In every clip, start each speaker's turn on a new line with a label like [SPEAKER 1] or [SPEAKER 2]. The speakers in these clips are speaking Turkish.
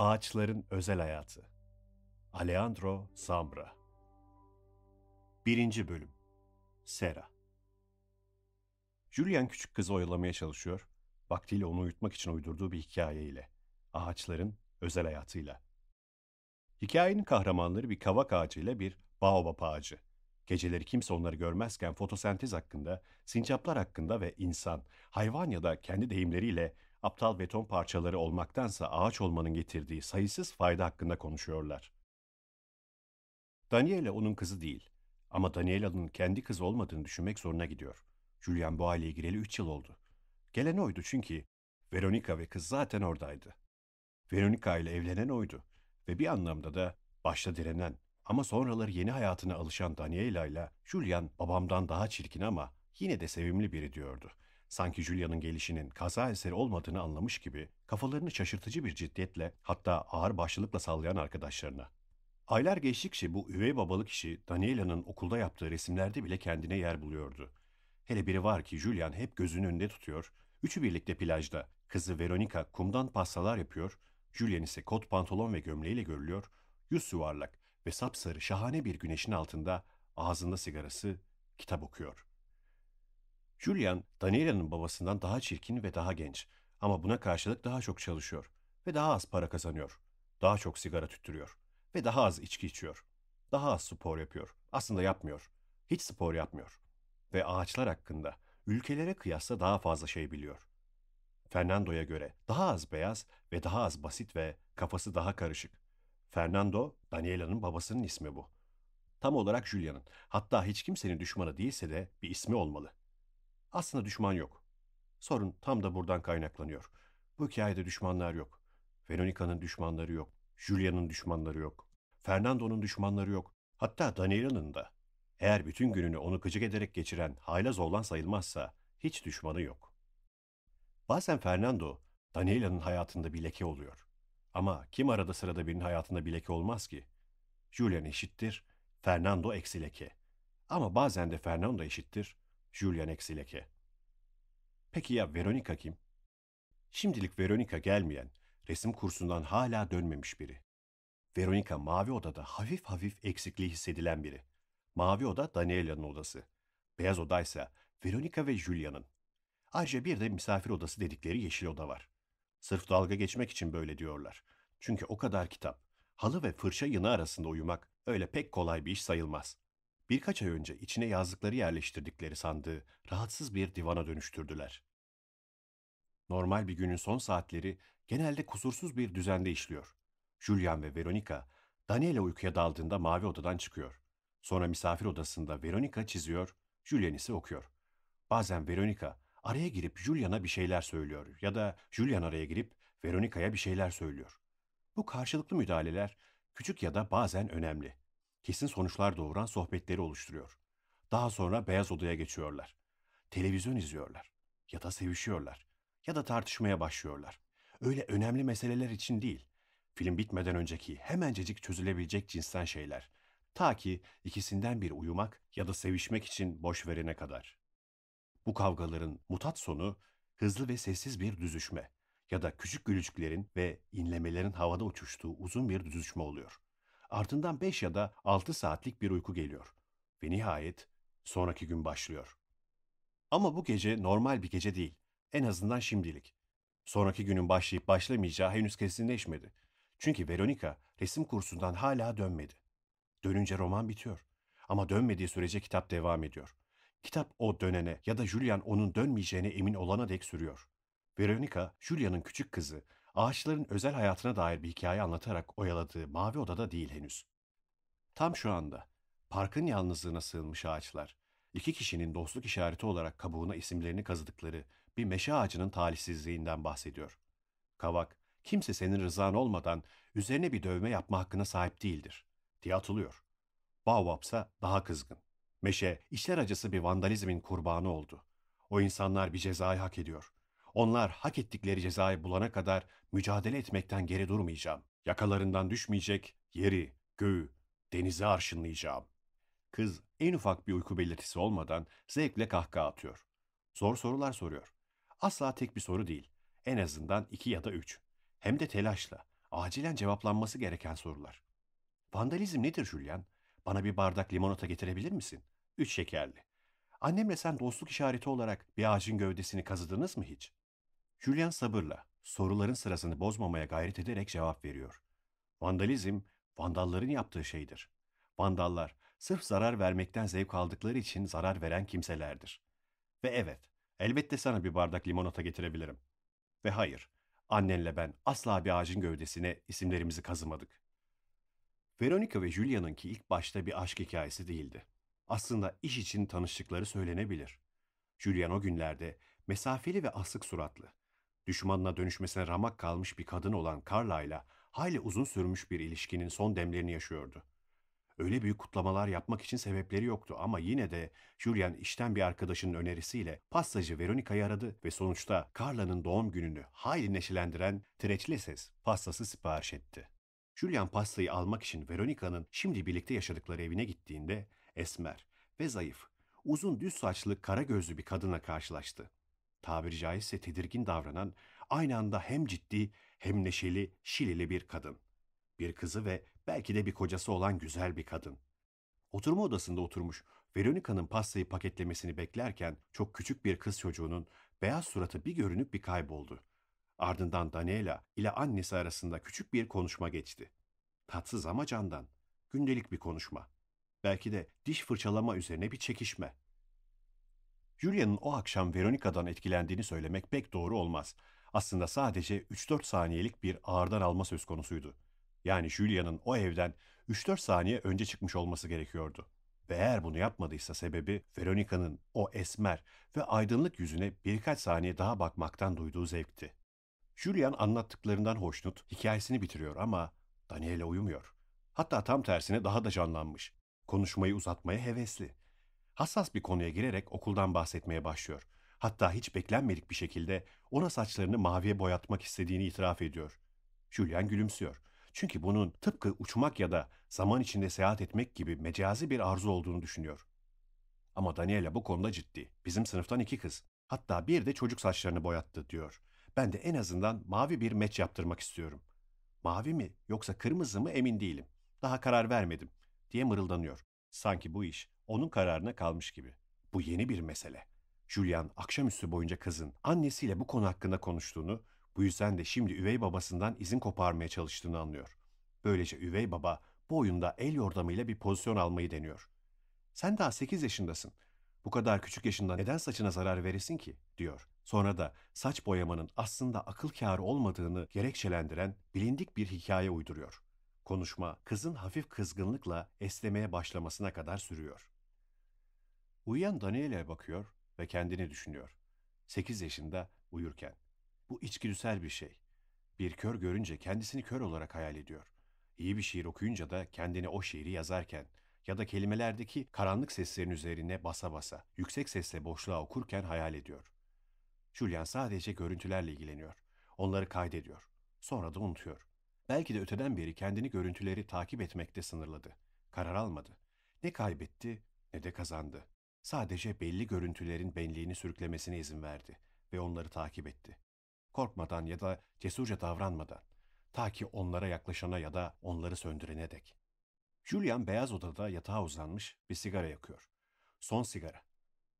[SPEAKER 1] Ağaçların Özel Hayatı Alejandro Zambra 1. Bölüm Sera Julian küçük kızı oyalamaya çalışıyor, vaktiyle onu uyutmak için uydurduğu bir hikayeyle, ağaçların özel hayatıyla. Hikayenin kahramanları bir kavak ağacı ile bir baobab ağacı. Geceleri kimse onları görmezken fotosentez hakkında, sincaplar hakkında ve insan, hayvan ya da kendi deyimleriyle aptal beton parçaları olmaktansa ağaç olmanın getirdiği sayısız fayda hakkında konuşuyorlar. Daniela onun kızı değil ama Daniela'nın kendi kızı olmadığını düşünmek zoruna gidiyor. Julian bu aileye gireli üç yıl oldu. Gelen oydu çünkü Veronica ve kız zaten oradaydı. Veronica ile evlenen oydu ve bir anlamda da başta direnen ama sonraları yeni hayatına alışan Daniela ile Julian babamdan daha çirkin ama yine de sevimli biri diyordu. Sanki Julia'nın gelişinin kaza eseri olmadığını anlamış gibi kafalarını şaşırtıcı bir ciddiyetle hatta ağır başlılıkla sallayan arkadaşlarına. Aylar geçtikçe bu üvey babalık işi Daniela'nın okulda yaptığı resimlerde bile kendine yer buluyordu. Hele biri var ki Julian hep gözünün önünde tutuyor, üçü birlikte plajda, kızı Veronica kumdan pastalar yapıyor, Julian ise kot pantolon ve gömleğiyle görülüyor, yüz yuvarlak ve sapsarı şahane bir güneşin altında ağzında sigarası, kitap okuyor. Julian, Daniela'nın babasından daha çirkin ve daha genç ama buna karşılık daha çok çalışıyor ve daha az para kazanıyor. Daha çok sigara tüttürüyor ve daha az içki içiyor. Daha az spor yapıyor. Aslında yapmıyor. Hiç spor yapmıyor. Ve ağaçlar hakkında ülkelere kıyasla daha fazla şey biliyor. Fernando'ya göre daha az beyaz ve daha az basit ve kafası daha karışık. Fernando, Daniela'nın babasının ismi bu. Tam olarak Julia'nın, hatta hiç kimsenin düşmanı değilse de bir ismi olmalı. Aslında düşman yok. Sorun tam da buradan kaynaklanıyor. Bu hikayede düşmanlar yok. Veronica'nın düşmanları yok. Julia'nın düşmanları yok. Fernando'nun düşmanları yok. Hatta Daniela'nın da. Eğer bütün gününü onu gıcık ederek geçiren haylaz oğlan sayılmazsa hiç düşmanı yok. Bazen Fernando, Daniela'nın hayatında bir leke oluyor. Ama kim arada sırada birinin hayatında bir leke olmaz ki? Julian eşittir, Fernando eksi leke. Ama bazen de Fernando eşittir, Julian eksi. Peki ya Veronica kim? Şimdilik Veronica gelmeyen, resim kursundan hala dönmemiş biri. Veronica mavi odada hafif hafif eksikliği hissedilen biri. Mavi oda Daniela'nın odası. Beyaz odaysa Veronica ve Julia'nın. Ayrıca bir de misafir odası dedikleri yeşil oda var. Sırf dalga geçmek için böyle diyorlar. Çünkü o kadar kitap, halı ve fırça yını arasında uyumak öyle pek kolay bir iş sayılmaz. Birkaç ay önce içine yazdıkları yerleştirdikleri sandığı rahatsız bir divana dönüştürdüler. Normal bir günün son saatleri genelde kusursuz bir düzende işliyor. Julian ve Veronica, Daniela uykuya daldığında mavi odadan çıkıyor. Sonra misafir odasında Veronica çiziyor, Julian ise okuyor. Bazen Veronica araya girip Julian'a bir şeyler söylüyor ya da Julian araya girip Veronica'ya bir şeyler söylüyor. Bu karşılıklı müdahaleler küçük ya da bazen önemli. Kesin sonuçlar doğuran sohbetleri oluşturuyor. Daha sonra beyaz odaya geçiyorlar. Televizyon izliyorlar ya da sevişiyorlar ya da tartışmaya başlıyorlar. Öyle önemli meseleler için değil. Film bitmeden önceki hemencecik çözülebilecek cinsten şeyler. Ta ki ikisinden bir uyumak ya da sevişmek için boş verene kadar. Bu kavgaların mutat sonu hızlı ve sessiz bir düzüşme ya da küçük gülücüklerin ve inlemelerin havada uçuştuğu uzun bir düzüşme oluyor. Ardından 5 ya da 6 saatlik bir uyku geliyor. Ve nihayet sonraki gün başlıyor. Ama bu gece normal bir gece değil. En azından şimdilik. Sonraki günün başlayıp başlamayacağı henüz kesinleşmedi. Çünkü Veronica resim kursundan hala dönmedi. Dönünce roman bitiyor. Ama dönmediği sürece kitap devam ediyor. Kitap o dönene ya da Julian onun dönmeyeceğine emin olana dek sürüyor. Veronica, Julian'ın küçük kızı, ağaçların özel hayatına dair bir hikaye anlatarak oyaladığı mavi odada değil henüz. Tam şu anda, parkın yalnızlığına sığınmış ağaçlar, iki kişinin dostluk işareti olarak kabuğuna isimlerini kazıdıkları bir meşe ağacının talihsizliğinden bahsediyor. Kavak, kimse senin rızan olmadan üzerine bir dövme yapma hakkına sahip değildir, diye atılıyor. Baobab'sa daha kızgın. Meşe, işler acısı bir vandalizmin kurbanı oldu. O insanlar bir cezayı hak ediyor. Onlar hak ettikleri cezayı bulana kadar mücadele etmekten geri durmayacağım. Yakalarından düşmeyecek, yeri, göğü, denizi arşınlayacağım. Kız en ufak bir uyku belirtisi olmadan zevkle kahkaha atıyor. Zor sorular soruyor. Asla tek bir soru değil. En azından iki ya da üç. Hem de telaşla. Acilen cevaplanması gereken sorular. Vandalizm nedir Julian? Bana bir bardak limonata getirebilir misin? Üç şekerli. Annemle sen dostluk işareti olarak bir ağacın gövdesini kazıdınız mı hiç? Julian sabırla, soruların sırasını bozmamaya gayret ederek cevap veriyor. Vandalizm, vandalların yaptığı şeydir. Vandallar, sırf zarar vermekten zevk aldıkları için zarar veren kimselerdir. Ve evet, elbette sana bir bardak limonata getirebilirim. Ve hayır, annenle ben asla bir ağacın gövdesine isimlerimizi kazımadık. Veronica ve Julia'nınki ilk başta bir aşk hikayesi değildi. Aslında iş için tanıştıkları söylenebilir. Julian o günlerde mesafeli ve asık suratlı, düşmanına dönüşmesine ramak kalmış bir kadın olan Carla'yla hayli uzun sürmüş bir ilişkinin son demlerini yaşıyordu. Öyle büyük kutlamalar yapmak için sebepleri yoktu ama yine de Julian işten bir arkadaşının önerisiyle pastacı Veronica'yı aradı ve sonuçta Carla'nın doğum gününü hayli neşelendiren treçleses pastası sipariş etti. Julian pastayı almak için Veronica'nın şimdi birlikte yaşadıkları evine gittiğinde esmer ve zayıf, uzun düz saçlı kara gözlü bir kadınla karşılaştı. Tabiri caizse tedirgin davranan, aynı anda hem ciddi hem neşeli, şileli bir kadın. Bir kızı ve belki de bir kocası olan güzel bir kadın. Oturma odasında oturmuş Veronica'nın pastayı paketlemesini beklerken çok küçük bir kız çocuğunun beyaz suratı bir görünüp bir kayboldu. Ardından Daniela ile annesi arasında küçük bir konuşma geçti. Tatsız ama candan. Gündelik bir konuşma. Belki de diş fırçalama üzerine bir çekişme. Julia'nın o akşam Veronica'dan etkilendiğini söylemek pek doğru olmaz. Aslında sadece 3-4 saniyelik bir ağırdan alma söz konusuydu. Yani Julia'nın o evden 3-4 saniye önce çıkmış olması gerekiyordu. Ve eğer bunu yapmadıysa sebebi Veronica'nın o esmer ve aydınlık yüzüne birkaç saniye daha bakmaktan duyduğu zevkti. Julian anlattıklarından hoşnut, hikayesini bitiriyor ama Daniel'e uyumuyor. Hatta tam tersine daha da canlanmış. Konuşmayı uzatmaya hevesli. Hassas bir konuya girerek okuldan bahsetmeye başlıyor. Hatta hiç beklenmedik bir şekilde ona saçlarını maviye boyatmak istediğini itiraf ediyor. Julian gülümsüyor. Çünkü bunun tıpkı uçmak ya da zaman içinde seyahat etmek gibi mecazi bir arzu olduğunu düşünüyor. Ama Daniela bu konuda ciddi. Bizim sınıftan iki kız. Hatta bir de çocuk saçlarını boyattı diyor. Ben de en azından mavi bir meç yaptırmak istiyorum. Mavi mi yoksa kırmızı mı emin değilim. Daha karar vermedim diye mırıldanıyor. Sanki bu iş onun kararına kalmış gibi. Bu yeni bir mesele. Julian akşamüstü boyunca kızın annesiyle bu konu hakkında konuştuğunu, bu yüzden de şimdi üvey babasından izin koparmaya çalıştığını anlıyor. Böylece üvey baba bu oyunda el yordamıyla bir pozisyon almayı deniyor. Sen daha 8 yaşındasın. Bu kadar küçük yaşında neden saçına zarar veresin ki? diyor. Sonra da saç boyamanın aslında akıl kârı olmadığını gerekçelendiren bilindik bir hikaye uyduruyor. Konuşma kızın hafif kızgınlıkla esnemeye başlamasına kadar sürüyor. Uyuyan Daniel'e bakıyor ve kendini düşünüyor. 8 yaşında uyurken. Bu içgüdüsel bir şey. Bir kör görünce kendisini kör olarak hayal ediyor. İyi bir şiir okuyunca da kendini o şiiri yazarken ya da kelimelerdeki karanlık seslerin üzerine basa basa, yüksek sesle boşluğa okurken hayal ediyor. Julian sadece görüntülerle ilgileniyor. Onları kaydediyor. Sonra da unutuyor. Belki de öteden beri kendini görüntüleri takip etmekte sınırladı. Karar almadı. Ne kaybetti ne de kazandı. Sadece belli görüntülerin benliğini sürüklemesine izin verdi ve onları takip etti. Korkmadan ya da cesurca davranmadan. Ta ki onlara yaklaşana ya da onları söndürene dek. Julian beyaz odada yatağa uzanmış bir sigara yakıyor. Son sigara.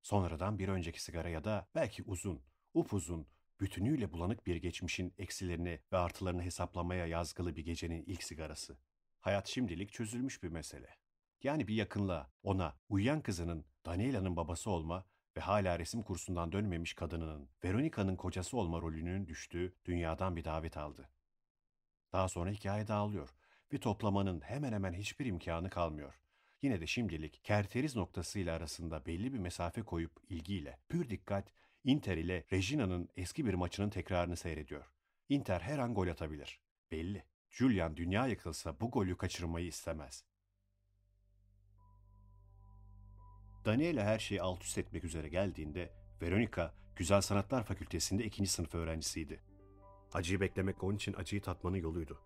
[SPEAKER 1] Sonradan bir önceki sigara ya da belki uzun, upuzun, bütünüyle bulanık bir geçmişin eksilerini ve artılarını hesaplamaya yazgılı bir gecenin ilk sigarası. Hayat şimdilik çözülmüş bir mesele. Yani bir yakınlığa, ona, uyuyan kızının Daniela'nın babası olma ve hala resim kursundan dönmemiş kadınının Veronica'nın kocası olma rolünün düştüğü dünyadan bir davet aldı. Daha sonra hikaye dağılıyor ve toplamanın hemen hemen hiçbir imkanı kalmıyor. Yine de şimdilik kerteriz noktasıyla arasında belli bir mesafe koyup ilgiyle, pür dikkat Inter ile Regina'nın eski bir maçının tekrarını seyrediyor. Inter her an gol atabilir. Belli. Julian dünya yıkılsa bu golü kaçırmayı istemez. Daniela her şeyi alt üst etmek üzere geldiğinde Veronica Güzel Sanatlar Fakültesinde ikinci sınıf öğrencisiydi. Acıyı beklemek onun için acıyı tatmanın yoluydu.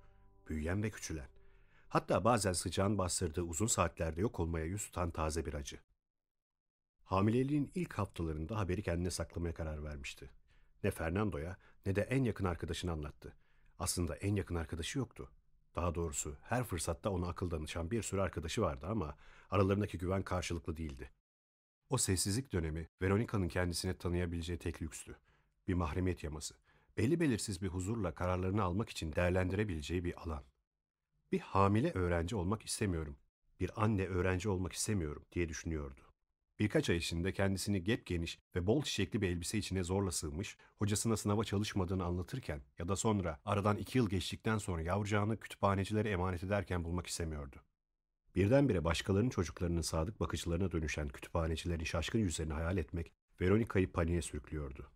[SPEAKER 1] Büyüyen ve küçülen. Hatta bazen sıcağın bastırdığı uzun saatlerde yok olmaya yüz tutan taze bir acı. Hamileliğin ilk haftalarında haberi kendine saklamaya karar vermişti. Ne Fernando'ya ne de en yakın arkadaşına anlattı. Aslında en yakın arkadaşı yoktu. Daha doğrusu her fırsatta ona akıl danışan bir sürü arkadaşı vardı ama aralarındaki güven karşılıklı değildi. O sessizlik dönemi Veronica'nın kendisini tanıyabileceği tek lükstü. Bir mahremiyet yaması. Belli belirsiz bir huzurla kararlarını almak için değerlendirebileceği bir alan. Bir hamile öğrenci olmak istemiyorum. Bir anne öğrenci olmak istemiyorum diye düşünüyordu. Birkaç ay içinde kendisini gep geniş ve bol çiçekli bir elbise içine zorla sığmış, hocasına sınava çalışmadığını anlatırken ya da sonra aradan iki yıl geçtikten sonra yavrucağını kütüphanecilere emanet ederken bulmak istemiyordu. Birdenbire başkalarının çocuklarının sadık bakıcılarına dönüşen kütüphanecilerin şaşkın yüzlerini hayal etmek Veronica'yı paniğe sürüklüyordu.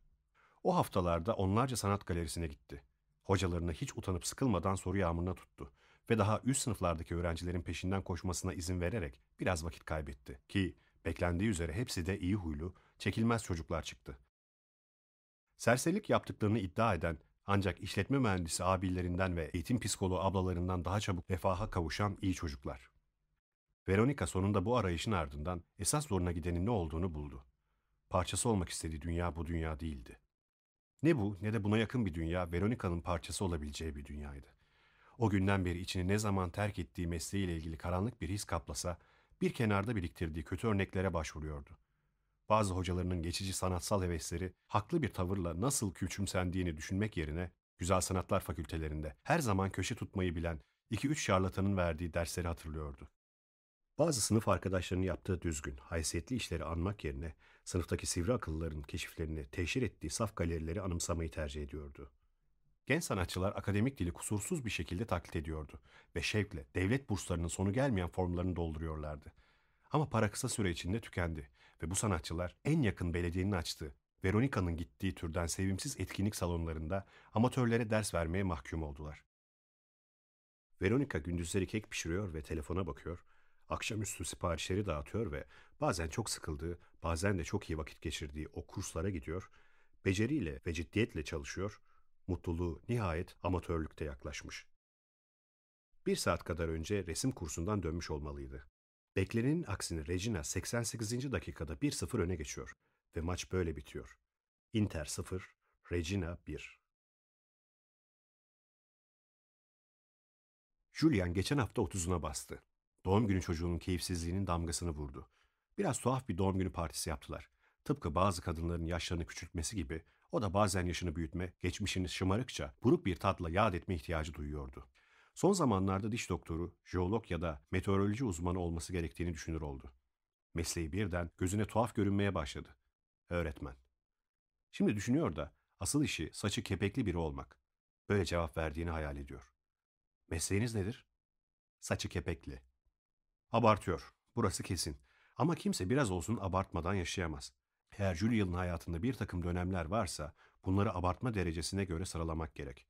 [SPEAKER 1] O haftalarda onlarca sanat galerisine gitti. Hocalarına hiç utanıp sıkılmadan soru yağmuruna tuttu ve daha üst sınıflardaki öğrencilerin peşinden koşmasına izin vererek biraz vakit kaybetti ki beklendiği üzere hepsi de iyi huylu, çekilmez çocuklar çıktı. Serserilik yaptıklarını iddia eden ancak işletme mühendisi abilerinden ve eğitim psikoloğu ablalarından daha çabuk refaha kavuşan iyi çocuklar. Veronica sonunda bu arayışın ardından esas zoruna gidenin ne olduğunu buldu. Parçası olmak istediği dünya bu dünya değildi. Ne bu ne de buna yakın bir dünya Veronica'nın parçası olabileceği bir dünyaydı. O günden beri içini ne zaman terk ettiği mesleğiyle ilgili karanlık bir his kaplasa, bir kenarda biriktirdiği kötü örneklere başvuruyordu. Bazı hocalarının geçici sanatsal hevesleri haklı bir tavırla nasıl küçümsendiğini düşünmek yerine Güzel Sanatlar Fakültelerinde her zaman köşe tutmayı bilen iki üç şarlatanın verdiği dersleri hatırlıyordu. Bazı sınıf arkadaşlarının yaptığı düzgün, haysiyetli işleri anmak yerine sınıftaki sivri akıllıların keşiflerini teşhir ettiği saf galerileri anımsamayı tercih ediyordu. Genç sanatçılar akademik dili kusursuz bir şekilde taklit ediyordu ve şevkle devlet burslarının sonu gelmeyen formlarını dolduruyorlardı. Ama para kısa süre içinde tükendi ve bu sanatçılar en yakın belediyenin açtığı, Veronica'nın gittiği türden sevimsiz etkinlik salonlarında amatörlere ders vermeye mahkum oldular. Veronica gündüzleri kek pişiriyor ve telefona bakıyor, akşamüstü siparişleri dağıtıyor ve bazen çok sıkıldığı, bazen de çok iyi vakit geçirdiği o kurslara gidiyor, beceriyle ve ciddiyetle çalışıyor, mutluluğu nihayet amatörlükte yaklaşmış. Bir saat kadar önce resim kursundan dönmüş olmalıydı. Beklenenin aksine Regina 88. dakikada 1-0 öne geçiyor ve maç böyle bitiyor. Inter 0, Regina 1. Julian geçen hafta 30'una bastı. Doğum günü çocuğunun keyifsizliğinin damgasını vurdu. Biraz tuhaf bir doğum günü partisi yaptılar. Tıpkı bazı kadınların yaşlarını küçültmesi gibi o da bazen yaşını büyütme, geçmişini şımarıkça buruk bir tatla yad etme ihtiyacı duyuyordu. Son zamanlarda diş doktoru, jeolog ya da meteoroloji uzmanı olması gerektiğini düşünür oldu. Mesleği birden gözüne tuhaf görünmeye başladı. Öğretmen. Şimdi düşünüyor da asıl işi saçı kepekli biri olmak. Böyle cevap verdiğini hayal ediyor. Mesleğiniz nedir? Saçı kepekli. Abartıyor. Burası kesin. Ama kimse biraz olsun abartmadan yaşayamaz. Eğer Julia'nın hayatında bir takım dönemler varsa bunları abartma derecesine göre sıralamak gerek.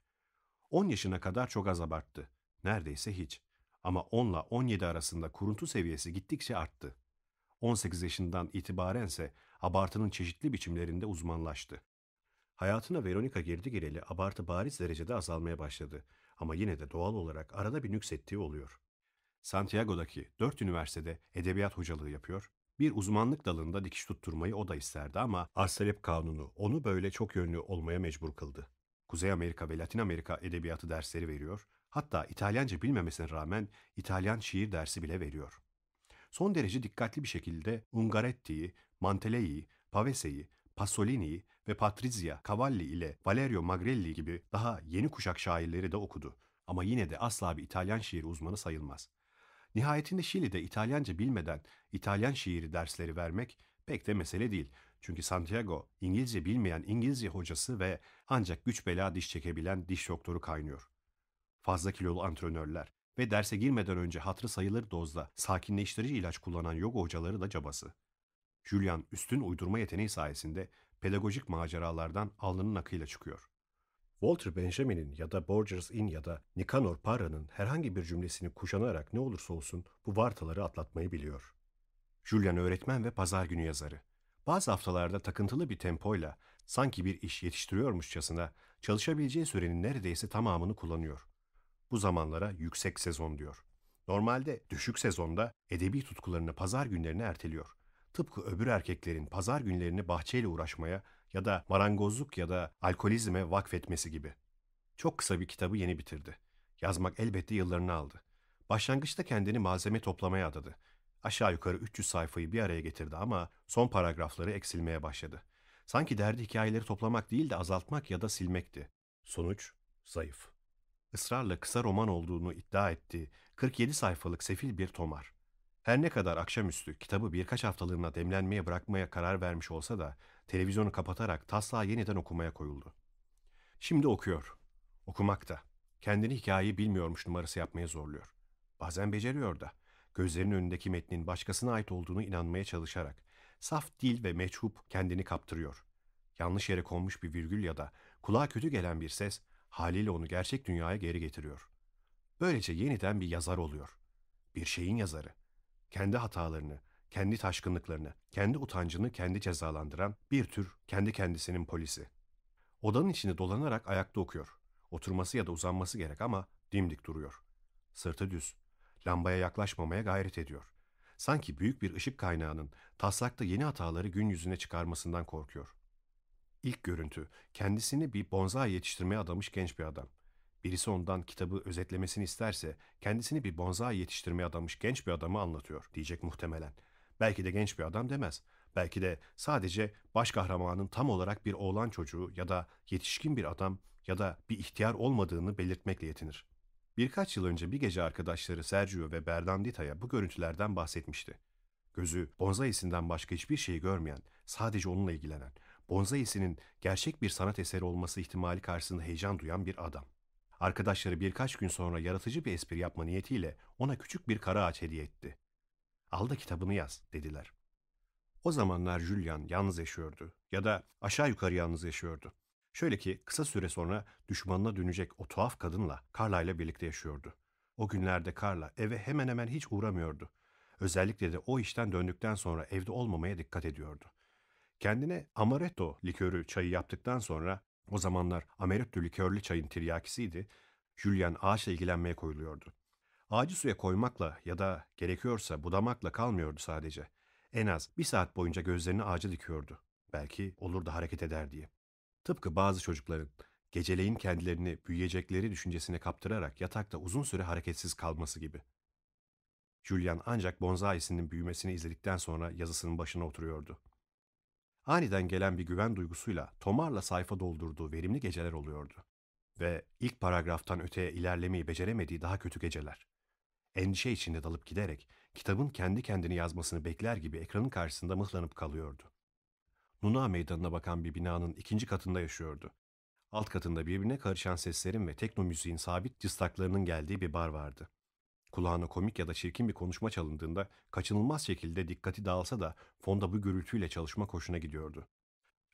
[SPEAKER 1] 10 yaşına kadar çok az abarttı. Neredeyse hiç. Ama 10 ile 17 arasında kuruntu seviyesi gittikçe arttı. 18 yaşından itibarense abartının çeşitli biçimlerinde uzmanlaştı. Hayatına Veronica girdi gireli abartı bariz derecede azalmaya başladı ama yine de doğal olarak arada bir nüksettiği oluyor. Santiago'daki dört üniversitede edebiyat hocalığı yapıyor, bir uzmanlık dalında dikiş tutturmayı o da isterdi ama Arselep Kanunu onu böyle çok yönlü olmaya mecbur kıldı. Kuzey Amerika ve Latin Amerika edebiyatı dersleri veriyor, hatta İtalyanca bilmemesine rağmen İtalyan şiir dersi bile veriyor. Son derece dikkatli bir şekilde Ungaretti'yi, Mantelei'yi, Pavese'yi, Pasolini'yi ve Patrizia Cavalli ile Valerio Magrelli gibi daha yeni kuşak şairleri de okudu. Ama yine de asla bir İtalyan şiir uzmanı sayılmaz. Nihayetinde Şili'de İtalyanca bilmeden İtalyan şiiri dersleri vermek pek de mesele değil. Çünkü Santiago İngilizce bilmeyen İngilizce hocası ve ancak güç bela diş çekebilen diş doktoru kaynıyor. Fazla kilolu antrenörler ve derse girmeden önce hatrı sayılır dozda sakinleştirici ilaç kullanan yoga hocaları da cabası. Julian üstün uydurma yeteneği sayesinde pedagojik maceralardan alnının akıyla çıkıyor. Walter Benjamin'in ya da Borges in ya da Nicanor Parra'nın herhangi bir cümlesini kuşanarak ne olursa olsun bu vartaları atlatmayı biliyor. Julian öğretmen ve pazar günü yazarı. Bazı haftalarda takıntılı bir tempoyla sanki bir iş yetiştiriyormuşçasına çalışabileceği sürenin neredeyse tamamını kullanıyor. Bu zamanlara yüksek sezon diyor. Normalde düşük sezonda edebi tutkularını pazar günlerine erteliyor. Tıpkı öbür erkeklerin pazar günlerini bahçeyle uğraşmaya ya da marangozluk ya da alkolizme vakfetmesi gibi. Çok kısa bir kitabı yeni bitirdi. Yazmak elbette yıllarını aldı. Başlangıçta kendini malzeme toplamaya adadı. Aşağı yukarı 300 sayfayı bir araya getirdi ama son paragrafları eksilmeye başladı. Sanki derdi hikayeleri toplamak değil de azaltmak ya da silmekti. Sonuç zayıf. Israrla kısa roman olduğunu iddia ettiği 47 sayfalık sefil bir tomar. Her ne kadar akşamüstü kitabı birkaç haftalığına demlenmeye bırakmaya karar vermiş olsa da televizyonu kapatarak taslağı yeniden okumaya koyuldu. Şimdi okuyor. Okumakta. Kendini hikayeyi bilmiyormuş numarası yapmaya zorluyor. Bazen beceriyor da. Gözlerinin önündeki metnin başkasına ait olduğunu inanmaya çalışarak. Saf dil ve meçhup kendini kaptırıyor. Yanlış yere konmuş bir virgül ya da kulağa kötü gelen bir ses haliyle onu gerçek dünyaya geri getiriyor. Böylece yeniden bir yazar oluyor. Bir şeyin yazarı. Kendi hatalarını, kendi taşkınlıklarını, kendi utancını kendi cezalandıran bir tür kendi kendisinin polisi. Odanın içinde dolanarak ayakta okuyor. Oturması ya da uzanması gerek ama dimdik duruyor. Sırtı düz. Lambaya yaklaşmamaya gayret ediyor. Sanki büyük bir ışık kaynağının taslakta yeni hataları gün yüzüne çıkarmasından korkuyor. İlk görüntü kendisini bir bonsai yetiştirmeye adamış genç bir adam. Birisi ondan kitabı özetlemesini isterse kendisini bir bonsai yetiştirmeye adamış genç bir adamı anlatıyor diyecek muhtemelen. Belki de genç bir adam demez. Belki de sadece baş kahramanın tam olarak bir oğlan çocuğu ya da yetişkin bir adam ya da bir ihtiyar olmadığını belirtmekle yetinir. Birkaç yıl önce bir gece arkadaşları Sergio ve Bernardita'ya bu görüntülerden bahsetmişti. Gözü bonsaisinden başka hiçbir şeyi görmeyen, sadece onunla ilgilenen, bonsaisinin gerçek bir sanat eseri olması ihtimali karşısında heyecan duyan bir adam. Arkadaşları birkaç gün sonra yaratıcı bir espri yapma niyetiyle ona küçük bir kara ağaç hediye etti. Al da kitabını yaz dediler. O zamanlar Julian yalnız yaşıyordu ya da aşağı yukarı yalnız yaşıyordu. Şöyle ki kısa süre sonra düşmanına dönecek o tuhaf kadınla Carla ile birlikte yaşıyordu. O günlerde Carla eve hemen hemen hiç uğramıyordu. Özellikle de o işten döndükten sonra evde olmamaya dikkat ediyordu. Kendine amaretto likörü çayı yaptıktan sonra o zamanlar amaretto likörlü çayın tiryakisiydi. Julian ağaçla ilgilenmeye koyuluyordu. Ağacı suya koymakla ya da gerekiyorsa budamakla kalmıyordu sadece. En az bir saat boyunca gözlerini ağaca dikiyordu. Belki olur da hareket eder diye. Tıpkı bazı çocukların geceleyin kendilerini büyüyecekleri düşüncesine kaptırarak yatakta uzun süre hareketsiz kalması gibi. Julian ancak bonsaisinin büyümesini izledikten sonra yazısının başına oturuyordu. Aniden gelen bir güven duygusuyla tomarla sayfa doldurduğu verimli geceler oluyordu. Ve ilk paragraftan öteye ilerlemeyi beceremediği daha kötü geceler. Endişe içinde dalıp giderek kitabın kendi kendini yazmasını bekler gibi ekranın karşısında mıhlanıp kalıyordu. Nuna meydanına bakan bir binanın ikinci katında yaşıyordu. Alt katında birbirine karışan seslerin ve tekno müziğin sabit cıstaklarının geldiği bir bar vardı. Kulağına komik ya da çirkin bir konuşma çalındığında kaçınılmaz şekilde dikkati dağılsa da fonda bu gürültüyle çalışma hoşuna gidiyordu.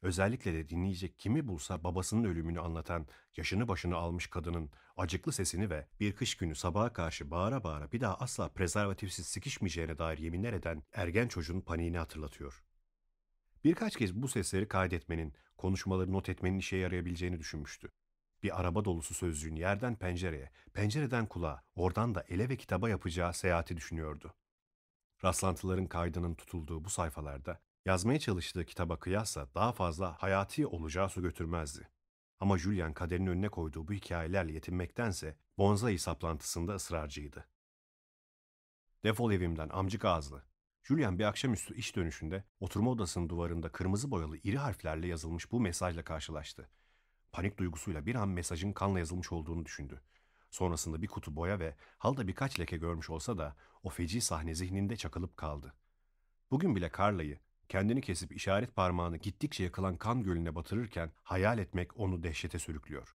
[SPEAKER 1] Özellikle de dinleyecek kimi bulsa babasının ölümünü anlatan yaşını başını almış kadının acıklı sesini ve bir kış günü sabaha karşı bağıra bağıra bir daha asla prezervatifsiz sıkışmayacağına dair yeminler eden ergen çocuğun paniğini hatırlatıyor. Birkaç kez bu sesleri kaydetmenin, konuşmaları not etmenin işe yarayabileceğini düşünmüştü. Bir araba dolusu sözcüğün yerden pencereye, pencereden kulağa, oradan da ele ve kitaba yapacağı seyahati düşünüyordu. Rastlantıların kaydının tutulduğu bu sayfalarda yazmaya çalıştığı kitaba kıyasla daha fazla hayati olacağı su götürmezdi. Ama Julian kaderin önüne koyduğu bu hikayelerle yetinmektense bonsai saplantısında ısrarcıydı. Defol evimden amcık ağızlı. Julian bir akşamüstü iş dönüşünde oturma odasının duvarında kırmızı boyalı iri harflerle yazılmış bu mesajla karşılaştı. Panik duygusuyla bir an mesajın kanla yazılmış olduğunu düşündü. Sonrasında bir kutu boya ve halda birkaç leke görmüş olsa da o feci sahne zihninde çakılıp kaldı. Bugün bile Carla'yı kendini kesip işaret parmağını gittikçe yakılan kan gölüne batırırken hayal etmek onu dehşete sürüklüyor.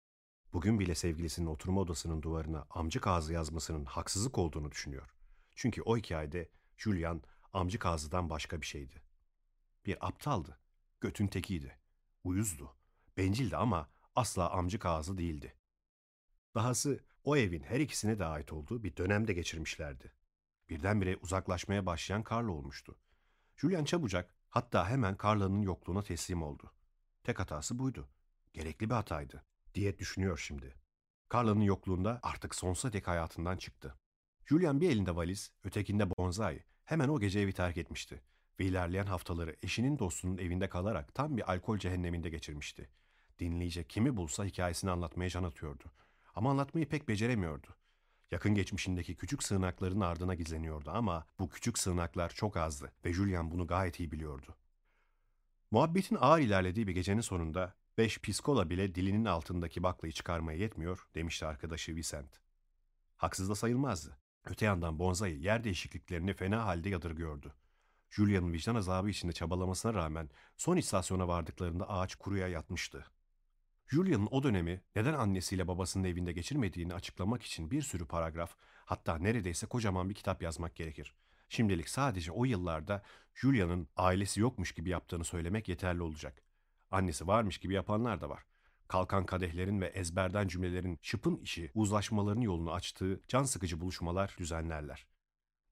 [SPEAKER 1] Bugün bile sevgilisinin oturma odasının duvarına amcık ağzı yazmasının haksızlık olduğunu düşünüyor. Çünkü o hikayede Julian amcık ağzıdan başka bir şeydi. Bir aptaldı, götün tekiydi, uyuzdu, bencildi ama asla amcık ağzı değildi. Dahası o evin her ikisine de ait olduğu bir dönemde geçirmişlerdi. Birdenbire uzaklaşmaya başlayan Carla olmuştu. Julian çabucak hatta hemen Carla'nın yokluğuna teslim oldu. Tek hatası buydu. Gerekli bir hataydı diye düşünüyor şimdi. Carla'nın yokluğunda artık sonsuza dek hayatından çıktı. Julian bir elinde valiz, ötekinde bonsai hemen o gece evi terk etmişti ve ilerleyen haftaları eşinin dostunun evinde kalarak tam bir alkol cehenneminde geçirmişti. Dinleyecek kimi bulsa hikayesini anlatmaya can atıyordu. Ama anlatmayı pek beceremiyordu. Yakın geçmişindeki küçük sığınakların ardına gizleniyordu ama bu küçük sığınaklar çok azdı ve Julian bunu gayet iyi biliyordu. Muhabbetin ağır ilerlediği bir gecenin sonunda beş piskola bile dilinin altındaki baklayı çıkarmaya yetmiyor demişti arkadaşı Vicent. Haksız da sayılmazdı. Öte yandan Bonzai yer değişikliklerini fena halde yadırgıyordu. Julia'nın vicdan azabı içinde çabalamasına rağmen son istasyona vardıklarında ağaç kuruya yatmıştı. Julia'nın o dönemi neden annesiyle babasının evinde geçirmediğini açıklamak için bir sürü paragraf, hatta neredeyse kocaman bir kitap yazmak gerekir. Şimdilik sadece o yıllarda Julia'nın ailesi yokmuş gibi yaptığını söylemek yeterli olacak. Annesi varmış gibi yapanlar da var. Kalkan kadehlerin ve ezberden cümlelerin şıpın işi uzlaşmaların yolunu açtığı can sıkıcı buluşmalar düzenlerler.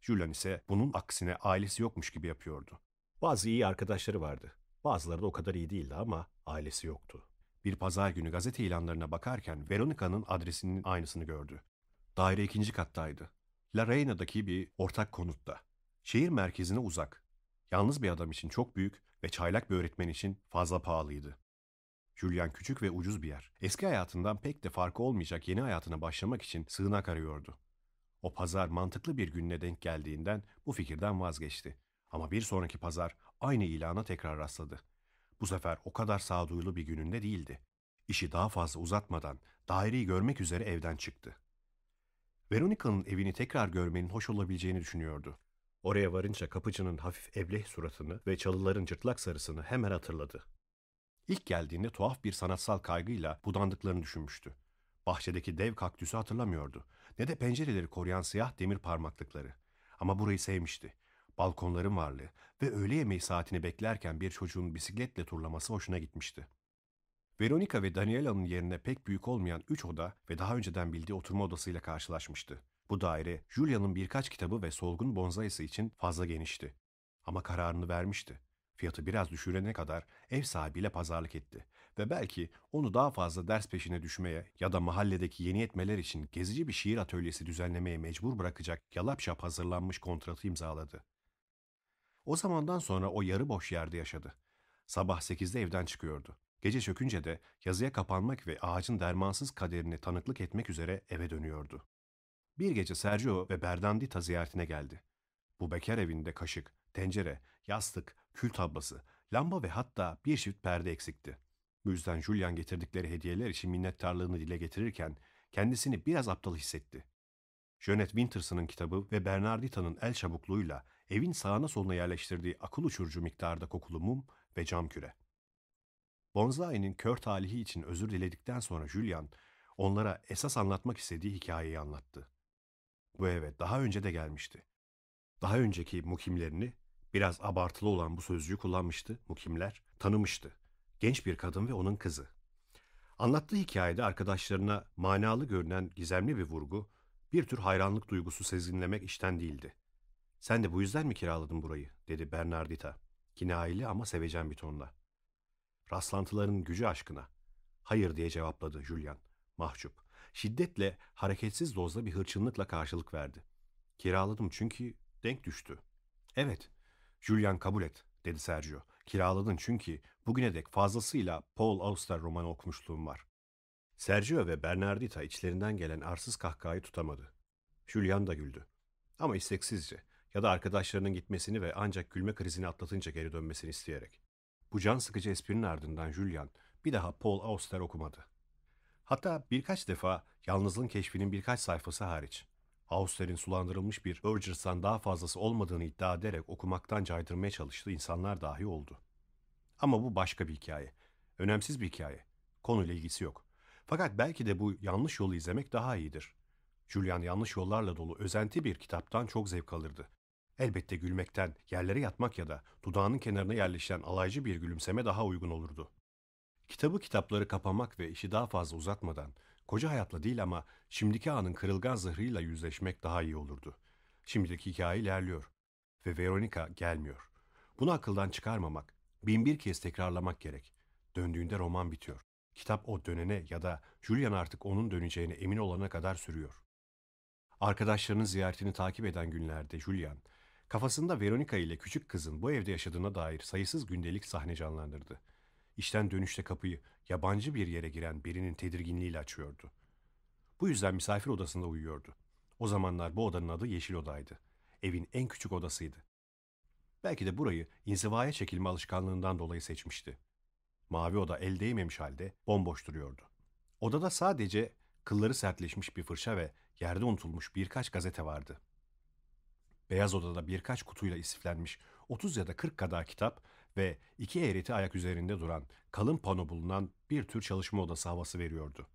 [SPEAKER 1] Julian ise bunun aksine ailesi yokmuş gibi yapıyordu. Bazı iyi arkadaşları vardı. Bazıları da o kadar iyi değildi ama ailesi yoktu. Bir pazar günü gazete ilanlarına bakarken Veronica'nın adresinin aynısını gördü. Daire ikinci kattaydı. La Reina'daki bir ortak konutta. Şehir merkezine uzak. Yalnız bir adam için çok büyük ve çaylak bir öğretmen için fazla pahalıydı. Julian küçük ve ucuz bir yer. Eski hayatından pek de farkı olmayacak yeni hayatına başlamak için sığınak arıyordu. O pazar mantıklı bir gününe denk geldiğinden bu fikirden vazgeçti. Ama bir sonraki pazar aynı ilana tekrar rastladı. Bu sefer o kadar sağduyulu bir gününde değildi. İşi daha fazla uzatmadan daireyi görmek üzere evden çıktı. Veronica'nın evini tekrar görmenin hoş olabileceğini düşünüyordu. Oraya varınca kapıcının hafif ebleh suratını ve çalıların cırtlak sarısını hemen hatırladı. İlk geldiğinde tuhaf bir sanatsal kaygıyla budandıklarını düşünmüştü. Bahçedeki dev kaktüsü hatırlamıyordu. Ne de pencereleri koruyan siyah demir parmaklıkları. Ama burayı sevmişti. Balkonların varlığı ve öğle yemeği saatini beklerken bir çocuğun bisikletle turlaması hoşuna gitmişti. Veronica ve Daniela'nın yerine pek büyük olmayan üç oda ve daha önceden bildiği oturma odasıyla karşılaşmıştı. Bu daire, Julia'nın birkaç kitabı ve solgun bonzayısı için fazla genişti. Ama kararını vermişti. Fiyatı biraz düşürene kadar ev sahibiyle pazarlık etti ve belki onu daha fazla ders peşine düşmeye ya da mahalledeki yeni etmeler için gezici bir şiir atölyesi düzenlemeye mecbur bırakacak yalapşap hazırlanmış kontratı imzaladı. O zamandan sonra o yarı boş yerde yaşadı. Sabah sekizde evden çıkıyordu. Gece çökünce de yazıya kapanmak ve ağacın dermansız kaderini tanıklık etmek üzere eve dönüyordu. Bir gece Sergio ve Berdandita ziyaretine geldi. Bu bekar evinde kaşık, tencere, yastık, kül tablası, lamba ve hatta bir çift perde eksikti. Bu yüzden Julian getirdikleri hediyeler için minnettarlığını dile getirirken kendisini biraz aptal hissetti. Janet Winterson'ın kitabı ve Bernardita'nın el çabukluğuyla evin sağına soluna yerleştirdiği akıl uçurucu miktarda kokulu mum ve cam küre. Bonzai'nin kör talihi için özür diledikten sonra Julian, onlara esas anlatmak istediği hikayeyi anlattı. Bu eve daha önce de gelmişti. Daha önceki mukimlerini, biraz abartılı olan bu sözcüğü kullanmıştı, mukimler, tanımıştı. Genç bir kadın ve onun kızı. Anlattığı hikayede arkadaşlarına manalı görünen gizemli bir vurgu, bir tür hayranlık duygusu sezinlemek işten değildi. Sen de bu yüzden mi kiraladın burayı? dedi Bernardita. Kinayeli ama sevecen bir tonla. Rastlantıların gücü aşkına. Hayır diye cevapladı Julian, mahcup. Şiddetle, hareketsiz dozda bir hırçınlıkla karşılık verdi. Kiraladım çünkü denk düştü. Evet, Julian kabul et, dedi Sergio. Kiraladın çünkü bugüne dek fazlasıyla Paul Auster romanı okumuşluğum var. Sergio ve Bernardita içlerinden gelen arsız kahkahayı tutamadı. Julian da güldü. Ama isteksizce ya da arkadaşlarının gitmesini ve ancak gülme krizini atlatınca geri dönmesini isteyerek. Bu can sıkıcı esprinin ardından Julian bir daha Paul Auster okumadı. Hatta birkaç defa Yalnızlığın Keşfi'nin birkaç sayfası hariç. Auster'in sulandırılmış bir Urgers'tan daha fazlası olmadığını iddia ederek okumaktan caydırmaya çalıştığı insanlar dahi oldu. Ama bu başka bir hikaye. Önemsiz bir hikaye. Konuyla ilgisi yok. Fakat belki de bu yanlış yolu izlemek daha iyidir. Julian yanlış yollarla dolu özenti bir kitaptan çok zevk alırdı. Elbette gülmekten yerlere yatmak ya da dudağının kenarına yerleşen alaycı bir gülümseme daha uygun olurdu. Kitabı kitapları kapamak ve işi daha fazla uzatmadan, koca hayatla değil ama şimdiki anın kırılgan zırhıyla yüzleşmek daha iyi olurdu. Şimdiki hikaye ilerliyor ve Veronica gelmiyor. Bunu akıldan çıkarmamak, bin bir kez tekrarlamak gerek. Döndüğünde roman bitiyor. Kitap o dönene ya da Julian artık onun döneceğine emin olana kadar sürüyor. Arkadaşlarının ziyaretini takip eden günlerde Julian, kafasında Veronica ile küçük kızın bu evde yaşadığına dair sayısız gündelik sahne canlandırdı. işten dönüşte kapıyı yabancı bir yere giren birinin tedirginliğiyle açıyordu. Bu yüzden misafir odasında uyuyordu. O zamanlar bu odanın adı Yeşil Oda'ydı. Evin en küçük odasıydı. Belki de burayı inzivaya çekilme alışkanlığından dolayı seçmişti. Mavi oda el değmemiş halde bomboş duruyordu. Odada sadece kılları sertleşmiş bir fırça ve yerde unutulmuş birkaç gazete vardı. Beyaz odada birkaç kutuyla istiflenmiş 30 ya da 40 kadar kitap ve iki eğreti ayak üzerinde duran kalın pano bulunan bir tür çalışma odası havası veriyordu.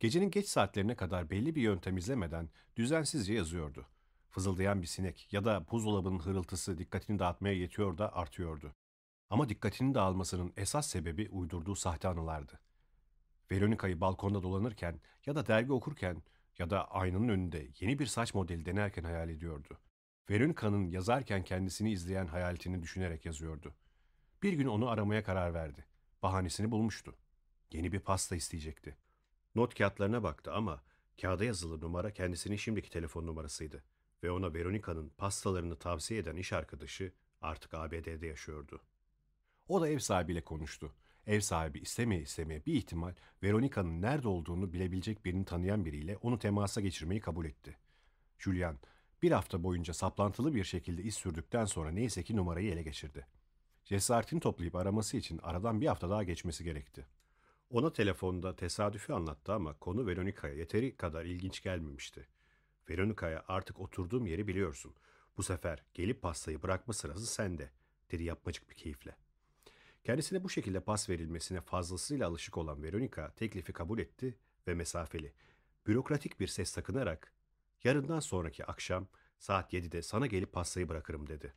[SPEAKER 1] Gecenin geç saatlerine kadar belli bir yöntem izlemeden düzensizce yazıyordu. Fızıldayan bir sinek ya da buzdolabının hırıltısı dikkatini dağıtmaya yetiyor da artıyordu. Ama dikkatinin dağılmasının esas sebebi uydurduğu sahte anılardı. Veronica'yı balkonda dolanırken ya da dergi okurken ya da aynanın önünde yeni bir saç modeli denerken hayal ediyordu. Veronica'nın yazarken kendisini izleyen hayaletini düşünerek yazıyordu. Bir gün onu aramaya karar verdi. Bahanesini bulmuştu. Yeni bir pasta isteyecekti. Not kağıtlarına baktı ama kağıda yazılı numara kendisinin şimdiki telefon numarasıydı ve ona Veronica'nın pastalarını tavsiye eden iş arkadaşı artık ABD'de yaşıyordu. O da ev sahibiyle konuştu. Ev sahibi istemeye istemeye bir ihtimal Veronica'nın nerede olduğunu bilebilecek birini tanıyan biriyle onu temasa geçirmeyi kabul etti. Julian bir hafta boyunca saplantılı bir şekilde iz sürdükten sonra neyse ki numarayı ele geçirdi. Cesaretini toplayıp araması için aradan bir hafta daha geçmesi gerekti. Ona telefonda tesadüfi anlattı ama konu Veronica'ya yeteri kadar ilginç gelmemişti. Veronica'ya artık oturduğum yeri biliyorsun. Bu sefer gelip pastayı bırakma sırası sende, dedi yapmacık bir keyifle. Kendisine bu şekilde pas verilmesine fazlasıyla alışık olan Veronica teklifi kabul etti ve mesafeli, bürokratik bir ses takınarak yarından sonraki akşam saat 7'de sana gelip pastayı bırakırım dedi.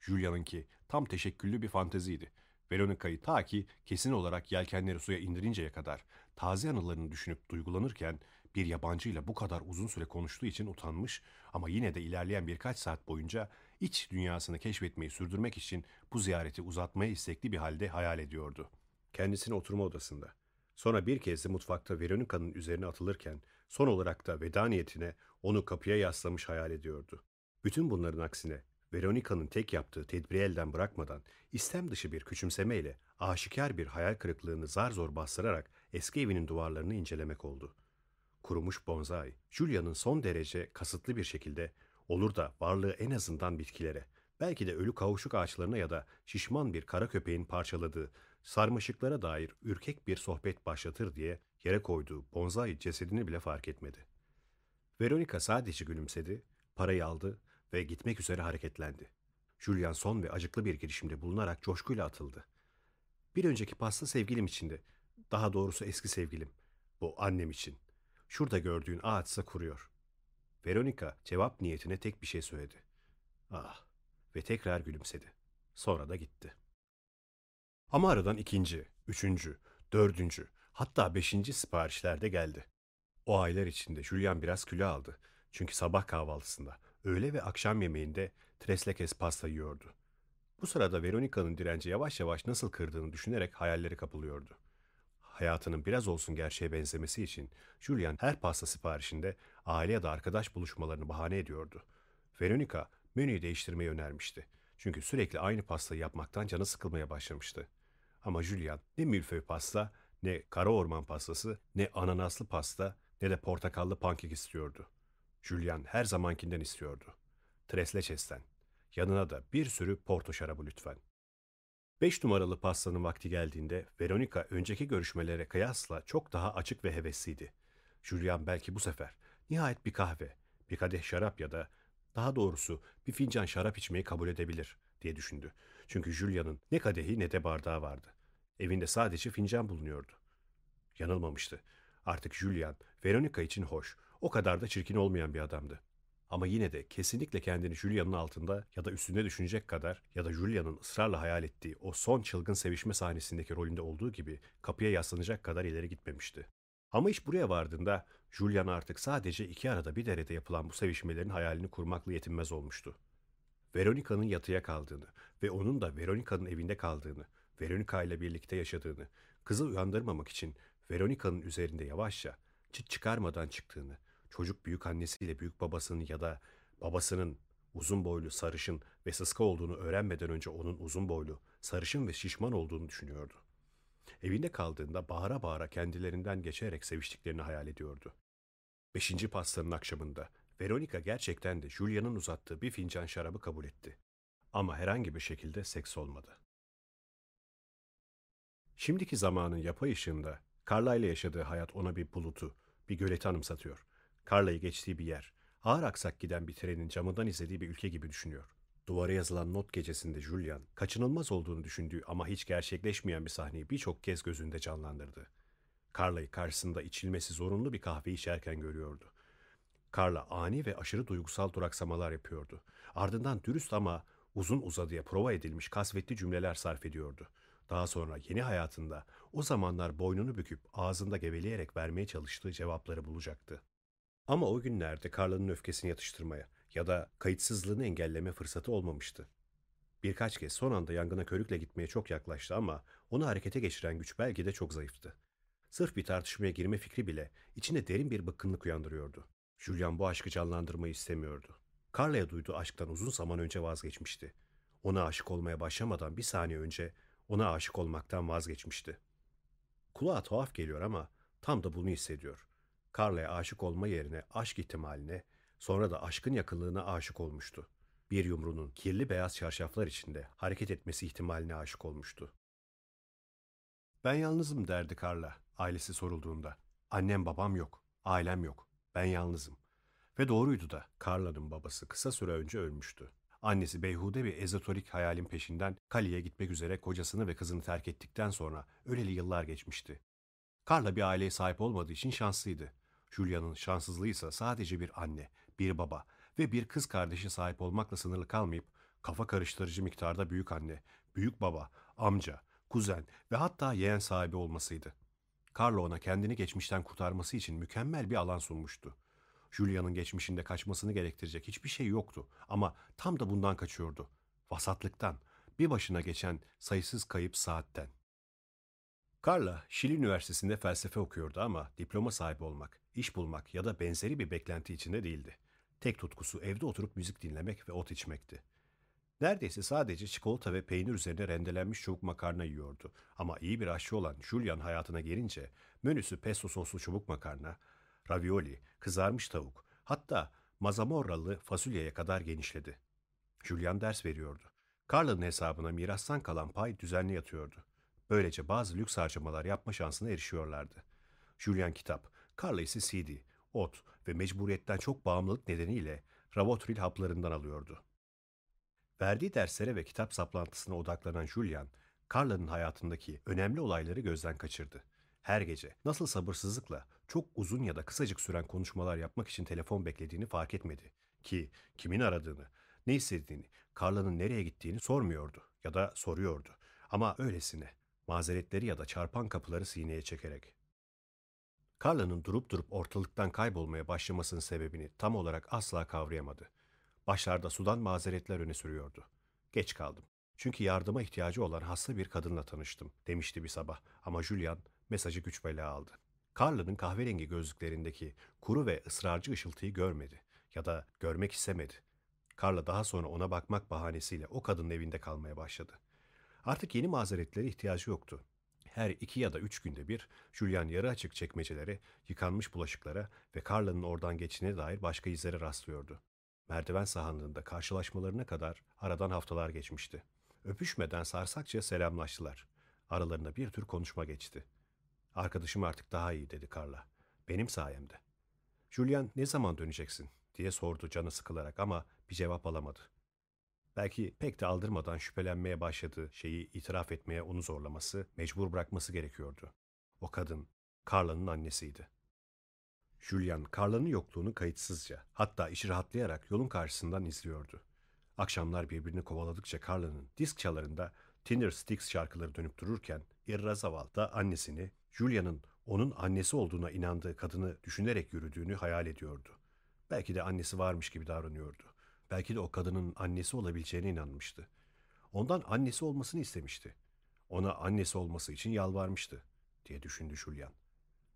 [SPEAKER 1] Julia'nınki tam teşekküllü bir fanteziydi. Veronica'yı ta ki kesin olarak yelkenleri suya indirinceye kadar taze anılarını düşünüp duygulanırken bir yabancıyla bu kadar uzun süre konuştuğu için utanmış ama yine de ilerleyen birkaç saat boyunca iç dünyasını keşfetmeyi sürdürmek için bu ziyareti uzatmaya istekli bir halde hayal ediyordu. Kendisini oturma odasında. Sonra bir kez de mutfakta Veronica'nın üzerine atılırken son olarak da veda niyetine onu kapıya yaslamış hayal ediyordu. Bütün bunların aksine Veronica'nın tek yaptığı tedbiri elden bırakmadan istem dışı bir küçümsemeyle aşikar bir hayal kırıklığını zar zor bastırarak eski evinin duvarlarını incelemek oldu. Kurumuş bonsai, Julia'nın son derece kasıtlı bir şekilde olur da varlığı en azından bitkilere, belki de ölü kavuşuk ağaçlarına ya da şişman bir kara köpeğin parçaladığı sarmaşıklara dair ürkek bir sohbet başlatır diye yere koyduğu bonsai cesedini bile fark etmedi. Veronica sadece gülümsedi, parayı aldı ve gitmek üzere hareketlendi. Julian son ve acıklı bir girişimde bulunarak coşkuyla atıldı. Bir önceki pasta sevgilim içindi. Daha doğrusu eski sevgilim. Bu annem için. Şurada gördüğün ağaçsa kuruyor. Veronica cevap niyetine tek bir şey söyledi. Ah ve tekrar gülümsedi. Sonra da gitti. Ama aradan ikinci, üçüncü, dördüncü, hatta beşinci siparişler de geldi. O aylar içinde Julian biraz kilo aldı. Çünkü sabah kahvaltısında, öğle ve akşam yemeğinde treslekes pasta yiyordu. Bu sırada Veronica'nın direnci yavaş yavaş nasıl kırdığını düşünerek hayalleri kapılıyordu. Hayatının biraz olsun gerçeğe benzemesi için Julian her pasta siparişinde aile ya da arkadaş buluşmalarını bahane ediyordu. Veronica menüyü değiştirmeyi önermişti. Çünkü sürekli aynı pastayı yapmaktan canı sıkılmaya başlamıştı. Ama Julian ne milföy pasta, ne kara orman pastası, ne ananaslı pasta, ne de portakallı pankek istiyordu. Julian her zamankinden istiyordu. Tresleçes'ten. Yanına da bir sürü porto şarabı lütfen. Beş numaralı pastanın vakti geldiğinde Veronica önceki görüşmelere kıyasla çok daha açık ve hevesliydi. Julian belki bu sefer nihayet bir kahve, bir kadeh şarap ya da daha doğrusu bir fincan şarap içmeyi kabul edebilir diye düşündü. Çünkü Julia'nın ne kadehi ne de bardağı vardı. Evinde sadece fincan bulunuyordu. Yanılmamıştı. Artık Julian, Veronica için hoş, o kadar da çirkin olmayan bir adamdı. Ama yine de kesinlikle kendini Julia'nın altında ya da üstünde düşünecek kadar ya da Julia'nın ısrarla hayal ettiği o son çılgın sevişme sahnesindeki rolünde olduğu gibi kapıya yaslanacak kadar ileri gitmemişti. Ama iş buraya vardığında Julian artık sadece iki arada bir derede yapılan bu sevişmelerin hayalini kurmakla yetinmez olmuştu. Veronica'nın yatıya kaldığını ve onun da Veronica'nın evinde kaldığını, Veronica ile birlikte yaşadığını, kızı uyandırmamak için Veronica'nın üzerinde yavaşça, çıt çıkarmadan çıktığını, çocuk büyük annesiyle büyük babasının ya da babasının uzun boylu, sarışın ve sıska olduğunu öğrenmeden önce onun uzun boylu, sarışın ve şişman olduğunu düşünüyordu. Evinde kaldığında bağıra bağıra kendilerinden geçerek seviştiklerini hayal ediyordu. Beşinci pastanın akşamında Veronica gerçekten de Julia'nın uzattığı bir fincan şarabı kabul etti. Ama herhangi bir şekilde seks olmadı. Şimdiki zamanın yapay ışığında Carla ile yaşadığı hayat ona bir bulutu, bir göleti anımsatıyor. Carla'yı geçtiği bir yer, ağır aksak giden bir trenin camından izlediği bir ülke gibi düşünüyor. Duvara yazılan not gecesinde Julian, kaçınılmaz olduğunu düşündüğü ama hiç gerçekleşmeyen bir sahneyi birçok kez gözünde canlandırdı. Carla'yı karşısında içilmesi zorunlu bir kahve içerken görüyordu. Carla ani ve aşırı duygusal duraksamalar yapıyordu. Ardından dürüst ama uzun uzadıya prova edilmiş kasvetli cümleler sarf ediyordu. Daha sonra yeni hayatında o zamanlar boynunu büküp ağzında geveleyerek vermeye çalıştığı cevapları bulacaktı. Ama o günlerde Carla'nın öfkesini yatıştırmaya ya da kayıtsızlığını engelleme fırsatı olmamıştı. Birkaç kez son anda yangına körükle gitmeye çok yaklaştı ama onu harekete geçiren güç belki de çok zayıftı. Sırf bir tartışmaya girme fikri bile içinde derin bir bıkkınlık uyandırıyordu. Julian bu aşkı canlandırmayı istemiyordu. Carla'ya duyduğu aşktan uzun zaman önce vazgeçmişti. Ona aşık olmaya başlamadan bir saniye önce ona aşık olmaktan vazgeçmişti. Kulağa tuhaf geliyor ama tam da bunu hissediyor. Carla'ya aşık olma yerine aşk ihtimaline, sonra da aşkın yakınlığına aşık olmuştu. Bir yumrunun kirli beyaz çarşaflar içinde hareket etmesi ihtimaline aşık olmuştu. Ben yalnızım derdi Carla ailesi sorulduğunda. Annem babam yok, ailem yok, ben yalnızım. Ve doğruydu da Carla'nın babası kısa süre önce ölmüştü. Annesi beyhude bir ezoterik hayalin peşinden Kali'ye gitmek üzere kocasını ve kızını terk ettikten sonra öleli yıllar geçmişti. Carla bir aileye sahip olmadığı için şanslıydı. Julia'nın şanssızlığı ise sadece bir anne, bir baba ve bir kız kardeşi sahip olmakla sınırlı kalmayıp kafa karıştırıcı miktarda büyük anne, büyük baba, amca, kuzen ve hatta yeğen sahibi olmasıydı. Carlo ona kendini geçmişten kurtarması için mükemmel bir alan sunmuştu. Julia'nın geçmişinde kaçmasını gerektirecek hiçbir şey yoktu ama tam da bundan kaçıyordu. Vasatlıktan, bir başına geçen sayısız kayıp saatten. Carla, Şili Üniversitesi'nde felsefe okuyordu ama diploma sahibi olmak, iş bulmak ya da benzeri bir beklenti içinde değildi. Tek tutkusu evde oturup müzik dinlemek ve ot içmekti. Neredeyse sadece çikolata ve peynir üzerine rendelenmiş çubuk makarna yiyordu. Ama iyi bir aşçı olan Julian hayatına gelince menüsü pesto soslu çubuk makarna, ravioli, kızarmış tavuk, hatta mazamorralı fasulyeye kadar genişledi. Julian ders veriyordu. Carla'nın hesabına mirastan kalan pay düzenli yatıyordu. Böylece bazı lüks harcamalar yapma şansına erişiyorlardı. Julian kitap, Carla ise CD, ot ve mecburiyetten çok bağımlılık nedeniyle Ravotril haplarından alıyordu. Verdiği derslere ve kitap saplantısına odaklanan Julian, Carla'nın hayatındaki önemli olayları gözden kaçırdı. Her gece nasıl sabırsızlıkla çok uzun ya da kısacık süren konuşmalar yapmak için telefon beklediğini fark etmedi. Ki kimin aradığını, ne istediğini, Carla'nın nereye gittiğini sormuyordu ya da soruyordu. Ama öylesine, mazeretleri ya da çarpan kapıları sineye çekerek. Carla'nın durup durup ortalıktan kaybolmaya başlamasının sebebini tam olarak asla kavrayamadı. Başlarda sudan mazeretler öne sürüyordu. Geç kaldım. Çünkü yardıma ihtiyacı olan hasta bir kadınla tanıştım demişti bir sabah ama Julian mesajı güç bela aldı. Carla'nın kahverengi gözlüklerindeki kuru ve ısrarcı ışıltıyı görmedi ya da görmek istemedi. Carla daha sonra ona bakmak bahanesiyle o kadının evinde kalmaya başladı. Artık yeni mazeretlere ihtiyacı yoktu. Her iki ya da üç günde bir Julian yarı açık çekmecelere, yıkanmış bulaşıklara ve Carla'nın oradan geçtiğine dair başka izlere rastlıyordu. Merdiven sahanlığında karşılaşmalarına kadar aradan haftalar geçmişti. Öpüşmeden sarsakça selamlaştılar. Aralarında bir tür konuşma geçti. Arkadaşım artık daha iyi dedi Carla. Benim sayemde. Julian ne zaman döneceksin diye sordu canı sıkılarak ama bir cevap alamadı. Belki pek de aldırmadan şüphelenmeye başladığı şeyi itiraf etmeye onu zorlaması, mecbur bırakması gerekiyordu. O kadın, Carla'nın annesiydi. Julian, Carla'nın yokluğunu kayıtsızca, hatta işi rahatlayarak yolun karşısından izliyordu. Akşamlar birbirini kovaladıkça Carla'nın disk çalarında Tinder Sticks şarkıları dönüp dururken Irrazaval da annesini, Julia'nın onun annesi olduğuna inandığı kadını düşünerek yürüdüğünü hayal ediyordu. Belki de annesi varmış gibi davranıyordu. Belki de o kadının annesi olabileceğine inanmıştı. Ondan annesi olmasını istemişti. Ona annesi olması için yalvarmıştı diye düşündü Julian.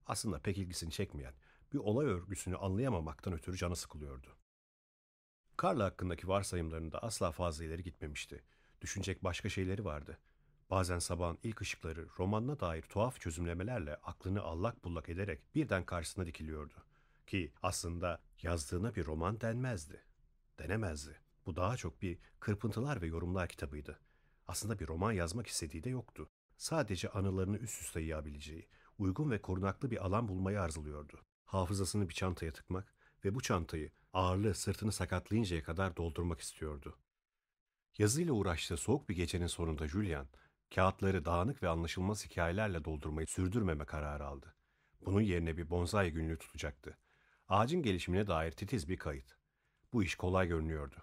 [SPEAKER 1] Aslında pek ilgisini çekmeyen bir olay örgüsünü anlayamamaktan ötürü canı sıkılıyordu. Carla hakkındaki varsayımlarında asla fazla ileri gitmemişti. Düşünecek başka şeyleri vardı. Bazen sabahın ilk ışıkları romanına dair tuhaf çözümlemelerle aklını allak bullak ederek birden karşısına dikiliyordu. Ki aslında yazdığına bir roman denmezdi. Denemezdi. Bu daha çok bir kırpıntılar ve yorumlar kitabıydı. Aslında bir roman yazmak istediği de yoktu. Sadece anılarını üst üste yığabileceği, uygun ve korunaklı bir alan bulmayı arzuluyordu. Hafızasını bir çantaya tıkmak ve bu çantayı ağırlığı sırtını sakatlayıncaya kadar doldurmak istiyordu. Yazıyla uğraştığı soğuk bir gecenin sonunda Julian, kağıtları dağınık ve anlaşılmaz hikayelerle doldurmayı sürdürmeme kararı aldı. Bunun yerine bir bonsai günlüğü tutacaktı. Ağacın gelişimine dair titiz bir kayıt. Bu iş kolay görünüyordu.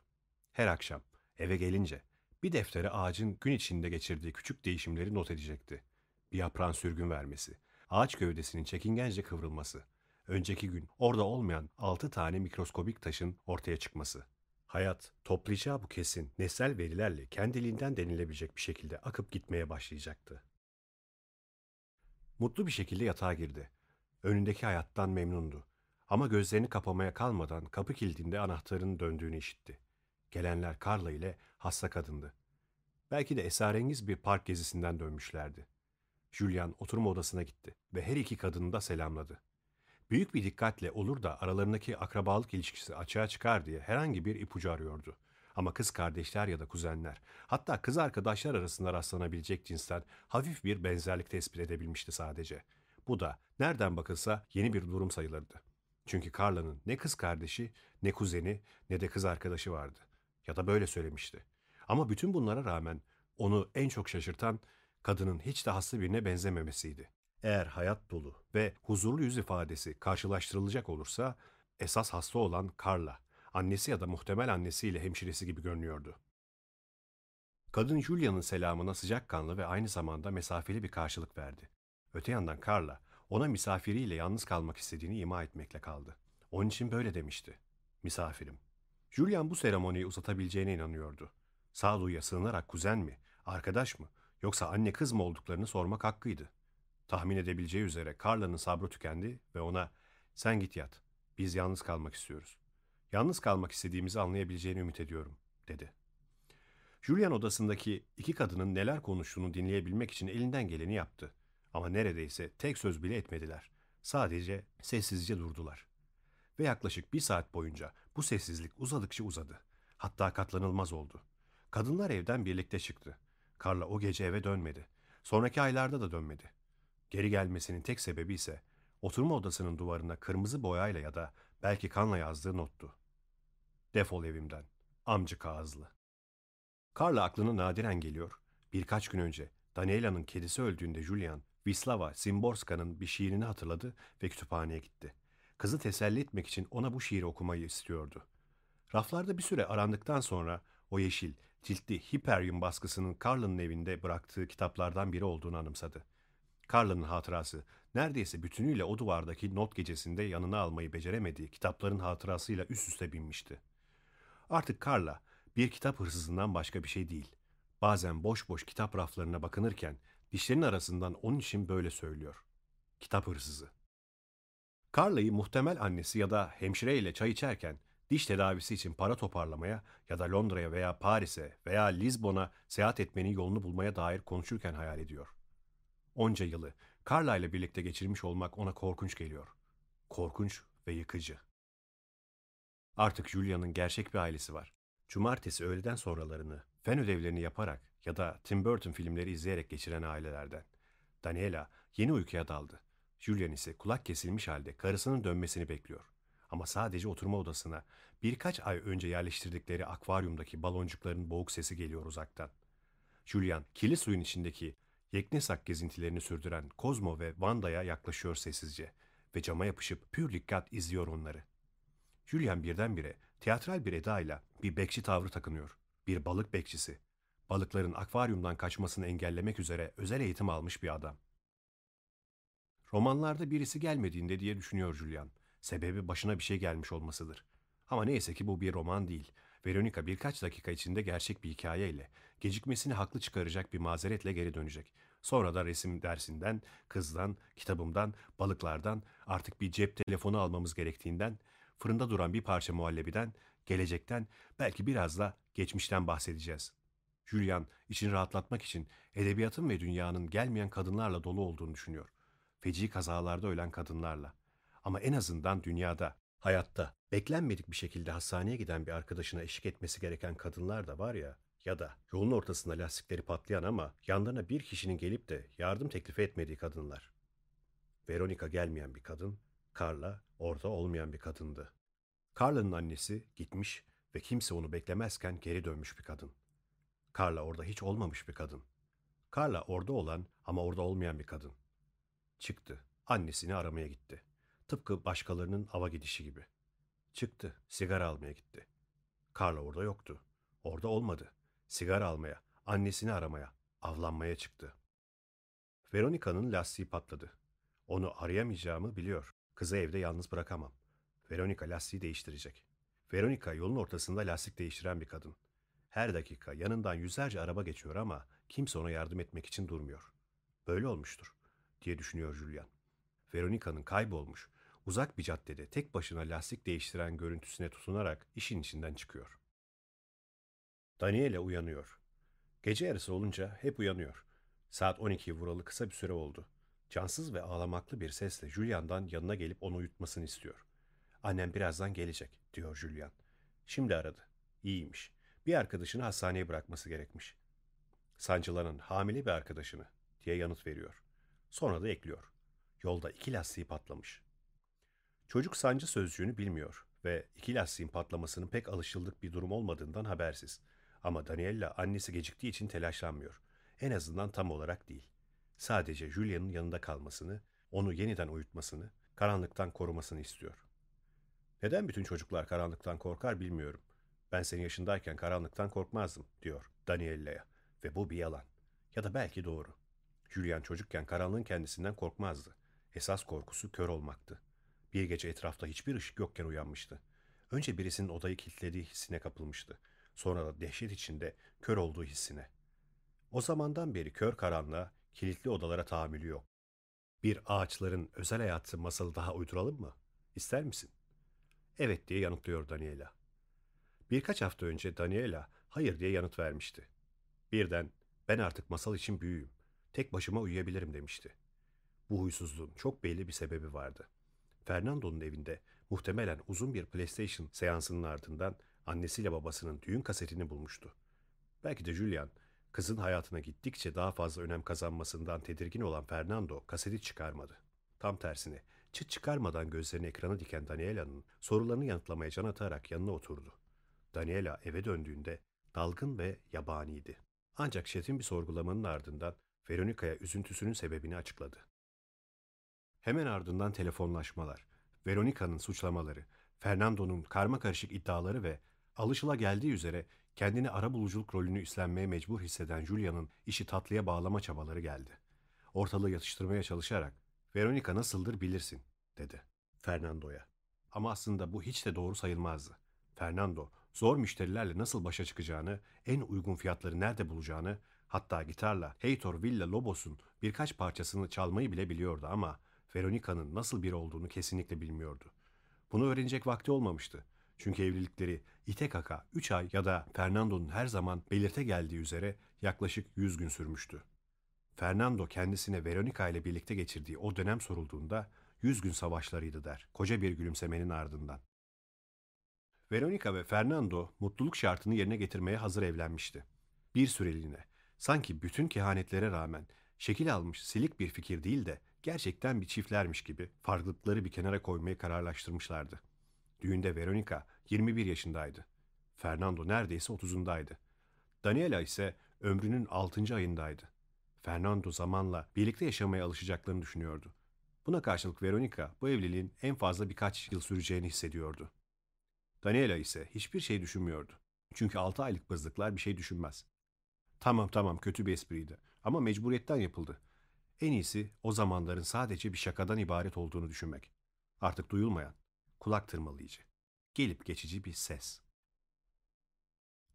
[SPEAKER 1] Her akşam eve gelince bir deftere ağacın gün içinde geçirdiği küçük değişimleri not edecekti. Bir yaprağın sürgün vermesi, ağaç gövdesinin çekingence kıvrılması, önceki gün orada olmayan altı tane mikroskobik taşın ortaya çıkması. Hayat, toplayacağı bu kesin, nesel verilerle kendiliğinden denilebilecek bir şekilde akıp gitmeye başlayacaktı. Mutlu bir şekilde yatağa girdi. Önündeki hayattan memnundu. Ama gözlerini kapamaya kalmadan kapı kilidinde anahtarın döndüğünü işitti. Gelenler Carla ile hasta kadındı. Belki de esarengiz bir park gezisinden dönmüşlerdi. Julian oturma odasına gitti ve her iki kadını da selamladı. Büyük bir dikkatle olur da aralarındaki akrabalık ilişkisi açığa çıkar diye herhangi bir ipucu arıyordu. Ama kız kardeşler ya da kuzenler, hatta kız arkadaşlar arasında rastlanabilecek cinsten hafif bir benzerlik tespit edebilmişti sadece. Bu da nereden bakılsa yeni bir durum sayılırdı. Çünkü Carla'nın ne kız kardeşi, ne kuzeni, ne de kız arkadaşı vardı. Ya da böyle söylemişti. Ama bütün bunlara rağmen onu en çok şaşırtan kadının hiç de hasta birine benzememesiydi. Eğer hayat dolu ve huzurlu yüz ifadesi karşılaştırılacak olursa esas hasta olan Carla, annesi ya da muhtemel annesiyle hemşiresi gibi görünüyordu. Kadın Julia'nın selamına sıcakkanlı ve aynı zamanda mesafeli bir karşılık verdi. Öte yandan Carla, ona misafiriyle yalnız kalmak istediğini ima etmekle kaldı. Onun için böyle demişti. Misafirim. Julian bu seremoniyi uzatabileceğine inanıyordu. Sağduyuya sığınarak kuzen mi, arkadaş mı, yoksa anne kız mı olduklarını sormak hakkıydı. Tahmin edebileceği üzere Carla'nın sabrı tükendi ve ona sen git yat, biz yalnız kalmak istiyoruz. Yalnız kalmak istediğimizi anlayabileceğini ümit ediyorum, dedi. Julian odasındaki iki kadının neler konuştuğunu dinleyebilmek için elinden geleni yaptı. Ama neredeyse tek söz bile etmediler. Sadece sessizce durdular. Ve yaklaşık bir saat boyunca bu sessizlik uzadıkça uzadı. Hatta katlanılmaz oldu. Kadınlar evden birlikte çıktı. Carla o gece eve dönmedi. Sonraki aylarda da dönmedi. Geri gelmesinin tek sebebi ise oturma odasının duvarına kırmızı boyayla ya da belki kanla yazdığı nottu. Defol evimden, amcı ağızlı. Carla aklına nadiren geliyor. Birkaç gün önce Daniela'nın kedisi öldüğünde Julian, Vislava Simborska'nın bir şiirini hatırladı ve kütüphaneye gitti. Kızı teselli etmek için ona bu şiiri okumayı istiyordu. Raflarda bir süre arandıktan sonra o yeşil, ciltli Hyperion baskısının Carla'nın evinde bıraktığı kitaplardan biri olduğunu anımsadı. Carla'nın hatırası neredeyse bütünüyle o duvardaki not gecesinde yanına almayı beceremediği kitapların hatırasıyla üst üste binmişti. Artık Carla bir kitap hırsızından başka bir şey değil. Bazen boş boş kitap raflarına bakınırken dişlerinin arasından onun için böyle söylüyor. Kitap hırsızı. Carla'yı muhtemel annesi ya da hemşireyle çay içerken diş tedavisi için para toparlamaya ya da Londra'ya veya Paris'e veya Lizbon'a seyahat etmenin yolunu bulmaya dair konuşurken hayal ediyor. Onca yılı Carla ile birlikte geçirmiş olmak ona korkunç geliyor. Korkunç ve yıkıcı. Artık Julia'nın gerçek bir ailesi var. Cumartesi öğleden sonralarını fen ödevlerini yaparak ya da Tim Burton filmleri izleyerek geçiren ailelerden. Daniela yeni uykuya daldı. Julian ise kulak kesilmiş halde karısının dönmesini bekliyor. Ama sadece oturma odasına birkaç ay önce yerleştirdikleri akvaryumdaki baloncukların boğuk sesi geliyor uzaktan. Julian, kirli suyun içindeki Yeknesak gezintilerini sürdüren Kozmo ve Vanda'ya yaklaşıyor sessizce ve cama yapışıp pür dikkat izliyor onları. Julian birdenbire tiyatral bir edayla bir bekçi tavrı takınıyor. Bir balık bekçisi. Balıkların akvaryumdan kaçmasını engellemek üzere özel eğitim almış bir adam. Romanlarda birisi gelmediğinde diye düşünüyor Julian. Sebebi başına bir şey gelmiş olmasıdır. Ama neyse ki bu bir roman değil. Veronica birkaç dakika içinde gerçek bir hikayeyle, gecikmesini haklı çıkaracak bir mazeretle geri dönecek. Sonra da resim dersinden, kızdan, kitabımdan, balıklardan, artık bir cep telefonu almamız gerektiğinden, fırında duran bir parça muhallebiden, gelecekten, belki biraz da geçmişten bahsedeceğiz. Julian içini rahatlatmak için edebiyatın ve dünyanın gelmeyen kadınlarla dolu olduğunu düşünüyor. Feci kazalarda ölen kadınlarla. Ama en azından dünyada, hayatta, beklenmedik bir şekilde hastaneye giden bir arkadaşına eşlik etmesi gereken kadınlar da var ya, ya da yolun ortasında lastikleri patlayan ama yanlarına bir kişinin gelip de yardım teklifi etmediği kadınlar. Veronica gelmeyen bir kadın, Carla orada olmayan bir kadındı. Carla'nın annesi gitmiş ve kimse onu beklemezken geri dönmüş bir kadın. Carla orada hiç olmamış bir kadın. Carla orada olan ama orada olmayan bir kadın. Çıktı. Annesini aramaya gitti. Tıpkı başkalarının ava gidişi gibi. Çıktı. Sigara almaya gitti. Carla orada yoktu. Orada olmadı. Sigara almaya, annesini aramaya, avlanmaya çıktı. Veronica'nın lastiği patladı. Onu arayamayacağımı biliyor. Kızı evde yalnız bırakamam. Veronica lastiği değiştirecek. Veronica yolun ortasında lastik değiştiren bir kadın. Her dakika yanından yüzlerce araba geçiyor ama kimse ona yardım etmek için durmuyor. Böyle olmuştur diye düşünüyor Julian. Veronica'nın kaybolmuş, uzak bir caddede tek başına lastik değiştiren görüntüsüne tutunarak işin içinden çıkıyor. Daniela uyanıyor. Gece yarısı olunca hep uyanıyor. Saat 12'yi vuralı kısa bir süre oldu. Cansız ve ağlamaklı bir sesle Julian'dan yanına gelip onu uyutmasını istiyor. Annem birazdan gelecek, diyor Julian. Şimdi aradı. İyiymiş. Bir arkadaşını hastaneye bırakması gerekmiş. Sancılanan hamile bir arkadaşını, diye yanıt veriyor. Sonra da ekliyor. Yolda iki lastiği patlamış. Çocuk sancı sözcüğünü bilmiyor ve iki lastiğin patlamasının pek alışıldık bir durum olmadığından habersiz. Ama Daniela annesi geciktiği için telaşlanmıyor. En azından tam olarak değil. Sadece Julia'nın yanında kalmasını, onu yeniden uyutmasını, karanlıktan korumasını istiyor. Neden bütün çocuklar karanlıktan korkar bilmiyorum. Ben senin yaşındayken karanlıktan korkmazdım, diyor Daniella'ya. Ve bu bir yalan. Ya da belki doğru. Julian çocukken karanlığın kendisinden korkmazdı. Esas korkusu kör olmaktı. Bir gece etrafta hiçbir ışık yokken uyanmıştı. Önce birisinin odayı kilitlediği hissine kapılmıştı. Sonra da dehşet içinde kör olduğu hissine. O zamandan beri kör karanlığa, kilitli odalara tahammülü yok. Bir ağaçların özel hayatı masalı daha uyduralım mı? İster misin? Evet diye yanıtlıyor Daniela. Birkaç hafta önce Daniela hayır diye yanıt vermişti. Birden ben artık masal için büyüğüm. Tek başıma uyuyabilirim demişti. Bu huysuzluğun çok belli bir sebebi vardı. Fernando'nun evinde muhtemelen uzun bir PlayStation seansının ardından annesiyle babasının düğün kasetini bulmuştu. Belki de Julian, kızın hayatına gittikçe daha fazla önem kazanmasından tedirgin olan Fernando kaseti çıkarmadı. Tam tersine çıt çıkarmadan gözlerini ekrana diken Daniela'nın sorularını yanıtlamaya can atarak yanına oturdu. Daniela eve döndüğünde dalgın ve yabaniydi. Ancak şetin bir sorgulamanın ardından Veronica'ya üzüntüsünün sebebini açıkladı. Hemen ardından telefonlaşmalar, Veronica'nın suçlamaları, Fernando'nun karma karışık iddiaları ve alışıla geldiği üzere kendini ara buluculuk rolünü üstlenmeye mecbur hisseden Julia'nın işi tatlıya bağlama çabaları geldi. Ortalığı yatıştırmaya çalışarak Veronica nasıldır bilirsin, dedi Fernando'ya. Ama aslında bu hiç de doğru sayılmazdı. Fernando, zor müşterilerle nasıl başa çıkacağını, en uygun fiyatları nerede bulacağını, hatta gitarla Heitor Villa Lobos'un birkaç parçasını çalmayı bile biliyordu ama Veronica'nın nasıl biri olduğunu kesinlikle bilmiyordu. Bunu öğrenecek vakti olmamıştı. Çünkü evlilikleri ite kaka 3 ay ya da Fernando'nun her zaman belirte geldiği üzere yaklaşık 100 gün sürmüştü. Fernando kendisine Veronica ile birlikte geçirdiği o dönem sorulduğunda 100 gün savaşlarıydı der, koca bir gülümsemenin ardından. Veronica ve Fernando mutluluk şartını yerine getirmeye hazır evlenmişti. Bir süreliğine, sanki bütün kehanetlere rağmen şekil almış silik bir fikir değil de gerçekten bir çiftlermiş gibi farklılıkları bir kenara koymayı kararlaştırmışlardı. Düğünde Veronica 21 yaşındaydı. Fernando neredeyse 30'undaydı. Daniela ise ömrünün 6. ayındaydı. Fernando zamanla birlikte yaşamaya alışacaklarını düşünüyordu. Buna karşılık Veronica bu evliliğin en fazla birkaç yıl süreceğini hissediyordu. Daniela ise hiçbir şey düşünmüyordu. Çünkü 6 aylık bızlıklar bir şey düşünmez. Tamam tamam kötü bir espriydi ama mecburiyetten yapıldı. En iyisi o zamanların sadece bir şakadan ibaret olduğunu düşünmek. Artık duyulmayan, kulak tırmalayıcı, gelip geçici bir ses.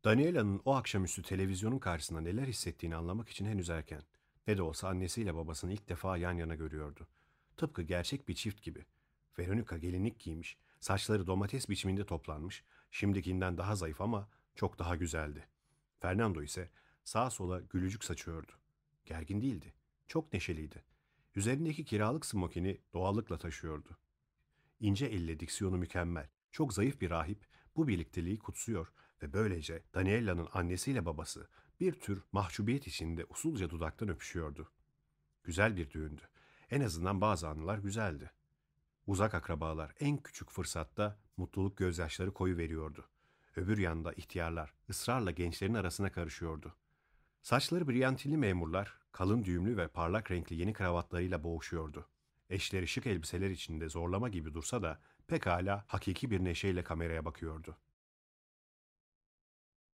[SPEAKER 1] Daniela'nın o akşamüstü televizyonun karşısında neler hissettiğini anlamak için henüz erken. Ne de olsa annesiyle babasını ilk defa yan yana görüyordu. Tıpkı gerçek bir çift gibi. Veronica gelinlik giymiş, saçları domates biçiminde toplanmış, şimdikinden daha zayıf ama çok daha güzeldi. Fernando ise sağa sola gülücük saçıyordu. Gergin değildi. Çok neşeliydi. Üzerindeki kiralık smokini doğallıkla taşıyordu. İnce elle diksiyonu mükemmel. Çok zayıf bir rahip bu birlikteliği kutsuyor ve böylece Daniella'nın annesiyle babası bir tür mahcubiyet içinde usulca dudaktan öpüşüyordu. Güzel bir düğündü. En azından bazı anılar güzeldi. Uzak akrabalar en küçük fırsatta mutluluk gözyaşları koyu veriyordu. Öbür yanda ihtiyarlar ısrarla gençlerin arasına karışıyordu. Saçları briyantili memurlar kalın düğümlü ve parlak renkli yeni kravatlarıyla boğuşuyordu. Eşleri şık elbiseler içinde zorlama gibi dursa da pekala hakiki bir neşeyle kameraya bakıyordu.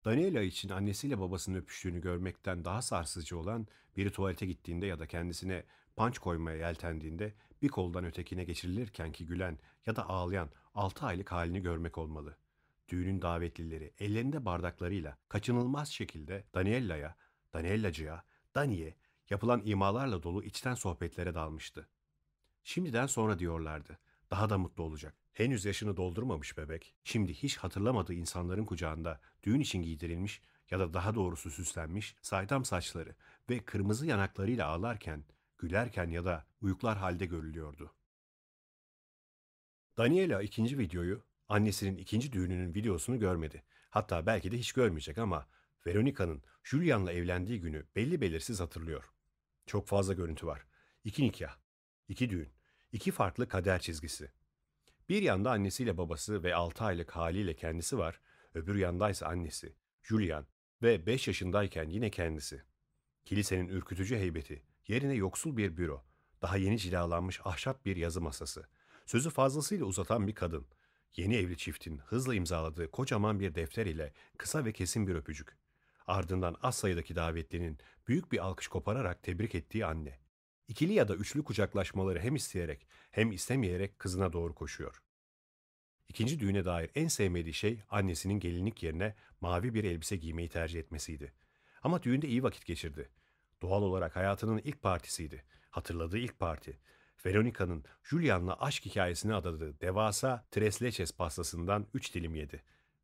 [SPEAKER 1] Daniela için annesiyle babasının öpüştüğünü görmekten daha sarsıcı olan biri tuvalete gittiğinde ya da kendisine panç koymaya yeltendiğinde bir koldan ötekine geçirilirken ki gülen ya da ağlayan altı aylık halini görmek olmalı. Düğünün davetlileri ellerinde bardaklarıyla kaçınılmaz şekilde Daniella'ya, Daniella'cıya, Dani'ye yapılan imalarla dolu içten sohbetlere dalmıştı. Şimdiden sonra diyorlardı. Daha da mutlu olacak. Henüz yaşını doldurmamış bebek, şimdi hiç hatırlamadığı insanların kucağında düğün için giydirilmiş ya da daha doğrusu süslenmiş saydam saçları ve kırmızı yanaklarıyla ağlarken, gülerken ya da uyuklar halde görülüyordu. Daniela ikinci videoyu, annesinin ikinci düğününün videosunu görmedi. Hatta belki de hiç görmeyecek ama Veronica'nın Julian'la evlendiği günü belli belirsiz hatırlıyor. Çok fazla görüntü var. İki nikah, iki düğün, iki farklı kader çizgisi. Bir yanda annesiyle babası ve 6 aylık haliyle kendisi var, öbür yandaysa annesi, Julian ve 5 yaşındayken yine kendisi. Kilisenin ürkütücü heybeti, yerine yoksul bir büro, daha yeni cilalanmış ahşap bir yazı masası, sözü fazlasıyla uzatan bir kadın, yeni evli çiftin hızla imzaladığı kocaman bir defter ile kısa ve kesin bir öpücük. Ardından az sayıdaki davetlinin büyük bir alkış kopararak tebrik ettiği anne. İkili ya da üçlü kucaklaşmaları hem isteyerek hem istemeyerek kızına doğru koşuyor. İkinci düğüne dair en sevmediği şey annesinin gelinlik yerine mavi bir elbise giymeyi tercih etmesiydi. Ama düğünde iyi vakit geçirdi. Doğal olarak hayatının ilk partisiydi. Hatırladığı ilk parti. Veronica'nın Julian'la aşk hikayesini adadığı devasa tres leches pastasından üç dilim yedi.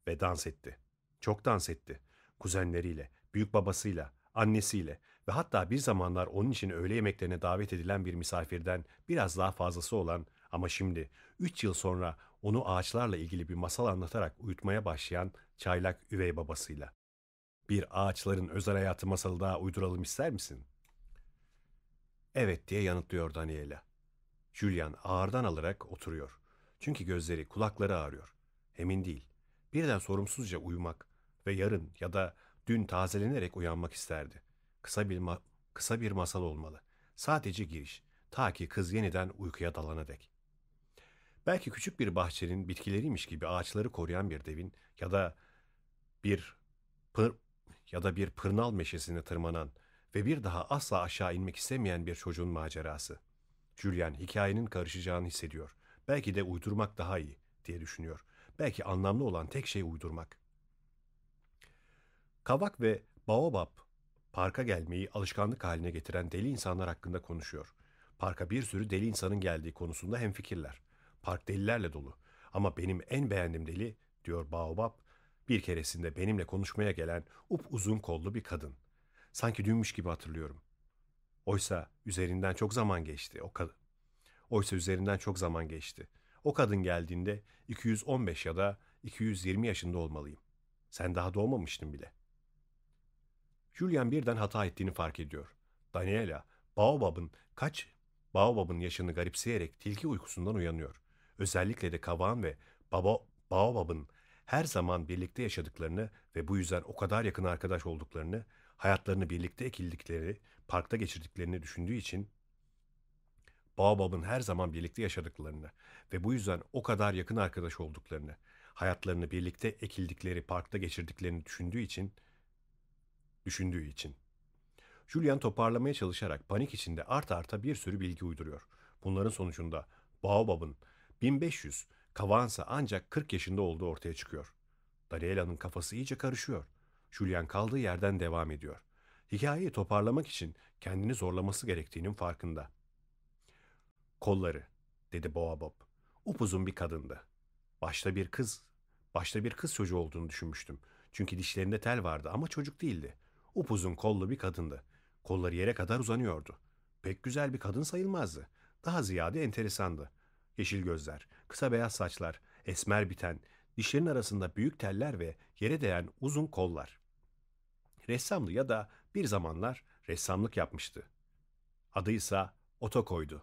[SPEAKER 1] Ve dans etti. Çok dans etti. Kuzenleriyle, büyük babasıyla, annesiyle ve hatta bir zamanlar onun için öğle yemeklerine davet edilen bir misafirden biraz daha fazlası olan ama şimdi 3 yıl sonra onu ağaçlarla ilgili bir masal anlatarak uyutmaya başlayan çaylak üvey babasıyla. Bir ağaçların özel hayatı masalı daha uyduralım ister misin? Evet diye yanıtlıyor Daniela. Julian ağırdan alarak oturuyor. Çünkü gözleri, kulakları ağrıyor. Emin değil. Birden sorumsuzca uyumak ve yarın ya da dün tazelenerek uyanmak isterdi. Kısa bir ma- kısa bir masal olmalı. Sadece giriş. Ta ki kız yeniden uykuya dalana dek. Belki küçük bir bahçenin bitkileriymiş gibi ağaçları koruyan bir devin ya da bir pır ya da bir pırnal meşesine tırmanan ve bir daha asla aşağı inmek istemeyen bir çocuğun macerası. Julian hikayenin karışacağını hissediyor. Belki de uydurmak daha iyi diye düşünüyor. Belki anlamlı olan tek şey uydurmak. Kavak ve Baobab parka gelmeyi alışkanlık haline getiren deli insanlar hakkında konuşuyor. Parka bir sürü deli insanın geldiği konusunda hemfikirler. Park delilerle dolu. Ama benim en beğendiğim deli, diyor Baobab, bir keresinde benimle konuşmaya gelen up uzun kollu bir kadın. Sanki dünmüş gibi hatırlıyorum. Oysa üzerinden çok zaman geçti o kadın. Oysa üzerinden çok zaman geçti. O kadın geldiğinde 215 ya da 220 yaşında olmalıyım. Sen daha doğmamıştın bile. Julian birden hata ettiğini fark ediyor. Daniela, Baobab'ın kaç Baobab'ın yaşını garipseyerek tilki uykusundan uyanıyor. Özellikle de Kavan ve Baba, Baobab'ın her zaman birlikte yaşadıklarını ve bu yüzden o kadar yakın arkadaş olduklarını, hayatlarını birlikte ekildikleri, parkta geçirdiklerini düşündüğü için Baobab'ın her zaman birlikte yaşadıklarını ve bu yüzden o kadar yakın arkadaş olduklarını, hayatlarını birlikte ekildikleri, parkta geçirdiklerini düşündüğü için düşündüğü için. Julian toparlamaya çalışarak panik içinde art arta bir sürü bilgi uyduruyor. Bunların sonucunda Baobab'ın 1500, Kavansa ancak 40 yaşında olduğu ortaya çıkıyor. Daniela'nın kafası iyice karışıyor. Julian kaldığı yerden devam ediyor. Hikayeyi toparlamak için kendini zorlaması gerektiğinin farkında. Kolları, dedi Boabab. Upuzun bir kadındı. Başta bir kız, başta bir kız çocuğu olduğunu düşünmüştüm. Çünkü dişlerinde tel vardı ama çocuk değildi. Upuzun kollu bir kadındı. Kolları yere kadar uzanıyordu. Pek güzel bir kadın sayılmazdı. Daha ziyade enteresandı. Yeşil gözler, kısa beyaz saçlar, esmer biten, dişlerin arasında büyük teller ve yere değen uzun kollar. Ressamdı ya da bir zamanlar ressamlık yapmıştı. Adı ise Otoko'ydu.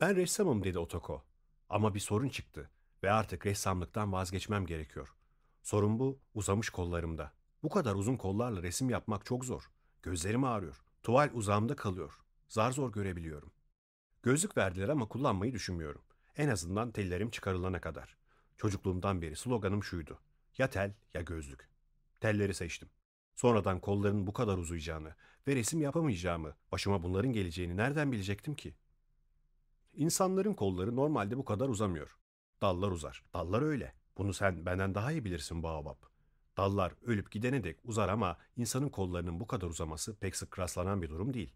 [SPEAKER 1] Ben ressamım dedi Otoko. Ama bir sorun çıktı ve artık ressamlıktan vazgeçmem gerekiyor. Sorun bu, uzamış kollarımda. Bu kadar uzun kollarla resim yapmak çok zor. Gözlerim ağrıyor. Tuval uzağımda kalıyor. Zar zor görebiliyorum. Gözlük verdiler ama kullanmayı düşünmüyorum. En azından tellerim çıkarılana kadar. Çocukluğumdan beri sloganım şuydu. Ya tel ya gözlük. Telleri seçtim. Sonradan kolların bu kadar uzayacağını ve resim yapamayacağımı, başıma bunların geleceğini nereden bilecektim ki? İnsanların kolları normalde bu kadar uzamıyor. Dallar uzar. Dallar öyle. Bunu sen benden daha iyi bilirsin Baobab. Dallar ölüp gidene dek uzar ama insanın kollarının bu kadar uzaması pek sık rastlanan bir durum değil.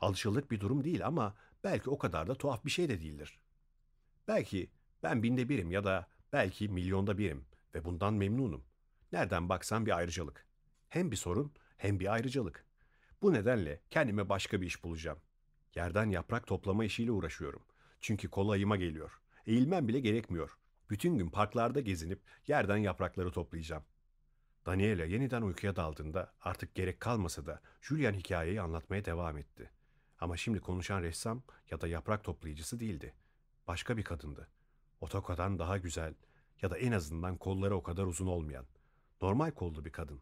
[SPEAKER 1] Alışıldık bir durum değil ama belki o kadar da tuhaf bir şey de değildir. Belki ben binde birim ya da belki milyonda birim ve bundan memnunum. Nereden baksan bir ayrıcalık. Hem bir sorun hem bir ayrıcalık. Bu nedenle kendime başka bir iş bulacağım. Yerden yaprak toplama işiyle uğraşıyorum. Çünkü kolayıma geliyor. Eğilmem bile gerekmiyor. Bütün gün parklarda gezinip yerden yaprakları toplayacağım. Daniela yeniden uykuya daldığında artık gerek kalmasa da Julian hikayeyi anlatmaya devam etti. Ama şimdi konuşan ressam ya da yaprak toplayıcısı değildi. Başka bir kadındı. Otokadan daha güzel ya da en azından kolları o kadar uzun olmayan. Normal kollu bir kadın.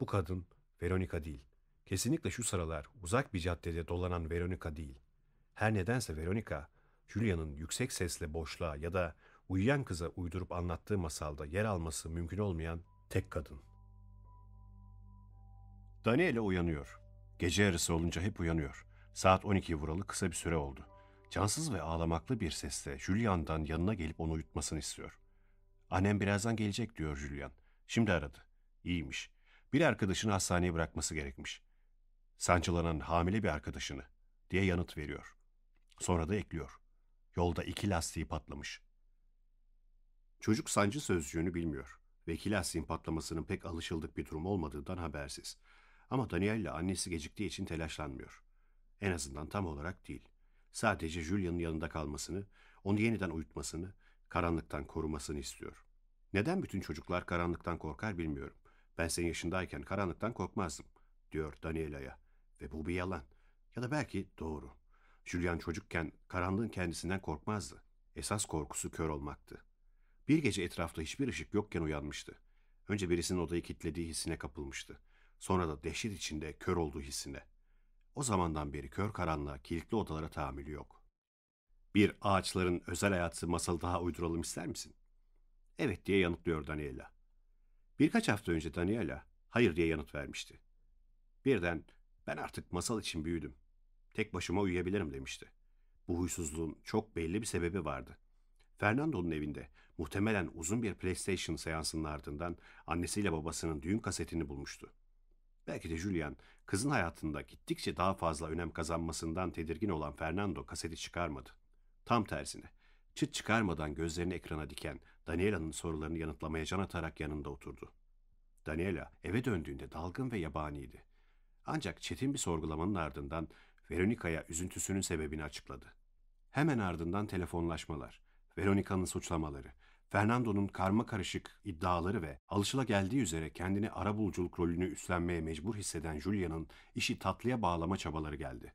[SPEAKER 1] Bu kadın Veronica değil. Kesinlikle şu sıralar uzak bir caddede dolanan Veronica değil. Her nedense Veronica, Julia'nın yüksek sesle boşluğa ya da uyuyan kıza uydurup anlattığı masalda yer alması mümkün olmayan tek kadın. Daniela uyanıyor. Gece yarısı olunca hep uyanıyor. Saat 12 vuralı kısa bir süre oldu. Cansız ve ağlamaklı bir sesle Julian'dan yanına gelip onu uyutmasını istiyor. Annem birazdan gelecek diyor Julian. Şimdi aradı. İyiymiş. Bir arkadaşını hastaneye bırakması gerekmiş. Sancılanan hamile bir arkadaşını diye yanıt veriyor. Sonra da ekliyor. Yolda iki lastiği patlamış. Çocuk sancı sözcüğünü bilmiyor ve iki lastiğin patlamasının pek alışıldık bir durum olmadığından habersiz. Ama Daniel ile annesi geciktiği için telaşlanmıyor. En azından tam olarak değil. Sadece Julia'nın yanında kalmasını, onu yeniden uyutmasını, karanlıktan korumasını istiyor. Neden bütün çocuklar karanlıktan korkar bilmiyorum. Ben senin yaşındayken karanlıktan korkmazdım, diyor Daniela'ya. Ve bu bir yalan. Ya da belki doğru. Julian çocukken karanlığın kendisinden korkmazdı. Esas korkusu kör olmaktı. Bir gece etrafta hiçbir ışık yokken uyanmıştı. Önce birisinin odayı kilitlediği hissine kapılmıştı. Sonra da dehşet içinde kör olduğu hissine. O zamandan beri kör karanlığa, kilitli odalara tahammülü yok. Bir ağaçların özel hayatı masal daha uyduralım ister misin? Evet diye yanıtlıyor Daniela. Birkaç hafta önce Daniela hayır diye yanıt vermişti. Birden ben artık masal için büyüdüm. Tek başıma uyuyabilirim demişti. Bu huysuzluğun çok belli bir sebebi vardı. Fernando'nun evinde muhtemelen uzun bir PlayStation seansının ardından annesiyle babasının düğün kasetini bulmuştu. Belki de Julian, kızın hayatında gittikçe daha fazla önem kazanmasından tedirgin olan Fernando kaseti çıkarmadı. Tam tersine, çıt çıkarmadan gözlerini ekrana diken Daniela'nın sorularını yanıtlamaya can atarak yanında oturdu. Daniela eve döndüğünde dalgın ve yabaniydi. Ancak çetin bir sorgulamanın ardından Veronica'ya üzüntüsünün sebebini açıkladı. Hemen ardından telefonlaşmalar, Veronica'nın suçlamaları, Fernando'nun karma karışık iddiaları ve alışılageldiği üzere kendini arabuluculuk rolünü üstlenmeye mecbur hisseden Julia'nın işi tatlıya bağlama çabaları geldi.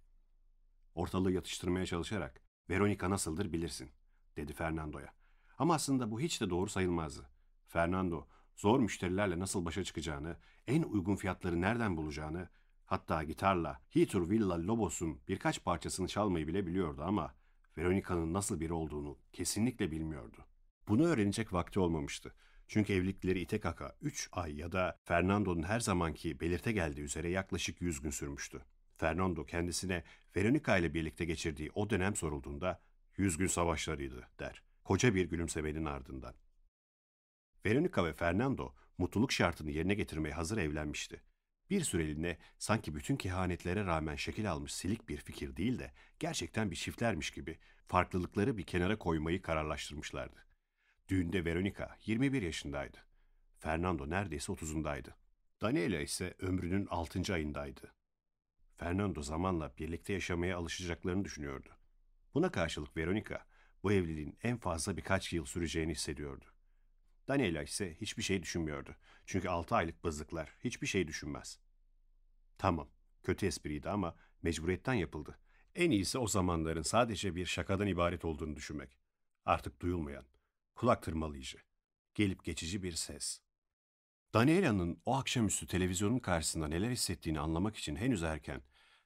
[SPEAKER 1] Ortalığı yatıştırmaya çalışarak Veronica nasıldır bilirsin, dedi Fernando'ya. Ama aslında bu hiç de doğru sayılmazdı. Fernando, zor müşterilerle nasıl başa çıkacağını, en uygun fiyatları nereden bulacağını, hatta gitarla Hitur Villa Lobos'un birkaç parçasını çalmayı bile biliyordu ama Veronica'nın nasıl biri olduğunu kesinlikle bilmiyordu. Bunu öğrenecek vakti olmamıştı. Çünkü evlilikleri ite kaka 3 ay ya da Fernando'nun her zamanki belirte geldiği üzere yaklaşık 100 gün sürmüştü. Fernando kendisine Veronica ile birlikte geçirdiği o dönem sorulduğunda 100 gün savaşlarıydı der. Koca bir gülümsemenin ardından. Veronica ve Fernando mutluluk şartını yerine getirmeye hazır evlenmişti. Bir süreliğine sanki bütün kehanetlere rağmen şekil almış silik bir fikir değil de gerçekten bir çiftlermiş gibi farklılıkları bir kenara koymayı kararlaştırmışlardı. Düğünde Veronica 21 yaşındaydı. Fernando neredeyse 30'undaydı. Daniela ise ömrünün 6. ayındaydı. Fernando zamanla birlikte yaşamaya alışacaklarını düşünüyordu. Buna karşılık Veronica bu evliliğin en fazla birkaç yıl süreceğini hissediyordu. Daniela ise hiçbir şey düşünmüyordu. Çünkü 6 aylık bızlıklar hiçbir şey düşünmez. Tamam, kötü espriydi ama mecburiyetten yapıldı. En iyisi o zamanların sadece bir şakadan ibaret olduğunu düşünmek. Artık duyulmayan, kulak tırmalayıcı, gelip geçici bir ses. Daniela'nın o akşamüstü televizyonun karşısında neler hissettiğini anlamak için henüz erken,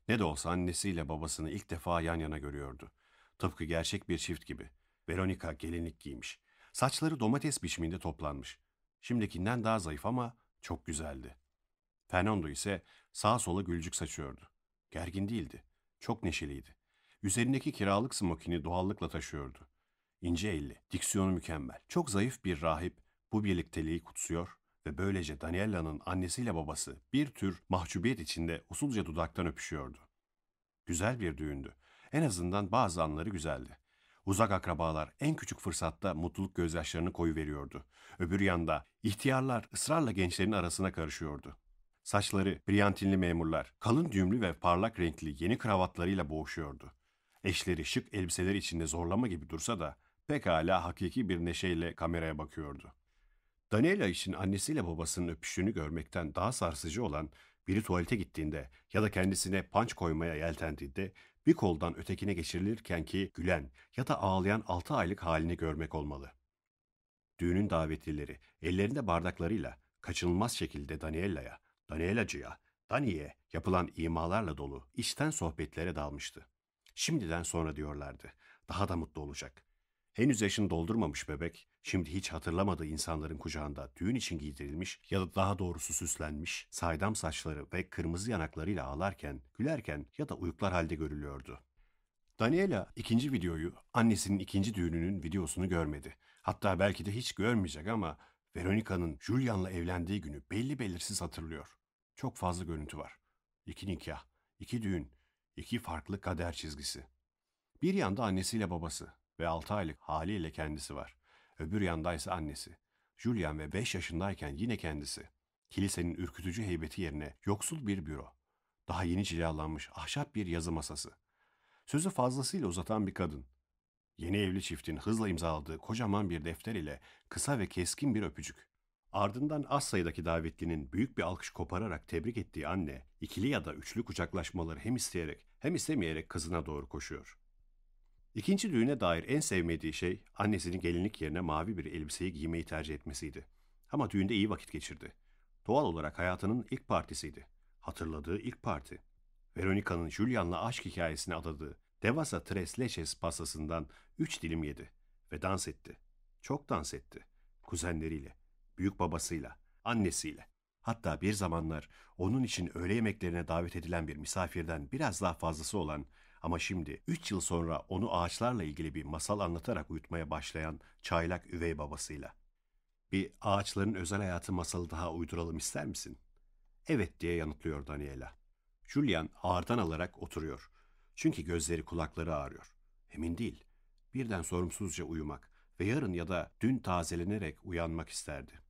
[SPEAKER 1] ne de olsa annesiyle babasını ilk defa yan yana görüyordu. Tıpkı gerçek bir çift gibi. Veronica gelinlik giymiş. Saçları domates biçiminde toplanmış. Şimdikinden daha zayıf ama çok güzeldi. Fernando ise sağa sola gülcük saçıyordu. Gergin değildi. Çok neşeliydi. Üzerindeki kiralık smokini doğallıkla taşıyordu. İnce elli, diksiyonu mükemmel. Çok zayıf bir rahip bu birlikteliği kutsuyor ve böylece Daniella'nın annesiyle babası bir tür mahcubiyet içinde usulca dudaktan öpüşüyordu. Güzel bir düğündü. En azından bazı anları güzeldi. Uzak akrabalar en küçük fırsatta mutluluk gözyaşlarını koyu veriyordu. Öbür yanda ihtiyarlar ısrarla gençlerin arasına karışıyordu. Saçları briyantinli memurlar kalın düğümlü ve parlak renkli yeni kravatlarıyla boğuşuyordu. Eşleri şık elbiseler içinde zorlama gibi dursa da pekala hakiki bir neşeyle kameraya bakıyordu. Daniela için annesiyle babasının öpüştüğünü görmekten daha sarsıcı olan biri tuvalete gittiğinde ya da kendisine panç koymaya yeltendiğinde bir koldan ötekine geçirilirken ki gülen ya da ağlayan altı aylık halini görmek olmalı. Düğünün davetlileri ellerinde bardaklarıyla kaçınılmaz şekilde Daniela'ya, Danielacıya, Dani'ye yapılan imalarla dolu içten sohbetlere dalmıştı. Şimdiden sonra diyorlardı. Daha da mutlu olacak. Henüz yaşını doldurmamış bebek, şimdi hiç hatırlamadığı insanların kucağında düğün için giydirilmiş ya da daha doğrusu süslenmiş, saydam saçları ve kırmızı yanaklarıyla ağlarken, gülerken ya da uyuklar halde görülüyordu. Daniela ikinci videoyu, annesinin ikinci düğününün videosunu görmedi. Hatta belki de hiç görmeyecek ama Veronica'nın Julian'la evlendiği günü belli belirsiz hatırlıyor. Çok fazla görüntü var. İki nikah, iki düğün, iki farklı kader çizgisi. Bir yanda annesiyle babası, ve 6 aylık haliyle kendisi var. Öbür yandaysa annesi. Julian ve 5 yaşındayken yine kendisi. Kilisenin ürkütücü heybeti yerine yoksul bir büro. Daha yeni cilalanmış ahşap bir yazı masası. Sözü fazlasıyla uzatan bir kadın. Yeni evli çiftin hızla imzaladığı kocaman bir defter ile kısa ve keskin bir öpücük. Ardından az sayıdaki davetlinin büyük bir alkış kopararak tebrik ettiği anne, ikili ya da üçlü kucaklaşmaları hem isteyerek hem istemeyerek kızına doğru koşuyor. İkinci düğüne dair en sevmediği şey annesinin gelinlik yerine mavi bir elbiseyi giymeyi tercih etmesiydi. Ama düğünde iyi vakit geçirdi. Doğal olarak hayatının ilk partisiydi. Hatırladığı ilk parti. Veronica'nın Julian'la aşk hikayesine adadığı devasa tres leches pastasından üç dilim yedi ve dans etti. Çok dans etti. Kuzenleriyle, büyük babasıyla, annesiyle. Hatta bir zamanlar onun için öğle yemeklerine davet edilen bir misafirden biraz daha fazlası olan ama şimdi 3 yıl sonra onu ağaçlarla ilgili bir masal anlatarak uyutmaya başlayan çaylak üvey babasıyla. Bir ağaçların özel hayatı masalı daha uyduralım ister misin? Evet diye yanıtlıyor Daniela. Julian ağırdan alarak oturuyor. Çünkü gözleri kulakları ağrıyor. Emin değil. Birden sorumsuzca uyumak ve yarın ya da dün tazelenerek uyanmak isterdi.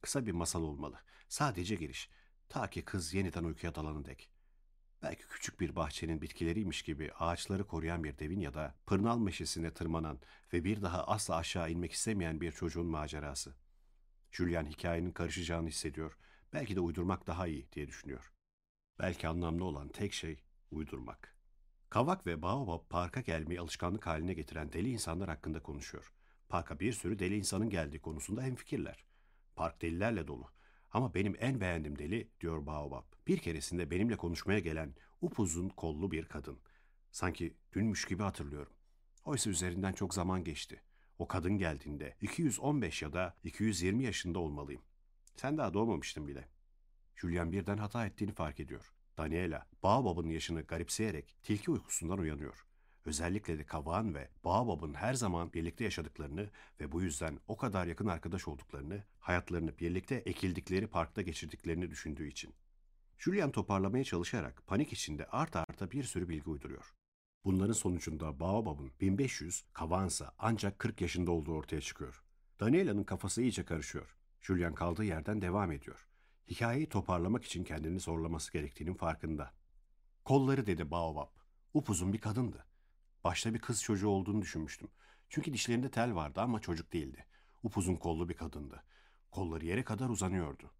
[SPEAKER 1] Kısa bir masal olmalı. Sadece giriş. Ta ki kız yeniden uykuya dalanı dek. Belki küçük bir bahçenin bitkileriymiş gibi ağaçları koruyan bir devin ya da pırnal meşesine tırmanan ve bir daha asla aşağı inmek istemeyen bir çocuğun macerası. Julian hikayenin karışacağını hissediyor. Belki de uydurmak daha iyi diye düşünüyor. Belki anlamlı olan tek şey uydurmak. Kavak ve Baobab parka gelmeyi alışkanlık haline getiren deli insanlar hakkında konuşuyor. Parka bir sürü deli insanın geldiği konusunda hemfikirler. Park delilerle dolu. Ama benim en beğendiğim deli, diyor Baobab, bir keresinde benimle konuşmaya gelen upuzun kollu bir kadın. Sanki dünmüş gibi hatırlıyorum. Oysa üzerinden çok zaman geçti. O kadın geldiğinde 215 ya da 220 yaşında olmalıyım. Sen daha doğmamıştın bile. Julian birden hata ettiğini fark ediyor. Daniela, Baobab'ın yaşını garipseyerek tilki uykusundan uyanıyor. Özellikle de Kavağın ve Baobab'ın her zaman birlikte yaşadıklarını ve bu yüzden o kadar yakın arkadaş olduklarını, hayatlarını birlikte ekildikleri parkta geçirdiklerini düşündüğü için. Julian toparlamaya çalışarak panik içinde art arta bir sürü bilgi uyduruyor. Bunların sonucunda Baobab'ın 1500, Kavansa ancak 40 yaşında olduğu ortaya çıkıyor. Daniela'nın kafası iyice karışıyor. Julian kaldığı yerden devam ediyor. hikayeyi toparlamak için kendini zorlaması gerektiğinin farkında. Kolları dedi Baobab. Upuzun bir kadındı. Başta bir kız çocuğu olduğunu düşünmüştüm. Çünkü dişlerinde tel vardı ama çocuk değildi. Upuzun kollu bir kadındı. Kolları yere kadar uzanıyordu.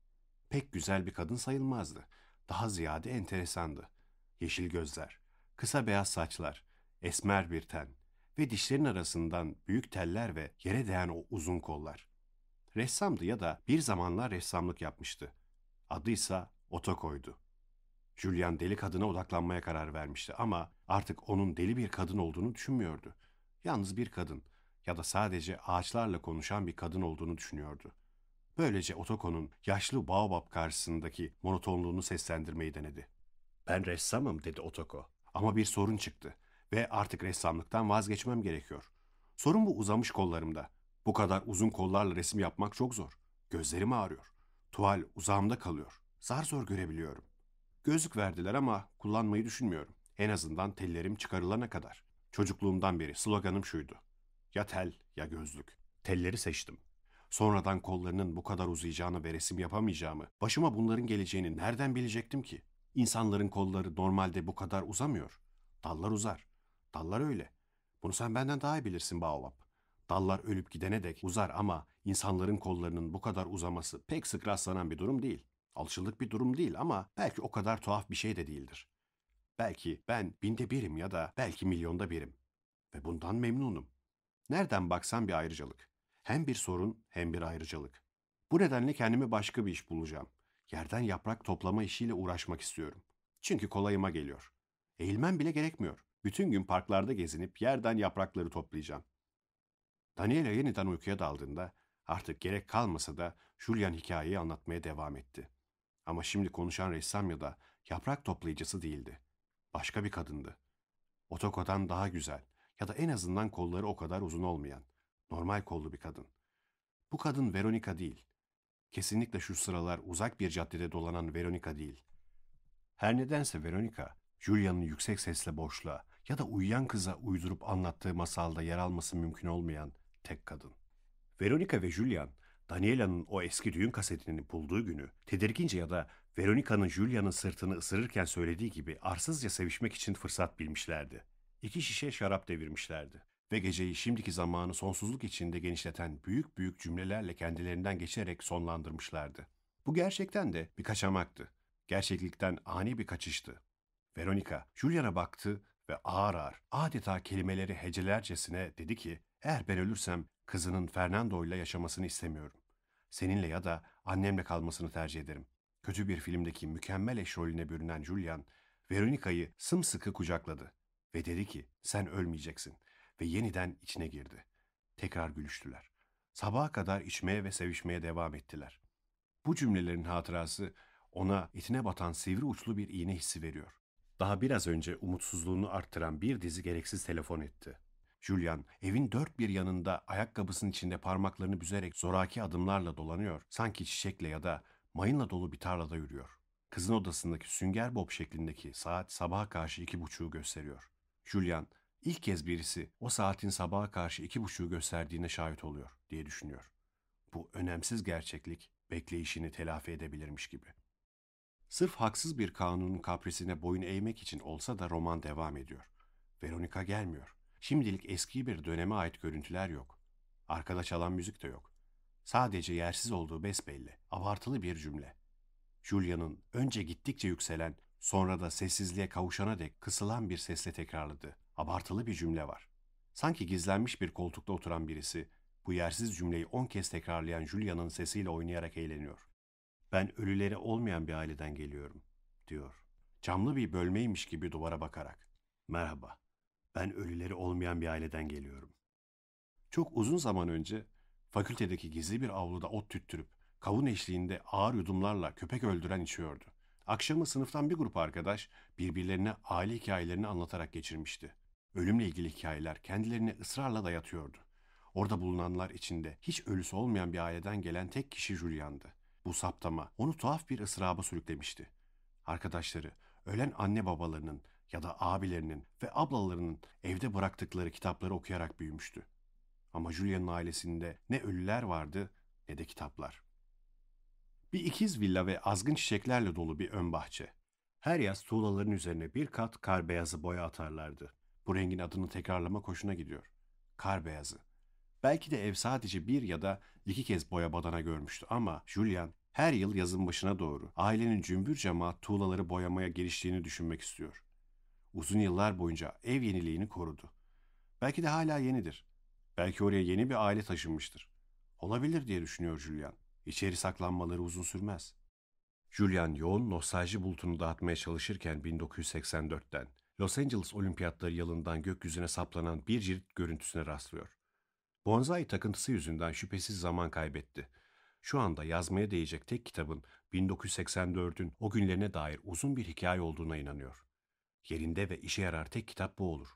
[SPEAKER 1] Pek güzel bir kadın sayılmazdı. Daha ziyade enteresandı. Yeşil gözler, kısa beyaz saçlar, esmer bir ten ve dişlerin arasından büyük teller ve yere değen o uzun kollar. Ressamdı ya da bir zamanlar ressamlık yapmıştı. Adıysa Otoko'ydu. Julian deli kadına odaklanmaya karar vermişti ama artık onun deli bir kadın olduğunu düşünmüyordu. Yalnız bir kadın ya da sadece ağaçlarla konuşan bir kadın olduğunu düşünüyordu. Böylece Otoko'nun yaşlı Baobab karşısındaki monotonluğunu seslendirmeyi denedi. Ben ressamım dedi Otoko. Ama bir sorun çıktı ve artık ressamlıktan vazgeçmem gerekiyor. Sorun bu uzamış kollarımda. Bu kadar uzun kollarla resim yapmak çok zor. Gözlerim ağrıyor. Tuval uzağımda kalıyor. Zar zor görebiliyorum. Gözlük verdiler ama kullanmayı düşünmüyorum. En azından tellerim çıkarılana kadar. Çocukluğumdan beri sloganım şuydu. Ya tel ya gözlük. Telleri seçtim. Sonradan kollarının bu kadar uzayacağını ve resim yapamayacağımı, başıma bunların geleceğini nereden bilecektim ki? İnsanların kolları normalde bu kadar uzamıyor. Dallar uzar. Dallar öyle. Bunu sen benden daha iyi bilirsin Baobab. Dallar ölüp gidene dek uzar ama insanların kollarının bu kadar uzaması pek sık rastlanan bir durum değil. Alışıldık bir durum değil ama belki o kadar tuhaf bir şey de değildir. Belki ben binde birim ya da belki milyonda birim. Ve bundan memnunum. Nereden baksan bir ayrıcalık. Hem bir sorun hem bir ayrıcalık. Bu nedenle kendime başka bir iş bulacağım. Yerden yaprak toplama işiyle uğraşmak istiyorum. Çünkü kolayıma geliyor. Eğilmem bile gerekmiyor. Bütün gün parklarda gezinip yerden yaprakları toplayacağım. Daniela yeniden uykuya daldığında artık gerek kalmasa da Julian hikayeyi anlatmaya devam etti. Ama şimdi konuşan ressam ya da yaprak toplayıcısı değildi. Başka bir kadındı. Otoko'dan daha güzel ya da en azından kolları o kadar uzun olmayan, normal kollu bir kadın. Bu kadın Veronica değil. Kesinlikle şu sıralar uzak bir caddede dolanan Veronica değil. Her nedense Veronica, Julia'nın yüksek sesle boşluğa ya da uyuyan kıza uydurup anlattığı masalda yer alması mümkün olmayan tek kadın. Veronica ve Julian, Daniela'nın o eski düğün kasetini bulduğu günü tedirgince ya da Veronica'nın Julia'nın sırtını ısırırken söylediği gibi arsızca sevişmek için fırsat bilmişlerdi. İki şişe şarap devirmişlerdi ve geceyi şimdiki zamanı sonsuzluk içinde genişleten büyük büyük cümlelerle kendilerinden geçerek sonlandırmışlardı. Bu gerçekten de bir kaçamaktı. Gerçeklikten ani bir kaçıştı. Veronica, Julian'a baktı ve ağır ağır, adeta kelimeleri hecelercesine dedi ki, eğer ben ölürsem kızının Fernando ile yaşamasını istemiyorum. Seninle ya da annemle kalmasını tercih ederim. Kötü bir filmdeki mükemmel eş rolüne bürünen Julian, Veronica'yı sımsıkı kucakladı ve dedi ki, sen ölmeyeceksin ve yeniden içine girdi. Tekrar gülüştüler. Sabaha kadar içmeye ve sevişmeye devam ettiler. Bu cümlelerin hatırası ona itine batan sivri uçlu bir iğne hissi veriyor. Daha biraz önce umutsuzluğunu arttıran bir dizi gereksiz telefon etti. Julian evin dört bir yanında ayakkabısının içinde parmaklarını büzerek zoraki adımlarla dolanıyor. Sanki çiçekle ya da mayınla dolu bir tarlada yürüyor. Kızın odasındaki sünger bob şeklindeki saat sabaha karşı iki buçuğu gösteriyor. Julian ilk kez birisi o saatin sabaha karşı iki buçuğu gösterdiğine şahit oluyor diye düşünüyor. Bu önemsiz gerçeklik bekleyişini telafi edebilirmiş gibi. Sırf haksız bir kanunun kaprisine boyun eğmek için olsa da roman devam ediyor. Veronica gelmiyor. Şimdilik eski bir döneme ait görüntüler yok. Arkada çalan müzik de yok. Sadece yersiz olduğu besbelli, abartılı bir cümle. Julia'nın önce gittikçe yükselen, sonra da sessizliğe kavuşana dek kısılan bir sesle tekrarladı. Abartılı bir cümle var. Sanki gizlenmiş bir koltukta oturan birisi, bu yersiz cümleyi on kez tekrarlayan Julia'nın sesiyle oynayarak eğleniyor. Ben ölüleri olmayan bir aileden geliyorum, diyor. Camlı bir bölmeymiş gibi duvara bakarak. Merhaba, ben ölüleri olmayan bir aileden geliyorum. Çok uzun zaman önce fakültedeki gizli bir avluda ot tüttürüp kavun eşliğinde ağır yudumlarla köpek öldüren içiyordu. Akşamı sınıftan bir grup arkadaş birbirlerine aile hikayelerini anlatarak geçirmişti. Ölümle ilgili hikayeler kendilerine ısrarla dayatıyordu. Orada bulunanlar içinde hiç ölüsü olmayan bir aileden gelen tek kişi Julian'dı. Bu saptama onu tuhaf bir ısraba sürüklemişti. Arkadaşları, ölen anne babalarının ya da abilerinin ve ablalarının evde bıraktıkları kitapları okuyarak büyümüştü. Ama Julia'nın ailesinde ne ölüler vardı ne de kitaplar. Bir ikiz villa ve azgın çiçeklerle dolu bir ön bahçe. Her yaz tuğlaların üzerine bir kat kar beyazı boya atarlardı. Bu rengin adını tekrarlama hoşuna gidiyor. Kar beyazı. Belki de ev sadece bir ya da iki kez boya badana görmüştü ama Julian her yıl yazın başına doğru ailenin cümbür cemaat tuğlaları boyamaya giriştiğini düşünmek istiyor. Uzun yıllar boyunca ev yeniliğini korudu. Belki de hala yenidir. Belki oraya yeni bir aile taşınmıştır. Olabilir diye düşünüyor Julian. İçeri saklanmaları uzun sürmez. Julian yoğun nostalji bulutunu dağıtmaya çalışırken 1984'ten Los Angeles Olimpiyatları yılından gökyüzüne saplanan bir cirit görüntüsüne rastlıyor. Bonsai takıntısı yüzünden şüphesiz zaman kaybetti. Şu anda yazmaya değecek tek kitabın 1984'ün o günlerine dair uzun bir hikaye olduğuna inanıyor. Yerinde ve işe yarar tek kitap bu olur.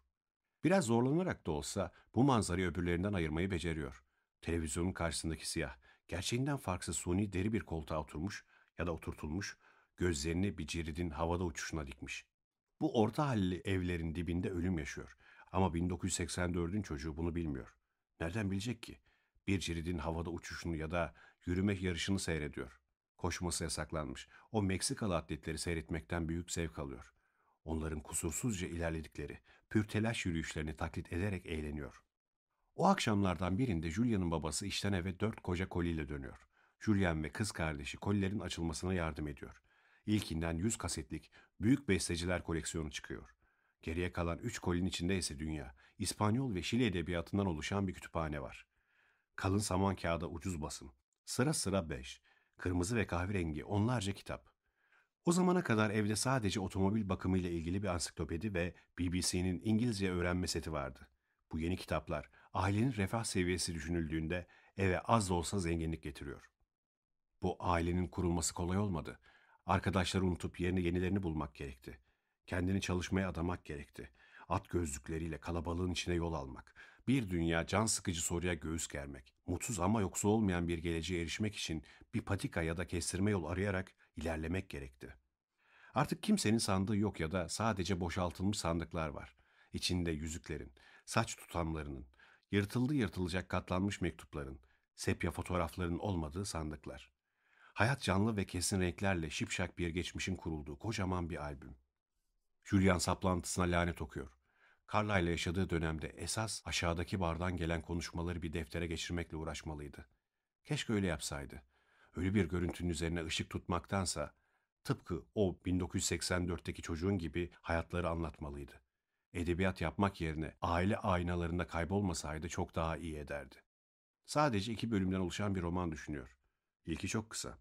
[SPEAKER 1] Biraz zorlanarak da olsa bu manzarayı öbürlerinden ayırmayı beceriyor. Televizyonun karşısındaki siyah, gerçeğinden farksız suni deri bir koltuğa oturmuş ya da oturtulmuş, gözlerini bir ciridin havada uçuşuna dikmiş. Bu orta halli evlerin dibinde ölüm yaşıyor. Ama 1984'ün çocuğu bunu bilmiyor. Nereden bilecek ki? Bir ciridin havada uçuşunu ya da yürüme yarışını seyrediyor. Koşması yasaklanmış. O Meksikalı atletleri seyretmekten büyük zevk alıyor. Onların kusursuzca ilerledikleri, pür telaş yürüyüşlerini taklit ederek eğleniyor. O akşamlardan birinde Julia'nın babası işten eve dört koca koliyle dönüyor. Julian ve kız kardeşi kolilerin açılmasına yardım ediyor. İlkinden 100 kasetlik büyük besteciler koleksiyonu çıkıyor. Geriye kalan 3 kolin içinde ise dünya, İspanyol ve Şili edebiyatından oluşan bir kütüphane var. Kalın saman kağıda ucuz basım. Sıra sıra 5. Kırmızı ve kahverengi onlarca kitap. O zamana kadar evde sadece otomobil bakımıyla ilgili bir ansiklopedi ve BBC'nin İngilizce öğrenme seti vardı. Bu yeni kitaplar ailenin refah seviyesi düşünüldüğünde eve az da olsa zenginlik getiriyor. Bu ailenin kurulması kolay olmadı. Arkadaşları unutup yerine yenilerini bulmak gerekti. Kendini çalışmaya adamak gerekti. At gözlükleriyle kalabalığın içine yol almak. Bir dünya can sıkıcı soruya göğüs germek. Mutsuz ama yoksa olmayan bir geleceğe erişmek için bir patika ya da kestirme yol arayarak ilerlemek gerekti. Artık kimsenin sandığı yok ya da sadece boşaltılmış sandıklar var. İçinde yüzüklerin, saç tutamlarının, yırtıldı yırtılacak katlanmış mektupların, sepya fotoğrafların olmadığı sandıklar. Hayat canlı ve kesin renklerle şipşak bir geçmişin kurulduğu kocaman bir albüm. Julian saplantısına lanet okuyor. Carla ile yaşadığı dönemde esas aşağıdaki bardan gelen konuşmaları bir deftere geçirmekle uğraşmalıydı. Keşke öyle yapsaydı. Ölü bir görüntünün üzerine ışık tutmaktansa tıpkı o 1984'teki çocuğun gibi hayatları anlatmalıydı. Edebiyat yapmak yerine aile aynalarında kaybolmasaydı çok daha iyi ederdi. Sadece iki bölümden oluşan bir roman düşünüyor. İlki çok kısa.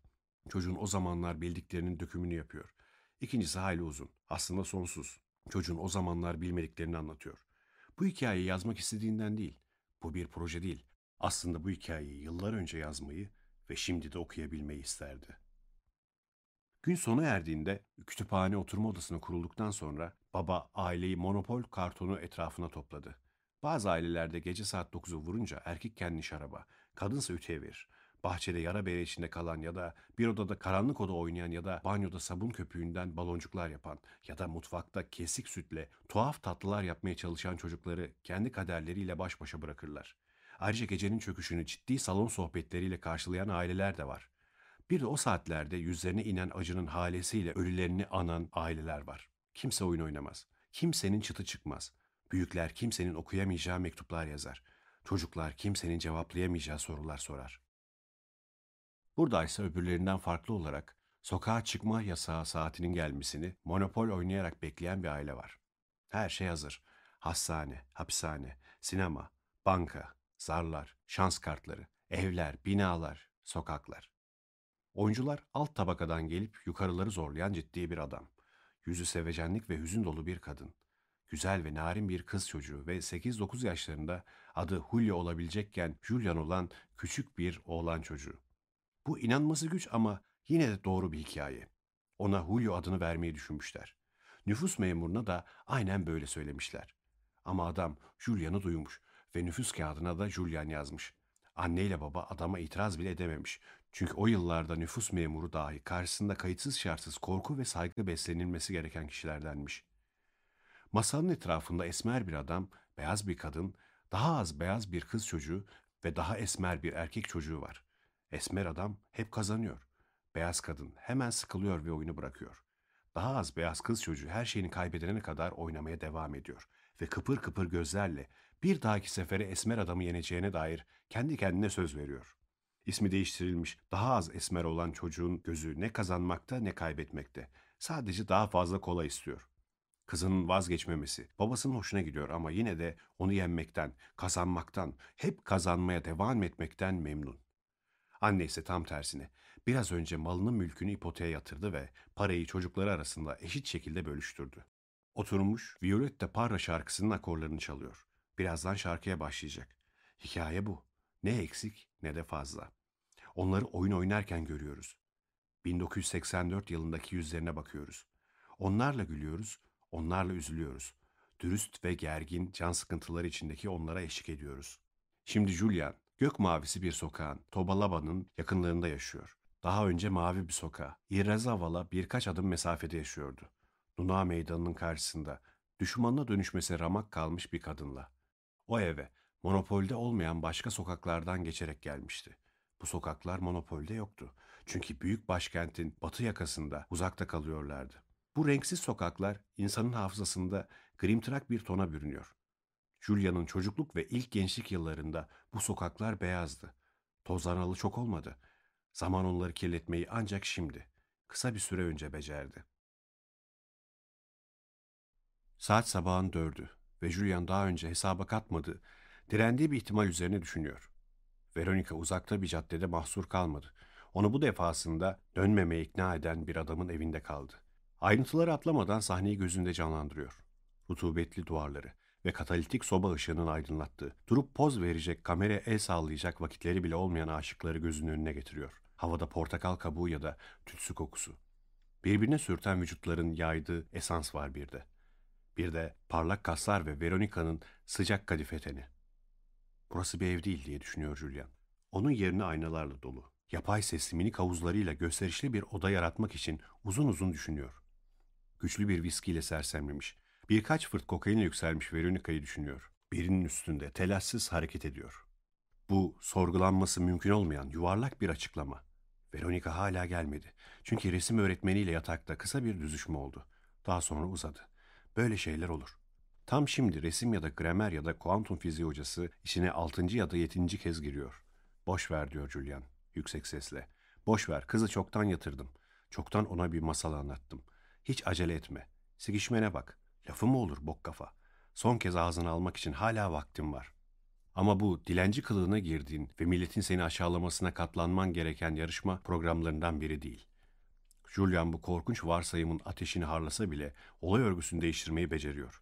[SPEAKER 1] Çocuğun o zamanlar bildiklerinin dökümünü yapıyor. İkincisi hayli uzun. Aslında sonsuz. Çocuğun o zamanlar bilmediklerini anlatıyor. Bu hikayeyi yazmak istediğinden değil. Bu bir proje değil. Aslında bu hikayeyi yıllar önce yazmayı ve şimdi de okuyabilmeyi isterdi. Gün sona erdiğinde kütüphane oturma odasına kurulduktan sonra baba aileyi monopol kartonu etrafına topladı. Bazı ailelerde gece saat 9'u vurunca erkek kendini şaraba, kadınsa ütüye verir bahçede yara bere içinde kalan ya da bir odada karanlık oda oynayan ya da banyoda sabun köpüğünden baloncuklar yapan ya da mutfakta kesik sütle tuhaf tatlılar yapmaya çalışan çocukları kendi kaderleriyle baş başa bırakırlar. Ayrıca gecenin çöküşünü ciddi salon sohbetleriyle karşılayan aileler de var. Bir de o saatlerde yüzlerine inen acının halesiyle ölülerini anan aileler var. Kimse oyun oynamaz. Kimsenin çıtı çıkmaz. Büyükler kimsenin okuyamayacağı mektuplar yazar. Çocuklar kimsenin cevaplayamayacağı sorular sorar. Buradaysa öbürlerinden farklı olarak sokağa çıkma yasağı saatinin gelmesini monopol oynayarak bekleyen bir aile var. Her şey hazır. Hastane, hapishane, sinema, banka, zarlar, şans kartları, evler, binalar, sokaklar. Oyuncular alt tabakadan gelip yukarıları zorlayan ciddi bir adam. Yüzü sevecenlik ve hüzün dolu bir kadın. Güzel ve narin bir kız çocuğu ve 8-9 yaşlarında adı Julio olabilecekken Julian olan küçük bir oğlan çocuğu. Bu inanması güç ama yine de doğru bir hikaye. Ona Julio adını vermeyi düşünmüşler. Nüfus memuruna da aynen böyle söylemişler. Ama adam Julian'ı duymuş ve nüfus kağıdına da Julian yazmış. Anneyle baba adama itiraz bile edememiş. Çünkü o yıllarda nüfus memuru dahi karşısında kayıtsız şartsız korku ve saygı beslenilmesi gereken kişilerdenmiş. Masanın etrafında esmer bir adam, beyaz bir kadın, daha az beyaz bir kız çocuğu ve daha esmer bir erkek çocuğu var. Esmer adam hep kazanıyor. beyaz kadın hemen sıkılıyor ve oyunu bırakıyor. Daha az beyaz kız çocuğu her şeyini kaybedene kadar oynamaya devam ediyor ve kıpır kıpır gözlerle bir dahaki sefere esmer adamı yeneceğine dair kendi kendine söz veriyor. İsmi değiştirilmiş, daha az esmer olan çocuğun gözü ne kazanmakta ne kaybetmekte. Sadece daha fazla kola istiyor. Kızının vazgeçmemesi babasının hoşuna gidiyor ama yine de onu yenmekten, kazanmaktan, hep kazanmaya devam etmekten memnun. Anne ise tam tersine biraz önce malının mülkünü ipoteğe yatırdı ve parayı çocukları arasında eşit şekilde bölüştürdü. Oturmuş Violetta Parra şarkısının akorlarını çalıyor. Birazdan şarkıya başlayacak. Hikaye bu. Ne eksik ne de fazla. Onları oyun oynarken görüyoruz. 1984 yılındaki yüzlerine bakıyoruz. Onlarla gülüyoruz, onlarla üzülüyoruz. Dürüst ve gergin can sıkıntıları içindeki onlara eşlik ediyoruz. Şimdi Julian, gök mavisi bir sokağın, Tobalaba'nın yakınlarında yaşıyor. Daha önce mavi bir sokağa, İrrezaval'a birkaç adım mesafede yaşıyordu. Nuna meydanının karşısında, düşmanına dönüşmesi ramak kalmış bir kadınla. O eve, monopolde olmayan başka sokaklardan geçerek gelmişti. Bu sokaklar monopolde yoktu. Çünkü büyük başkentin batı yakasında uzakta kalıyorlardı. Bu renksiz sokaklar insanın hafızasında grimtrak bir tona bürünüyor. Julia'nın çocukluk ve ilk gençlik yıllarında bu sokaklar beyazdı. Tozlanalı çok olmadı. Zaman onları kirletmeyi ancak şimdi, kısa bir süre önce becerdi. Saat sabahın dördü ve Julian daha önce hesaba katmadığı, direndiği bir ihtimal üzerine düşünüyor. Veronica uzakta bir caddede mahsur kalmadı. Onu bu defasında dönmemeye ikna eden bir adamın evinde kaldı. Ayrıntıları atlamadan sahneyi gözünde canlandırıyor. Rutubetli duvarları ve katalitik soba ışığının aydınlattığı, durup poz verecek, kameraya el sallayacak vakitleri bile olmayan aşıkları gözünün önüne getiriyor. Havada portakal kabuğu ya da tütsü kokusu. Birbirine sürten vücutların yaydığı esans var bir de. Bir de parlak kaslar ve Veronica'nın sıcak kadife teni. Burası bir ev değil diye düşünüyor Julian. Onun yerine aynalarla dolu. Yapay sesli minik havuzlarıyla gösterişli bir oda yaratmak için uzun uzun düşünüyor. Güçlü bir viskiyle sersemlemiş. Birkaç fırt kokainle yükselmiş Veronica'yı düşünüyor. Birinin üstünde telaşsız hareket ediyor. Bu sorgulanması mümkün olmayan yuvarlak bir açıklama. Veronica hala gelmedi. Çünkü resim öğretmeniyle yatakta kısa bir düzüşme oldu. Daha sonra uzadı. Böyle şeyler olur. Tam şimdi resim ya da gramer ya da kuantum fiziği hocası işine altıncı ya da yedinci kez giriyor. Boş ver diyor Julian yüksek sesle. Boş ver kızı çoktan yatırdım. Çoktan ona bir masal anlattım. Hiç acele etme. Sigişmene bak. Lafı mı olur bok kafa? Son kez ağzını almak için hala vaktim var. Ama bu dilenci kılığına girdiğin ve milletin seni aşağılamasına katlanman gereken yarışma programlarından biri değil. Julian bu korkunç varsayımın ateşini harlasa bile olay örgüsünü değiştirmeyi beceriyor.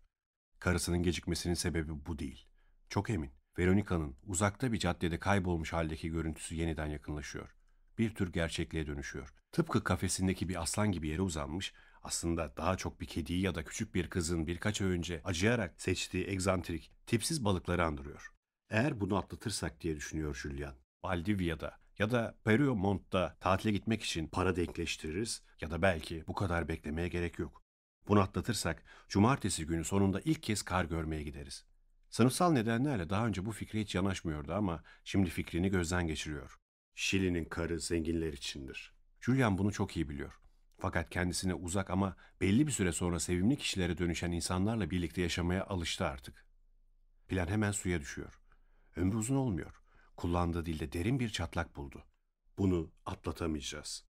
[SPEAKER 1] Karısının gecikmesinin sebebi bu değil. Çok emin. Veronica'nın uzakta bir caddede kaybolmuş haldeki görüntüsü yeniden yakınlaşıyor. Bir tür gerçekliğe dönüşüyor. Tıpkı kafesindeki bir aslan gibi yere uzanmış, aslında daha çok bir kediyi ya da küçük bir kızın birkaç ay önce acıyarak seçtiği egzantrik, tipsiz balıkları andırıyor. Eğer bunu atlatırsak diye düşünüyor Julian. Valdivia'da ya da Periomont'ta tatile gitmek için para denkleştiririz ya da belki bu kadar beklemeye gerek yok. Bunu atlatırsak cumartesi günü sonunda ilk kez kar görmeye gideriz. Sınıfsal nedenlerle daha önce bu fikre hiç yanaşmıyordu ama şimdi fikrini gözden geçiriyor. Şili'nin karı zenginler içindir. Julian bunu çok iyi biliyor. Fakat kendisine uzak ama belli bir süre sonra sevimli kişilere dönüşen insanlarla birlikte yaşamaya alıştı artık. Plan hemen suya düşüyor. Ömrü uzun olmuyor. Kullandığı dilde derin bir çatlak buldu. Bunu atlatamayacağız.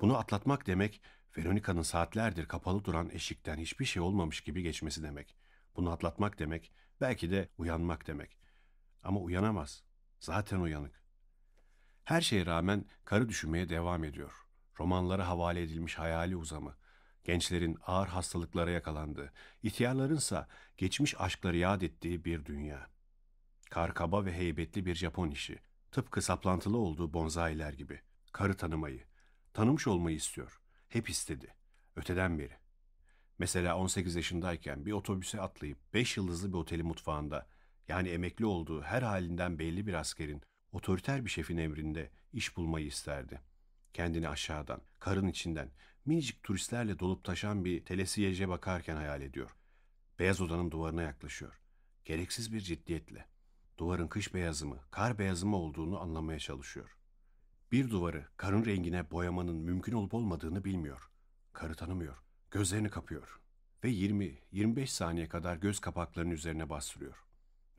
[SPEAKER 1] Bunu atlatmak demek, Veronica'nın saatlerdir kapalı duran eşikten hiçbir şey olmamış gibi geçmesi demek. Bunu atlatmak demek, belki de uyanmak demek. Ama uyanamaz. Zaten uyanık. Her şeye rağmen karı düşünmeye devam ediyor. Romanlara havale edilmiş hayali uzamı, gençlerin ağır hastalıklara yakalandığı, ihtiyarlarınsa geçmiş aşkları yad ettiği bir dünya. Kar kaba ve heybetli bir Japon işi, tıpkı saplantılı olduğu bonzailer gibi. Karı tanımayı, tanımış olmayı istiyor. Hep istedi. Öteden beri. Mesela 18 yaşındayken bir otobüse atlayıp 5 yıldızlı bir otelin mutfağında yani emekli olduğu her halinden belli bir askerin otoriter bir şefin emrinde iş bulmayı isterdi. Kendini aşağıdan, karın içinden, minicik turistlerle dolup taşan bir telesiyece bakarken hayal ediyor. Beyaz odanın duvarına yaklaşıyor. Gereksiz bir ciddiyetle. Duvarın kış beyazı mı, kar beyazı mı olduğunu anlamaya çalışıyor. Bir duvarı karın rengine boyamanın mümkün olup olmadığını bilmiyor. Karı tanımıyor. Gözlerini kapıyor. Ve 20-25 saniye kadar göz kapaklarının üzerine bastırıyor.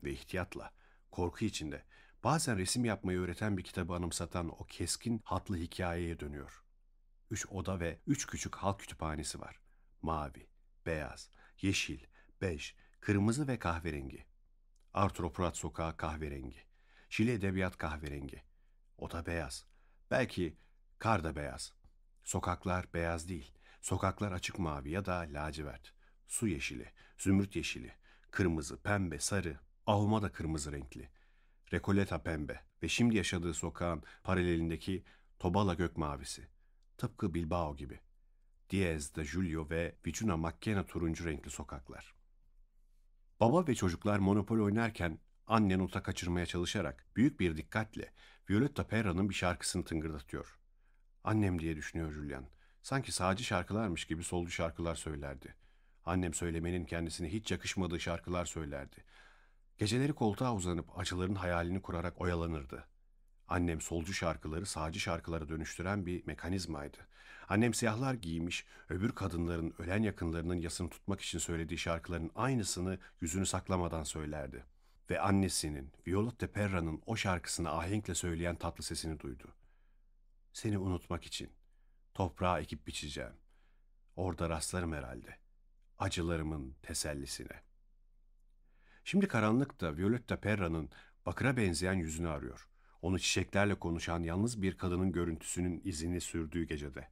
[SPEAKER 1] Ve ihtiyatla, korku içinde, bazen resim yapmayı öğreten bir kitabı anımsatan o keskin hatlı hikayeye dönüyor. Üç oda ve üç küçük halk kütüphanesi var. Mavi, beyaz, yeşil, bej, kırmızı ve kahverengi. Arthur Prat sokağı kahverengi. Şili edebiyat kahverengi. Oda beyaz. Belki kar da beyaz. Sokaklar beyaz değil. Sokaklar açık mavi ya da lacivert. Su yeşili, zümrüt yeşili, kırmızı, pembe, sarı, ahuma da kırmızı renkli. Rekoleta pembe ve şimdi yaşadığı sokağın paralelindeki Tobala gök mavisi. Tıpkı Bilbao gibi. Diaz de Julio ve Vicuna Mackenna turuncu renkli sokaklar. Baba ve çocuklar Monopol oynarken annen uta kaçırmaya çalışarak büyük bir dikkatle Violetta Perra'nın bir şarkısını tıngırdatıyor. Annem diye düşünüyor Julian. Sanki sağcı şarkılarmış gibi solcu şarkılar söylerdi. Annem söylemenin kendisine hiç yakışmadığı şarkılar söylerdi. Geceleri koltuğa uzanıp acıların hayalini kurarak oyalanırdı. Annem solcu şarkıları sağcı şarkılara dönüştüren bir mekanizmaydı. Annem siyahlar giymiş, öbür kadınların ölen yakınlarının yasını tutmak için söylediği şarkıların aynısını yüzünü saklamadan söylerdi. Ve annesinin, Violette Perra'nın o şarkısını ahenkle söyleyen tatlı sesini duydu. Seni unutmak için toprağa ekip biçeceğim. Orada rastlarım herhalde. Acılarımın tesellisine. Şimdi karanlıkta Violetta Perra'nın bakıra benzeyen yüzünü arıyor. Onu çiçeklerle konuşan yalnız bir kadının görüntüsünün izini sürdüğü gecede.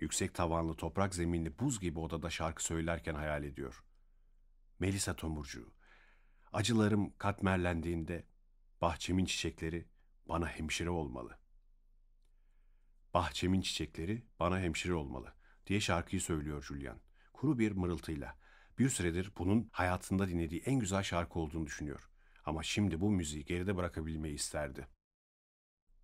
[SPEAKER 1] Yüksek tavanlı toprak zeminli buz gibi odada şarkı söylerken hayal ediyor. Melisa tomurcuğu. Acılarım katmerlendiğinde bahçemin çiçekleri bana hemşire olmalı. Bahçemin çiçekleri bana hemşire olmalı diye şarkıyı söylüyor Julian. Kuru bir mırıltıyla. Bir süredir bunun hayatında dinlediği en güzel şarkı olduğunu düşünüyor. Ama şimdi bu müziği geride bırakabilmeyi isterdi.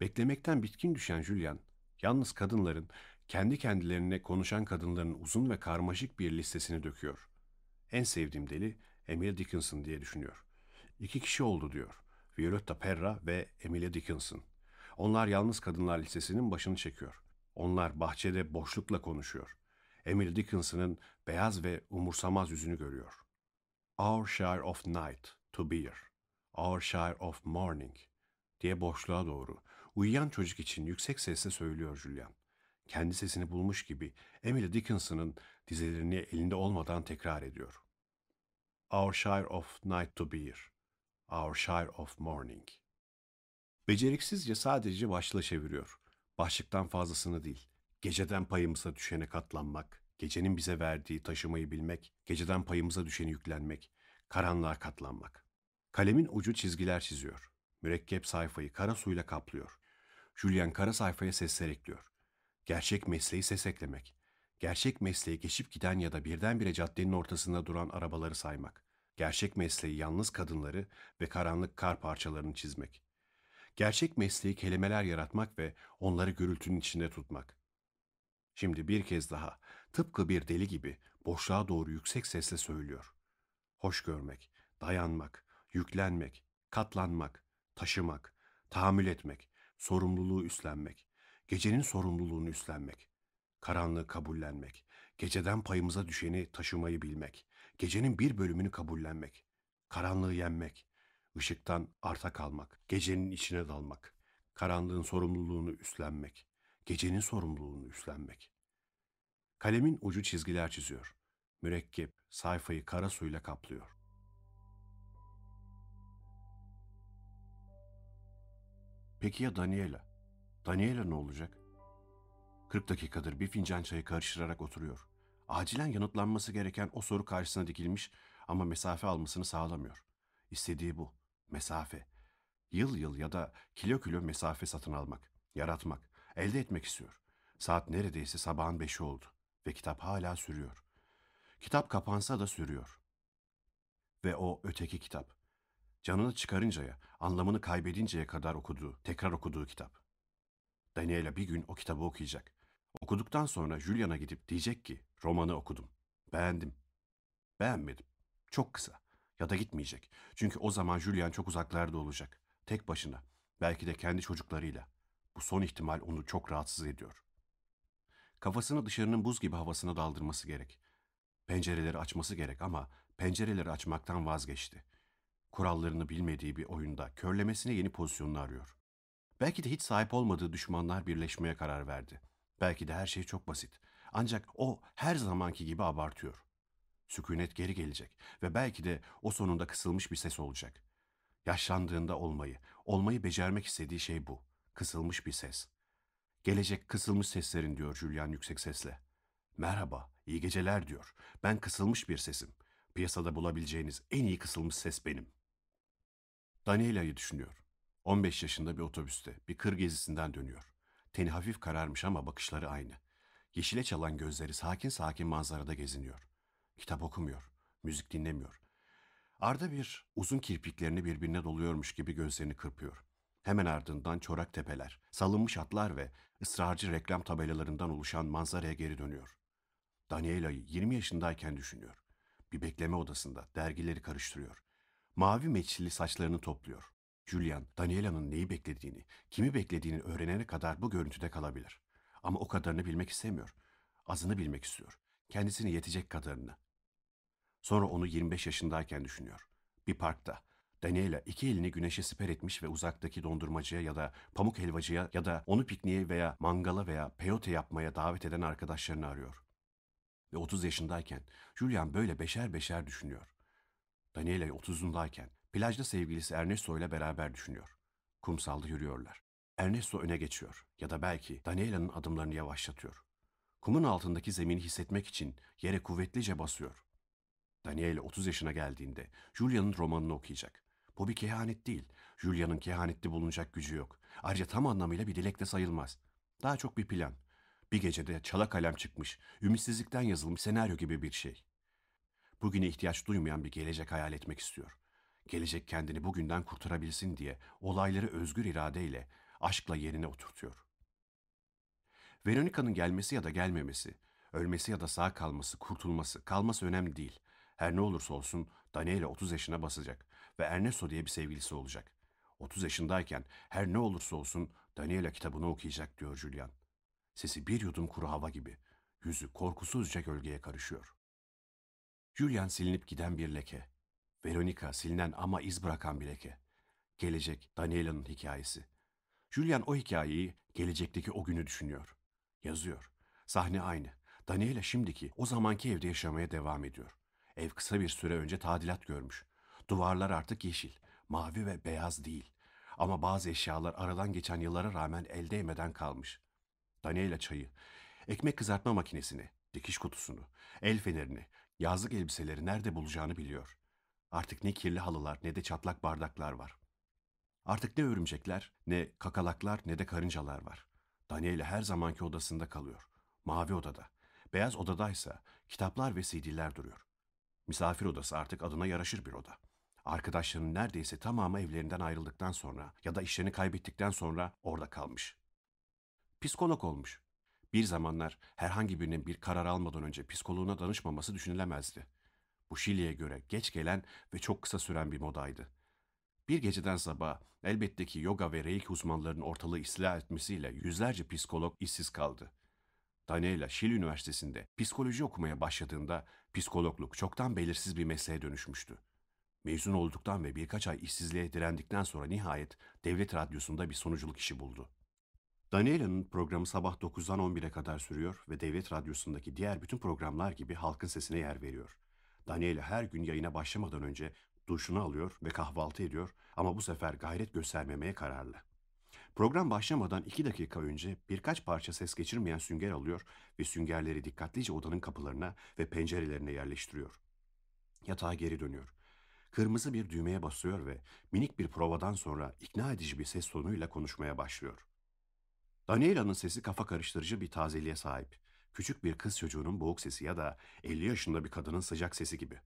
[SPEAKER 1] Beklemekten bitkin düşen Julian, yalnız kadınların, kendi kendilerine konuşan kadınların uzun ve karmaşık bir listesini döküyor. En sevdiğim deli Emily Dickinson diye düşünüyor. İki kişi oldu diyor. Violetta Perra ve Emily Dickinson. Onlar yalnız kadınlar listesinin başını çekiyor. Onlar bahçede boşlukla konuşuyor. Emily Dickinson'ın beyaz ve umursamaz yüzünü görüyor. Our share of night to bear. Our share of morning diye boşluğa doğru uyuyan çocuk için yüksek sesle söylüyor Julian. Kendi sesini bulmuş gibi Emily Dickinson'ın dizelerini elinde olmadan tekrar ediyor. Our share of night to bear. Our share of morning. Beceriksizce sadece başla çeviriyor. Başlıktan fazlasını değil. Geceden payımıza düşene katlanmak, gecenin bize verdiği taşımayı bilmek, geceden payımıza düşeni yüklenmek, karanlığa katlanmak. Kalemin ucu çizgiler çiziyor. Mürekkep sayfayı kara suyla kaplıyor. Julian kara sayfaya sesler ekliyor. Gerçek mesleği ses eklemek. Gerçek mesleği geçip giden ya da birdenbire caddenin ortasında duran arabaları saymak. Gerçek mesleği yalnız kadınları ve karanlık kar parçalarını çizmek. Gerçek mesleği kelimeler yaratmak ve onları gürültünün içinde tutmak. Şimdi bir kez daha tıpkı bir deli gibi boşluğa doğru yüksek sesle söylüyor. Hoş görmek, dayanmak, yüklenmek, katlanmak, taşımak, tahammül etmek, sorumluluğu üstlenmek, gecenin sorumluluğunu üstlenmek, karanlığı kabullenmek, geceden payımıza düşeni taşımayı bilmek, gecenin bir bölümünü kabullenmek, karanlığı yenmek, ışıktan arta kalmak, gecenin içine dalmak, karanlığın sorumluluğunu üstlenmek, gecenin sorumluluğunu üstlenmek. Kalemin ucu çizgiler çiziyor. Mürekkep sayfayı kara suyla kaplıyor. Peki ya Daniela? Daniela ne olacak? 40 dakikadır bir fincan çayı karıştırarak oturuyor. Acilen yanıtlanması gereken o soru karşısına dikilmiş ama mesafe almasını sağlamıyor. İstediği bu. Mesafe. Yıl yıl ya da kilo kilo mesafe satın almak, yaratmak, elde etmek istiyor. Saat neredeyse sabahın beşi oldu ve kitap hala sürüyor. Kitap kapansa da sürüyor. Ve o öteki kitap. Canını çıkarıncaya, anlamını kaybedinceye kadar okuduğu, tekrar okuduğu kitap. Daniela bir gün o kitabı okuyacak. Okuduktan sonra Julian'a gidip diyecek ki romanı okudum. Beğendim. Beğenmedim. Çok kısa. Ya da gitmeyecek. Çünkü o zaman Julian çok uzaklarda olacak. Tek başına. Belki de kendi çocuklarıyla. Bu son ihtimal onu çok rahatsız ediyor. Kafasını dışarının buz gibi havasına daldırması gerek. Pencereleri açması gerek ama pencereleri açmaktan vazgeçti. Kurallarını bilmediği bir oyunda körlemesine yeni pozisyonunu arıyor. Belki de hiç sahip olmadığı düşmanlar birleşmeye karar verdi. Belki de her şey çok basit. Ancak o her zamanki gibi abartıyor. Sükunet geri gelecek ve belki de o sonunda kısılmış bir ses olacak. Yaşlandığında olmayı, olmayı becermek istediği şey bu. Kısılmış bir ses. Gelecek kısılmış seslerin diyor Julian yüksek sesle. Merhaba, iyi geceler diyor. Ben kısılmış bir sesim. Piyasada bulabileceğiniz en iyi kısılmış ses benim. Daniela'yı düşünüyor. 15 yaşında bir otobüste, bir kır gezisinden dönüyor. Teni hafif kararmış ama bakışları aynı. Yeşile çalan gözleri sakin sakin manzarada geziniyor. Kitap okumuyor, müzik dinlemiyor. Arda bir uzun kirpiklerini birbirine doluyormuş gibi gözlerini kırpıyor. Hemen ardından çorak tepeler, salınmış atlar ve ısrarcı reklam tabelalarından oluşan manzaraya geri dönüyor. Daniela'yı 20 yaşındayken düşünüyor. Bir bekleme odasında dergileri karıştırıyor. Mavi meçhili saçlarını topluyor. Julian, Daniela'nın neyi beklediğini, kimi beklediğini öğrenene kadar bu görüntüde kalabilir. Ama o kadarını bilmek istemiyor. Azını bilmek istiyor. Kendisine yetecek kadarını. Sonra onu 25 yaşındayken düşünüyor. Bir parkta. Daniela iki elini güneşe siper etmiş ve uzaktaki dondurmacıya ya da pamuk helvacıya ya da onu pikniğe veya mangala veya peyote yapmaya davet eden arkadaşlarını arıyor. Ve 30 yaşındayken Julian böyle beşer beşer düşünüyor. Daniela 30'undayken plajda sevgilisi Ernesto ile beraber düşünüyor. Kumsalda yürüyorlar. Ernesto öne geçiyor ya da belki Daniela'nın adımlarını yavaşlatıyor. Kumun altındaki zemini hissetmek için yere kuvvetlice basıyor. Daniela 30 yaşına geldiğinde Julia'nın romanını okuyacak. Bu bir kehanet değil. Julia'nın kehanetli bulunacak gücü yok. Ayrıca tam anlamıyla bir dilek de sayılmaz. Daha çok bir plan. Bir gecede çala kalem çıkmış, ümitsizlikten yazılmış senaryo gibi bir şey. Bugüne ihtiyaç duymayan bir gelecek hayal etmek istiyor. Gelecek kendini bugünden kurtarabilsin diye olayları özgür iradeyle, aşkla yerine oturtuyor. Veronica'nın gelmesi ya da gelmemesi, ölmesi ya da sağ kalması, kurtulması, kalması önemli değil. Her ne olursa olsun Daniela 30 yaşına basacak ve Ernesto diye bir sevgilisi olacak. 30 yaşındayken her ne olursa olsun Daniela kitabını okuyacak diyor Julian. Sesi bir yudum kuru hava gibi. Yüzü korkusuzca gölgeye karışıyor. Julian silinip giden bir leke. Veronica silinen ama iz bırakan bir leke. Gelecek Daniela'nın hikayesi. Julian o hikayeyi gelecekteki o günü düşünüyor. Yazıyor. Sahne aynı. Daniela şimdiki o zamanki evde yaşamaya devam ediyor. Ev kısa bir süre önce tadilat görmüş. Duvarlar artık yeşil, mavi ve beyaz değil. Ama bazı eşyalar aradan geçen yıllara rağmen el değmeden kalmış. Daniela çayı, ekmek kızartma makinesini, dikiş kutusunu, el fenerini, yazlık elbiseleri nerede bulacağını biliyor. Artık ne kirli halılar ne de çatlak bardaklar var. Artık ne örümcekler, ne kakalaklar ne de karıncalar var. Daniela her zamanki odasında kalıyor. Mavi odada. Beyaz odadaysa kitaplar ve CD'ler duruyor. Misafir odası artık adına yaraşır bir oda. Arkadaşlarının neredeyse tamamı evlerinden ayrıldıktan sonra ya da işlerini kaybettikten sonra orada kalmış. Psikolog olmuş. Bir zamanlar herhangi birinin bir karar almadan önce psikoloğuna danışmaması düşünülemezdi. Bu Şili'ye göre geç gelen ve çok kısa süren bir modaydı. Bir geceden sabah elbette ki yoga ve reiki uzmanlarının ortalığı ıslah etmesiyle yüzlerce psikolog işsiz kaldı. Daniela Şili Üniversitesi'nde psikoloji okumaya başladığında psikologluk çoktan belirsiz bir mesleğe dönüşmüştü. Mezun olduktan ve birkaç ay işsizliğe direndikten sonra nihayet devlet radyosunda bir sonuculuk işi buldu. Daniela'nın programı sabah 9'dan 11'e kadar sürüyor ve devlet radyosundaki diğer bütün programlar gibi halkın sesine yer veriyor. Daniela her gün yayına başlamadan önce duşunu alıyor ve kahvaltı ediyor ama bu sefer gayret göstermemeye kararlı. Program başlamadan iki dakika önce birkaç parça ses geçirmeyen sünger alıyor ve süngerleri dikkatlice odanın kapılarına ve pencerelerine yerleştiriyor. Yatağa geri dönüyor. Kırmızı bir düğmeye basıyor ve minik bir provadan sonra ikna edici bir ses tonuyla konuşmaya başlıyor. Daniela'nın sesi kafa karıştırıcı bir tazeliğe sahip. Küçük bir kız çocuğunun boğuk sesi ya da 50 yaşında bir kadının sıcak sesi gibi.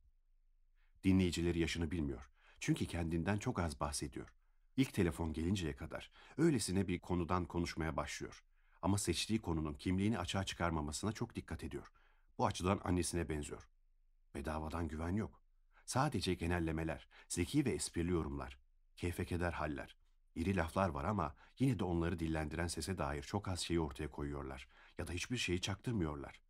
[SPEAKER 1] Dinleyicileri yaşını bilmiyor. Çünkü kendinden çok az bahsediyor. İlk telefon gelinceye kadar öylesine bir konudan konuşmaya başlıyor. Ama seçtiği konunun kimliğini açığa çıkarmamasına çok dikkat ediyor. Bu açıdan annesine benziyor. Bedavadan güven yok. Sadece genellemeler, zeki ve esprili yorumlar, keyfe keder haller. İri laflar var ama yine de onları dillendiren sese dair çok az şeyi ortaya koyuyorlar ya da hiçbir şeyi çaktırmıyorlar.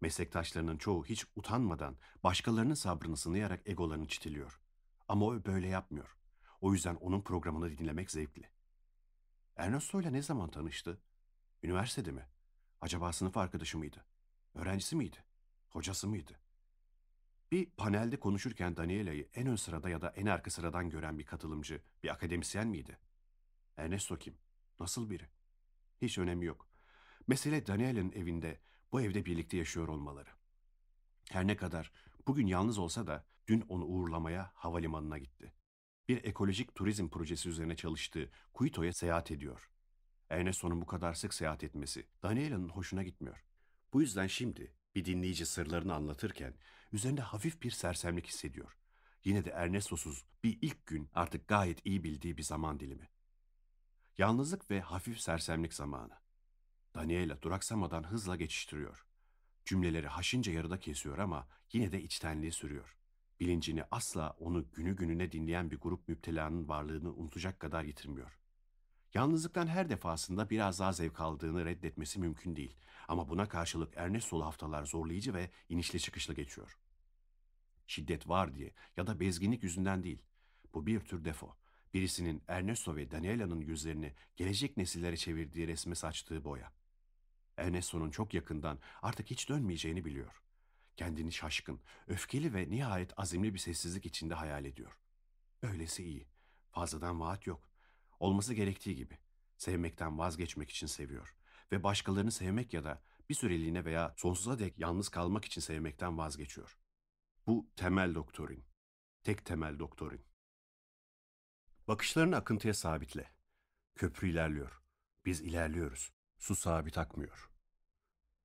[SPEAKER 1] Meslektaşlarının çoğu hiç utanmadan başkalarının sabrını sınayarak egolarını çitiliyor. Ama o böyle yapmıyor. O yüzden onun programını dinlemek zevkli. Ernesto ile ne zaman tanıştı? Üniversitede mi? Acaba sınıf arkadaşı mıydı? Öğrencisi miydi? Hocası mıydı? Bir panelde konuşurken Daniela'yı en ön sırada ya da en arka sıradan gören bir katılımcı, bir akademisyen miydi? Ernesto kim? Nasıl biri? Hiç önemi yok. Mesele Daniela'nın evinde, bu evde birlikte yaşıyor olmaları. Her ne kadar bugün yalnız olsa da dün onu uğurlamaya havalimanına gitti. Bir ekolojik turizm projesi üzerine çalıştığı Quito'ya seyahat ediyor. Ernesto'nun bu kadar sık seyahat etmesi Daniela'nın hoşuna gitmiyor. Bu yüzden şimdi bir dinleyici sırlarını anlatırken üzerinde hafif bir sersemlik hissediyor. Yine de Ernesto'suz bir ilk gün artık gayet iyi bildiği bir zaman dilimi. Yalnızlık ve hafif sersemlik zamanı. Daniela duraksamadan hızla geçiştiriyor. Cümleleri haşince yarıda kesiyor ama yine de içtenliği sürüyor. Bilincini asla onu günü gününe dinleyen bir grup müptelanın varlığını unutacak kadar yitirmiyor. Yalnızlıktan her defasında biraz daha zevk aldığını reddetmesi mümkün değil. Ama buna karşılık Ernestolu haftalar zorlayıcı ve inişli çıkışlı geçiyor. Şiddet var diye ya da bezginlik yüzünden değil. Bu bir tür defo. Birisinin Ernesto ve Daniela'nın yüzlerini gelecek nesillere çevirdiği resme saçtığı boya. Ernesto'nun çok yakından artık hiç dönmeyeceğini biliyor. Kendini şaşkın, öfkeli ve nihayet azimli bir sessizlik içinde hayal ediyor. Öylesi iyi. Fazladan vaat yok. Olması gerektiği gibi. Sevmekten vazgeçmek için seviyor. Ve başkalarını sevmek ya da bir süreliğine veya sonsuza dek yalnız kalmak için sevmekten vazgeçiyor. Bu temel doktorin. Tek temel doktorin. Bakışlarını akıntıya sabitle. Köprü ilerliyor. Biz ilerliyoruz. Su sabit akmıyor.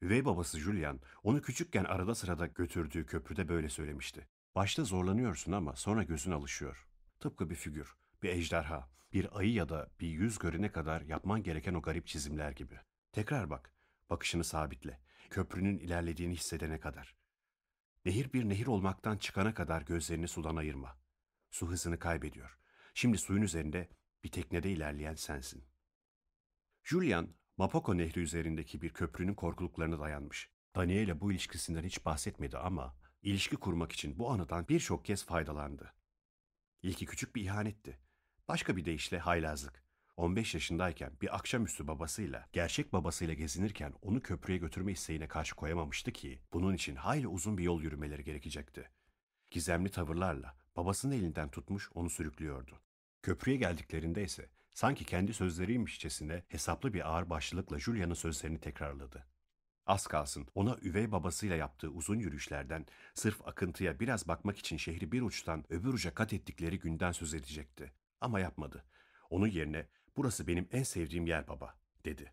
[SPEAKER 1] Üvey babası Julian onu küçükken arada sırada götürdüğü köprüde böyle söylemişti. Başta zorlanıyorsun ama sonra gözün alışıyor. Tıpkı bir figür, bir ejderha, bir ayı ya da bir yüz görene kadar yapman gereken o garip çizimler gibi. Tekrar bak, bakışını sabitle. Köprünün ilerlediğini hissedene kadar. Nehir bir nehir olmaktan çıkana kadar gözlerini sudan ayırma. Su hızını kaybediyor. Şimdi suyun üzerinde bir teknede ilerleyen sensin. Julian, Mapoko Nehri üzerindeki bir köprünün korkuluklarına dayanmış. Daniela bu ilişkisinden hiç bahsetmedi ama ilişki kurmak için bu anıdan birçok kez faydalandı. İlki küçük bir ihanetti. Başka bir deyişle haylazlık. 15 yaşındayken bir akşamüstü babasıyla, gerçek babasıyla gezinirken onu köprüye götürme isteğine karşı koyamamıştı ki bunun için hayli uzun bir yol yürümeleri gerekecekti. Gizemli tavırlarla babasının elinden tutmuş onu sürüklüyordu. Köprüye geldiklerinde ise sanki kendi sözleriymişçesine hesaplı bir ağır başlılıkla Julia'nın sözlerini tekrarladı. Az kalsın ona üvey babasıyla yaptığı uzun yürüyüşlerden sırf akıntıya biraz bakmak için şehri bir uçtan öbür uca kat ettikleri günden söz edecekti. Ama yapmadı. Onun yerine burası benim en sevdiğim yer baba dedi.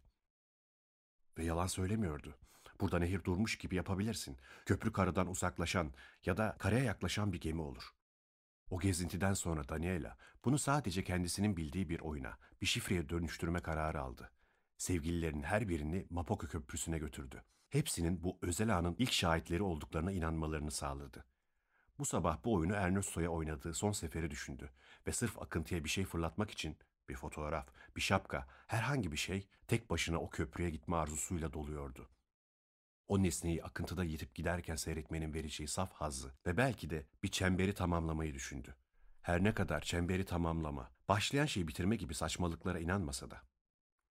[SPEAKER 1] Ve yalan söylemiyordu. Burada nehir durmuş gibi yapabilirsin. Köprü karadan uzaklaşan ya da karaya yaklaşan bir gemi olur. O gezintiden sonra Daniela bunu sadece kendisinin bildiği bir oyuna, bir şifreye dönüştürme kararı aldı. Sevgililerin her birini Mapoka Köprüsü'ne götürdü. Hepsinin bu özel anın ilk şahitleri olduklarına inanmalarını sağladı. Bu sabah bu oyunu Ernesto'ya oynadığı son seferi düşündü ve sırf akıntıya bir şey fırlatmak için bir fotoğraf, bir şapka, herhangi bir şey tek başına o köprüye gitme arzusuyla doluyordu. O nesneyi akıntıda yitip giderken seyretmenin vereceği saf hazzı ve belki de bir çemberi tamamlamayı düşündü. Her ne kadar çemberi tamamlama, başlayan şeyi bitirme gibi saçmalıklara inanmasa da.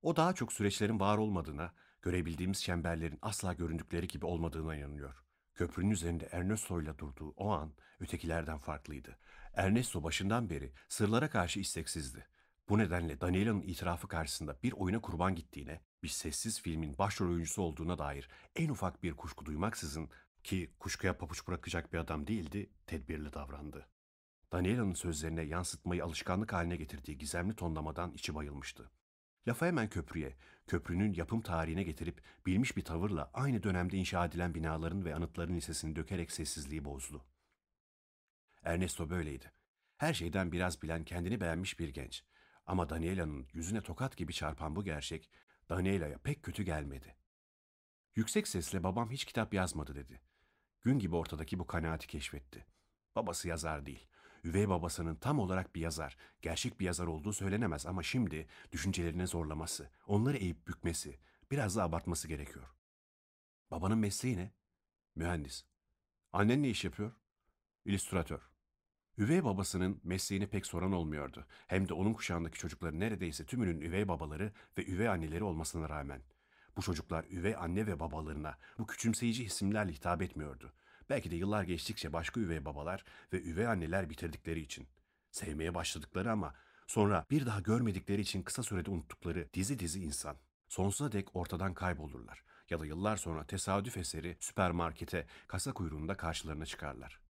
[SPEAKER 1] O daha çok süreçlerin var olmadığına, görebildiğimiz çemberlerin asla göründükleri gibi olmadığına inanıyor. Köprünün üzerinde Ernesto ile durduğu o an ötekilerden farklıydı. Ernesto başından beri sırlara karşı isteksizdi. Bu nedenle Daniela'nın itirafı karşısında bir oyuna kurban gittiğine, bir sessiz filmin başrol oyuncusu olduğuna dair en ufak bir kuşku duymaksızın ki kuşkuya papuç bırakacak bir adam değildi, tedbirli davrandı. Daniela'nın sözlerine yansıtmayı alışkanlık haline getirdiği gizemli tonlamadan içi bayılmıştı. Lafa hemen köprüye, köprünün yapım tarihine getirip bilmiş bir tavırla aynı dönemde inşa edilen binaların ve anıtların lisesini dökerek sessizliği bozdu. Ernesto böyleydi. Her şeyden biraz bilen kendini beğenmiş bir genç. Ama Daniela'nın yüzüne tokat gibi çarpan bu gerçek Daniela'ya pek kötü gelmedi. Yüksek sesle babam hiç kitap yazmadı dedi. Gün gibi ortadaki bu kanaati keşfetti. Babası yazar değil.
[SPEAKER 2] Üvey babasının tam olarak bir yazar, gerçek bir yazar olduğu söylenemez ama şimdi düşüncelerine zorlaması, onları eğip bükmesi, biraz da abartması gerekiyor. Babanın mesleği ne? Mühendis. Annen ne iş yapıyor? İllüstratör. Üvey babasının mesleğini pek soran olmuyordu. Hem de onun kuşağındaki çocukların neredeyse tümünün üvey babaları ve üvey anneleri olmasına rağmen. Bu çocuklar üvey anne ve babalarına bu küçümseyici isimlerle hitap etmiyordu. Belki de yıllar geçtikçe başka üvey babalar ve üvey anneler bitirdikleri için. Sevmeye başladıkları ama sonra bir daha görmedikleri için kısa sürede unuttukları dizi dizi insan. Sonsuza dek ortadan kaybolurlar ya da yıllar sonra tesadüf eseri süpermarkete kasa kuyruğunda karşılarına çıkarlar.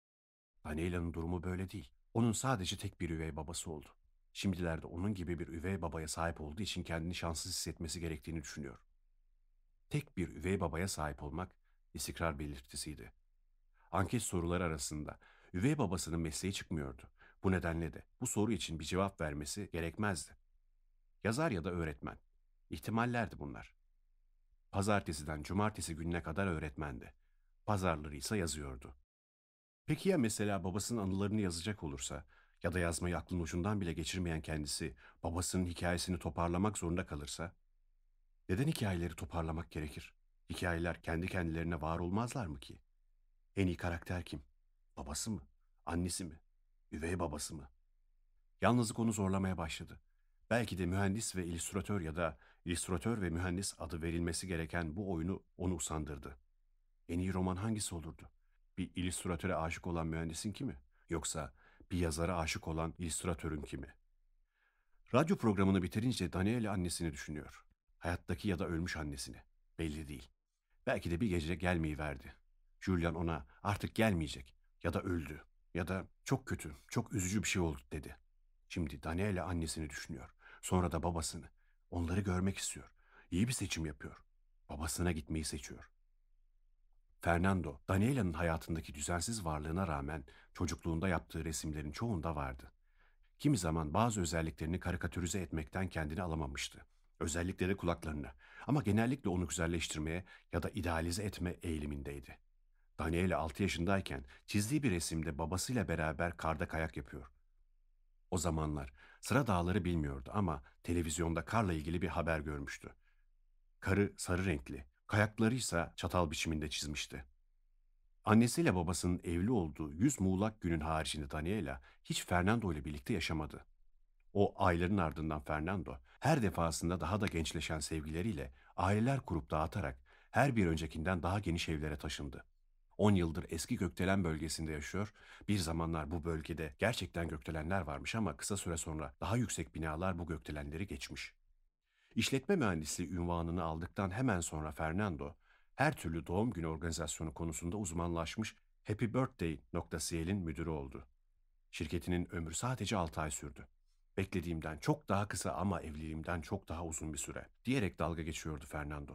[SPEAKER 2] Daniela'nın durumu böyle değil. Onun sadece tek bir üvey babası oldu. Şimdilerde onun gibi bir üvey babaya sahip olduğu için kendini şanssız hissetmesi gerektiğini düşünüyor. Tek bir üvey babaya sahip olmak istikrar belirtisiydi. Anket soruları arasında üvey babasının mesleği çıkmıyordu. Bu nedenle de bu soru için bir cevap vermesi gerekmezdi. Yazar ya da öğretmen. İhtimallerdi bunlar. Pazartesiden cumartesi gününe kadar öğretmendi. Pazarları ise yazıyordu. Peki ya mesela babasının anılarını yazacak olursa ya da yazmayı aklın ucundan bile geçirmeyen kendisi babasının hikayesini toparlamak zorunda kalırsa? Neden hikayeleri toparlamak gerekir? Hikayeler kendi kendilerine var olmazlar mı ki? En iyi karakter kim? Babası mı? Annesi mi? Üvey babası mı? Yalnızlık onu zorlamaya başladı. Belki de mühendis ve illüstratör ya da illüstratör ve mühendis adı verilmesi gereken bu oyunu onu usandırdı. En iyi roman hangisi olurdu? Bir illüstratöre aşık olan mühendisin kimi? Yoksa bir yazara aşık olan illüstratörün kimi? Radyo programını bitirince Daniel annesini düşünüyor. Hayattaki ya da ölmüş annesini. Belli değil. Belki de bir gece gelmeyi verdi. Julian ona artık gelmeyecek ya da öldü ya da çok kötü, çok üzücü bir şey oldu dedi. Şimdi Daniela annesini düşünüyor. Sonra da babasını. Onları görmek istiyor. İyi bir seçim yapıyor. Babasına gitmeyi seçiyor. Fernando, Daniela'nın hayatındaki düzensiz varlığına rağmen çocukluğunda yaptığı resimlerin çoğunda vardı. Kimi zaman bazı özelliklerini karikatürize etmekten kendini alamamıştı. Özellikleri kulaklarını ama genellikle onu güzelleştirmeye ya da idealize etme eğilimindeydi. Daniela 6 yaşındayken çizdiği bir resimde babasıyla beraber karda kayak yapıyor. O zamanlar sıra dağları bilmiyordu ama televizyonda karla ilgili bir haber görmüştü. Karı sarı renkli, kayakları ise çatal biçiminde çizmişti. Annesiyle babasının evli olduğu yüz muğlak günün haricinde Daniela hiç Fernando ile birlikte yaşamadı. O ayların ardından Fernando her defasında daha da gençleşen sevgileriyle aileler kurup dağıtarak her bir öncekinden daha geniş evlere taşındı. 10 yıldır eski gökdelen bölgesinde yaşıyor. Bir zamanlar bu bölgede gerçekten gökdelenler varmış ama kısa süre sonra daha yüksek binalar bu gökdelenleri geçmiş. İşletme mühendisliği ünvanını aldıktan hemen sonra Fernando, her türlü doğum günü organizasyonu konusunda uzmanlaşmış Happy Birthday.CL'in müdürü oldu. Şirketinin ömrü sadece 6 ay sürdü. Beklediğimden çok daha kısa ama evliliğimden çok daha uzun bir süre diyerek dalga geçiyordu Fernando.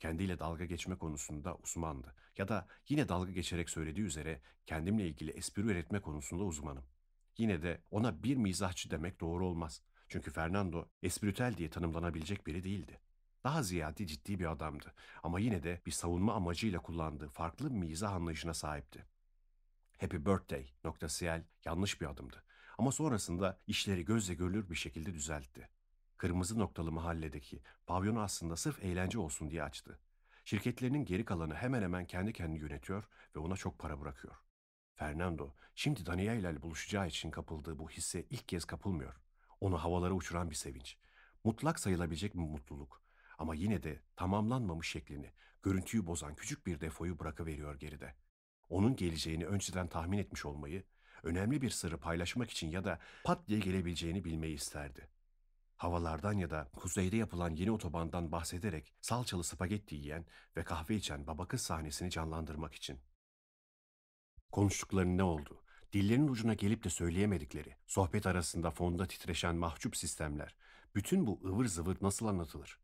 [SPEAKER 2] Kendiyle dalga geçme konusunda uzmandı ya da yine dalga geçerek söylediği üzere kendimle ilgili espri üretme konusunda uzmanım. Yine de ona bir mizahçı demek doğru olmaz. Çünkü Fernando espritüel diye tanımlanabilecek biri değildi. Daha ziyade ciddi bir adamdı ama yine de bir savunma amacıyla kullandığı farklı mizah anlayışına sahipti. Happy Birthday.cl yanlış bir adımdı ama sonrasında işleri gözle görülür bir şekilde düzeltti. Kırmızı noktalı mahalledeki pavyonu aslında sırf eğlence olsun diye açtı. Şirketlerinin geri kalanı hemen hemen kendi kendini yönetiyor ve ona çok para bırakıyor. Fernando, şimdi Daniela ile buluşacağı için kapıldığı bu hisse ilk kez kapılmıyor. Onu havalara uçuran bir sevinç. Mutlak sayılabilecek bir mutluluk. Ama yine de tamamlanmamış şeklini, görüntüyü bozan küçük bir defoyu bırakıveriyor geride. Onun geleceğini önceden tahmin etmiş olmayı, önemli bir sırrı paylaşmak için ya da pat diye gelebileceğini bilmeyi isterdi. Havalardan ya da kuzeyde yapılan yeni otobandan bahsederek salçalı spagetti yiyen ve kahve içen baba kız sahnesini canlandırmak için. Konuştukları ne oldu? Dillerinin ucuna gelip de söyleyemedikleri, sohbet arasında fonda titreşen mahcup sistemler, bütün bu ıvır zıvır nasıl anlatılır?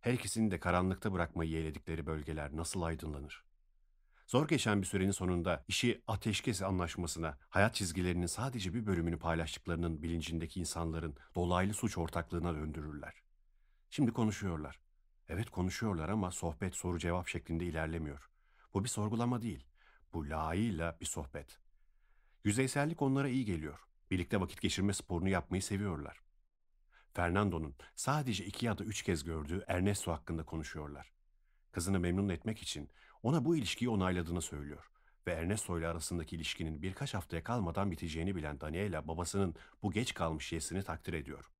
[SPEAKER 2] Her ikisini de karanlıkta bırakmayı yeğledikleri bölgeler nasıl aydınlanır? Zor geçen bir sürenin sonunda işi ateşkes anlaşmasına, hayat çizgilerinin sadece bir bölümünü paylaştıklarının bilincindeki insanların dolaylı suç ortaklığına döndürürler. Şimdi konuşuyorlar. Evet konuşuyorlar ama sohbet soru cevap şeklinde ilerlemiyor. Bu bir sorgulama değil. Bu layığıyla bir sohbet. Yüzeysellik onlara iyi geliyor. Birlikte vakit geçirme sporunu yapmayı seviyorlar. Fernando'nun sadece iki ya da üç kez gördüğü Ernesto hakkında konuşuyorlar. Kızını memnun etmek için ona bu ilişkiyi onayladığını söylüyor ve Ernesto ile arasındaki ilişkinin birkaç haftaya kalmadan biteceğini bilen Daniela babasının bu geç kalmış yesini takdir ediyor.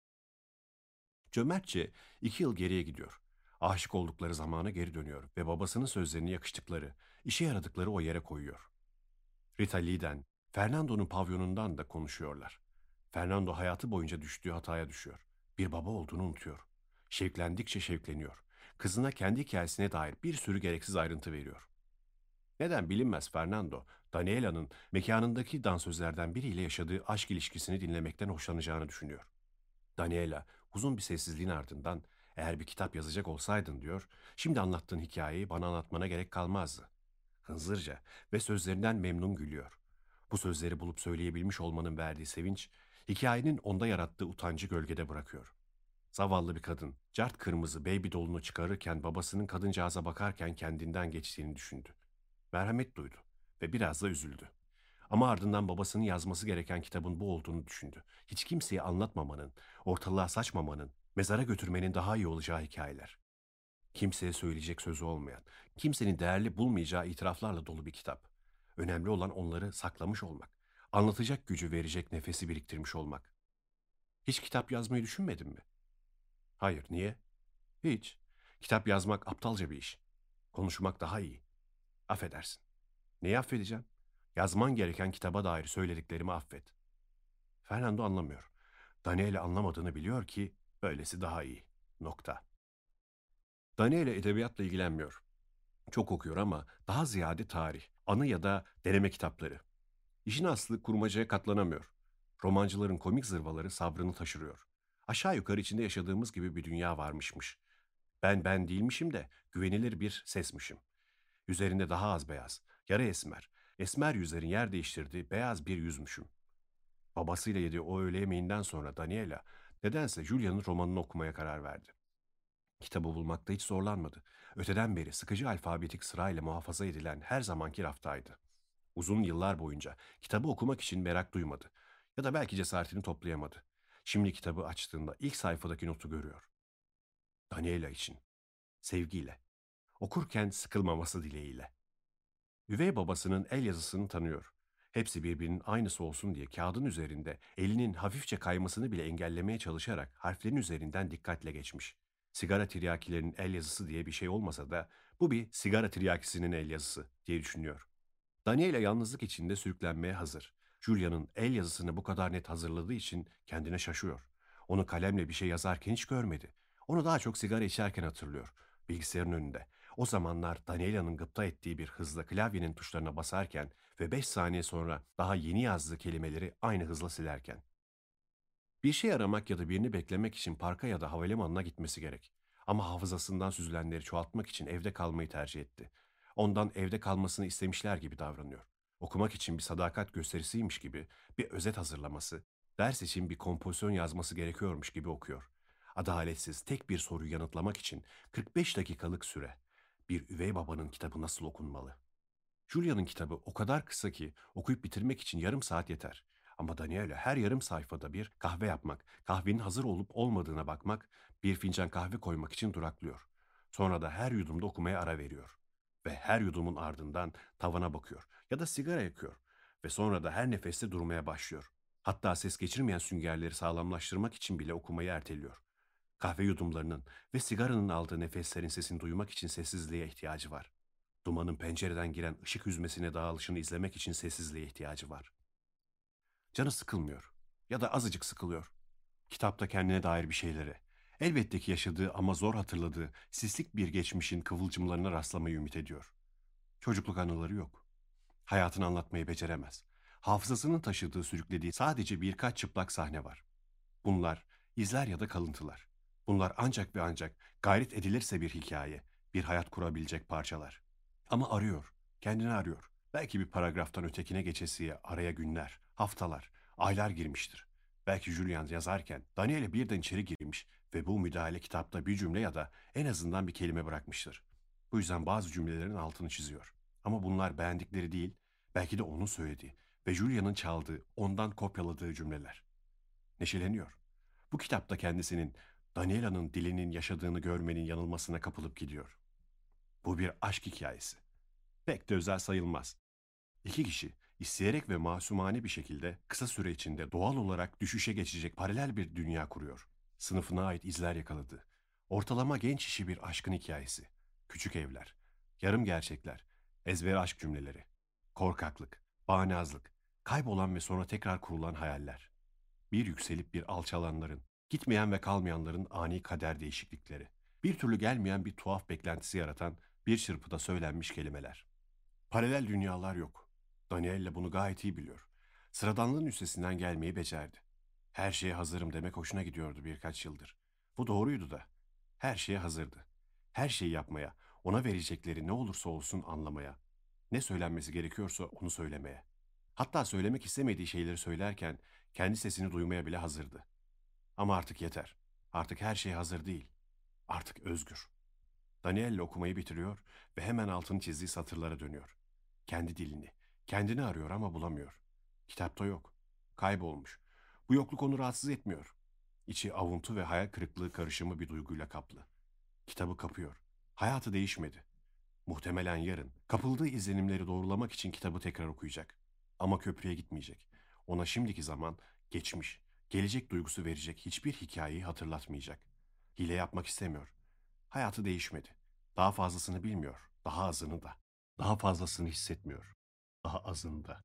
[SPEAKER 2] Cömertçe iki yıl geriye gidiyor. Aşık oldukları zamana geri dönüyor ve babasının sözlerini yakıştıkları, işe yaradıkları o yere koyuyor. Rita Lee'den, Fernando'nun pavyonundan da konuşuyorlar. Fernando hayatı boyunca düştüğü hataya düşüyor. Bir baba olduğunu unutuyor. Şevklendikçe şevkleniyor. Kızına kendi hikayesine dair bir sürü gereksiz ayrıntı veriyor. Neden bilinmez Fernando, Daniela'nın mekanındaki dansözlerden biriyle yaşadığı aşk ilişkisini dinlemekten hoşlanacağını düşünüyor. Daniela uzun bir sessizliğin ardından eğer bir kitap yazacak olsaydın diyor, şimdi anlattığın hikayeyi bana anlatmana gerek kalmazdı. Hınzırca ve sözlerinden memnun gülüyor. Bu sözleri bulup söyleyebilmiş olmanın verdiği sevinç, hikayenin onda yarattığı utancı gölgede bırakıyor. Zavallı bir kadın, cart kırmızı baby dolunu çıkarırken babasının kadıncağıza bakarken kendinden geçtiğini düşündü. Merhamet duydu ve biraz da üzüldü. Ama ardından babasının yazması gereken kitabın bu olduğunu düşündü. Hiç kimseye anlatmamanın, ortalığa saçmamanın, mezara götürmenin daha iyi olacağı hikayeler. Kimseye söyleyecek sözü olmayan, kimsenin değerli bulmayacağı itiraflarla dolu bir kitap. Önemli olan onları saklamış olmak, anlatacak gücü verecek nefesi biriktirmiş olmak. Hiç kitap yazmayı düşünmedin mi? Hayır, niye? Hiç. Kitap yazmak aptalca bir iş. Konuşmak daha iyi. Affedersin. Neyi affedeceğim? Yazman gereken kitaba dair söylediklerimi affet. Fernando anlamıyor. Daniele anlamadığını biliyor ki böylesi daha iyi. Nokta. Daniele edebiyatla ilgilenmiyor. Çok okuyor ama daha ziyade tarih, anı ya da deneme kitapları. İşin aslı kurmacaya katlanamıyor. Romancıların komik zırvaları sabrını taşırıyor. Aşağı yukarı içinde yaşadığımız gibi bir dünya varmışmış. Ben ben değilmişim de güvenilir bir sesmişim. Üzerinde daha az beyaz, yarı esmer, esmer yüzlerin yer değiştirdiği beyaz bir yüzmüşüm. Babasıyla yediği o öğle yemeğinden sonra Daniela nedense Julia'nın romanını okumaya karar verdi. Kitabı bulmakta hiç zorlanmadı. Öteden beri sıkıcı alfabetik sırayla muhafaza edilen her zamanki raftaydı. Uzun yıllar boyunca kitabı okumak için merak duymadı ya da belki cesaretini toplayamadı. Şimdi kitabı açtığında ilk sayfadaki notu görüyor. Daniela için. Sevgiyle. Okurken sıkılmaması dileğiyle. Üvey babasının el yazısını tanıyor. Hepsi birbirinin aynısı olsun diye kağıdın üzerinde elinin hafifçe kaymasını bile engellemeye çalışarak harflerin üzerinden dikkatle geçmiş. Sigara tiryakilerinin el yazısı diye bir şey olmasa da bu bir sigara tiryakisinin el yazısı diye düşünüyor. Daniela yalnızlık içinde sürüklenmeye hazır. Julia'nın el yazısını bu kadar net hazırladığı için kendine şaşıyor. Onu kalemle bir şey yazarken hiç görmedi. Onu daha çok sigara içerken hatırlıyor. Bilgisayarın önünde. O zamanlar Daniela'nın gıpta ettiği bir hızla klavyenin tuşlarına basarken ve beş saniye sonra daha yeni yazdığı kelimeleri aynı hızla silerken. Bir şey aramak ya da birini beklemek için parka ya da havalimanına gitmesi gerek. Ama hafızasından süzülenleri çoğaltmak için evde kalmayı tercih etti. Ondan evde kalmasını istemişler gibi davranıyor. Okumak için bir sadakat gösterisiymiş gibi bir özet hazırlaması, ders için bir kompozisyon yazması gerekiyormuş gibi okuyor. Adaletsiz tek bir soruyu yanıtlamak için 45 dakikalık süre. Bir üvey babanın kitabı nasıl okunmalı? Julia'nın kitabı o kadar kısa ki okuyup bitirmek için yarım saat yeter. Ama Daniela her yarım sayfada bir kahve yapmak, kahvenin hazır olup olmadığına bakmak, bir fincan kahve koymak için duraklıyor. Sonra da her yudumda okumaya ara veriyor. Ve her yudumun ardından tavana bakıyor ya da sigara yakıyor. Ve sonra da her nefeste durmaya başlıyor. Hatta ses geçirmeyen süngerleri sağlamlaştırmak için bile okumayı erteliyor. Kahve yudumlarının ve sigaranın aldığı nefeslerin sesini duymak için sessizliğe ihtiyacı var. Dumanın pencereden giren ışık hüzmesine dağılışını izlemek için sessizliğe ihtiyacı var. Canı sıkılmıyor ya da azıcık sıkılıyor. Kitapta kendine dair bir şeyleri, elbette ki yaşadığı ama zor hatırladığı sislik bir geçmişin kıvılcımlarına rastlamayı ümit ediyor. Çocukluk anıları yok. Hayatını anlatmayı beceremez. Hafızasının taşıdığı sürüklediği sadece birkaç çıplak sahne var. Bunlar izler ya da kalıntılar. Bunlar ancak ve ancak gayret edilirse bir hikaye, bir hayat kurabilecek parçalar. Ama arıyor, kendini arıyor. Belki bir paragraftan ötekine geçesiye araya günler, haftalar, aylar girmiştir. Belki Julian yazarken Daniel'e birden içeri girmiş ve bu müdahale kitapta bir cümle ya da en azından bir kelime bırakmıştır. Bu yüzden bazı cümlelerin altını çiziyor. Ama bunlar beğendikleri değil, belki de onun söylediği ve Julia'nın çaldığı, ondan kopyaladığı cümleler. Neşeleniyor. Bu kitapta kendisinin Daniela'nın dilinin yaşadığını görmenin yanılmasına kapılıp gidiyor. Bu bir aşk hikayesi. Pek de özel sayılmaz. İki kişi isteyerek ve masumane bir şekilde kısa süre içinde doğal olarak düşüşe geçecek paralel bir dünya kuruyor. Sınıfına ait izler yakaladı. Ortalama genç işi bir aşkın hikayesi. Küçük evler, yarım gerçekler, ezber aşk cümleleri, korkaklık, bağnazlık, kaybolan ve sonra tekrar kurulan hayaller. Bir yükselip bir alçalanların, gitmeyen ve kalmayanların ani kader değişiklikleri. Bir türlü gelmeyen bir tuhaf beklentisi yaratan bir çırpıda söylenmiş kelimeler. Paralel dünyalar yok. Danielle bunu gayet iyi biliyor. Sıradanlığın üstesinden gelmeyi becerdi. Her şeye hazırım demek hoşuna gidiyordu birkaç yıldır. Bu doğruydu da. Her şeye hazırdı. Her şeyi yapmaya, ona verecekleri ne olursa olsun anlamaya. Ne söylenmesi gerekiyorsa onu söylemeye. Hatta söylemek istemediği şeyleri söylerken kendi sesini duymaya bile hazırdı. Ama artık yeter. Artık her şey hazır değil. Artık özgür. Danielle okumayı bitiriyor ve hemen altını çizdiği satırlara dönüyor. Kendi dilini, kendini arıyor ama bulamıyor. Kitapta yok. Kaybolmuş. Bu yokluk onu rahatsız etmiyor. İçi avuntu ve hayal kırıklığı karışımı bir duyguyla kaplı. Kitabı kapıyor. Hayatı değişmedi. Muhtemelen yarın kapıldığı izlenimleri doğrulamak için kitabı tekrar okuyacak. Ama köprüye gitmeyecek. Ona şimdiki zaman, geçmiş, gelecek duygusu verecek hiçbir hikayeyi hatırlatmayacak. Hile yapmak istemiyor. Hayatı değişmedi. Daha fazlasını bilmiyor. Daha azını da. Daha fazlasını hissetmiyor. Daha azını da.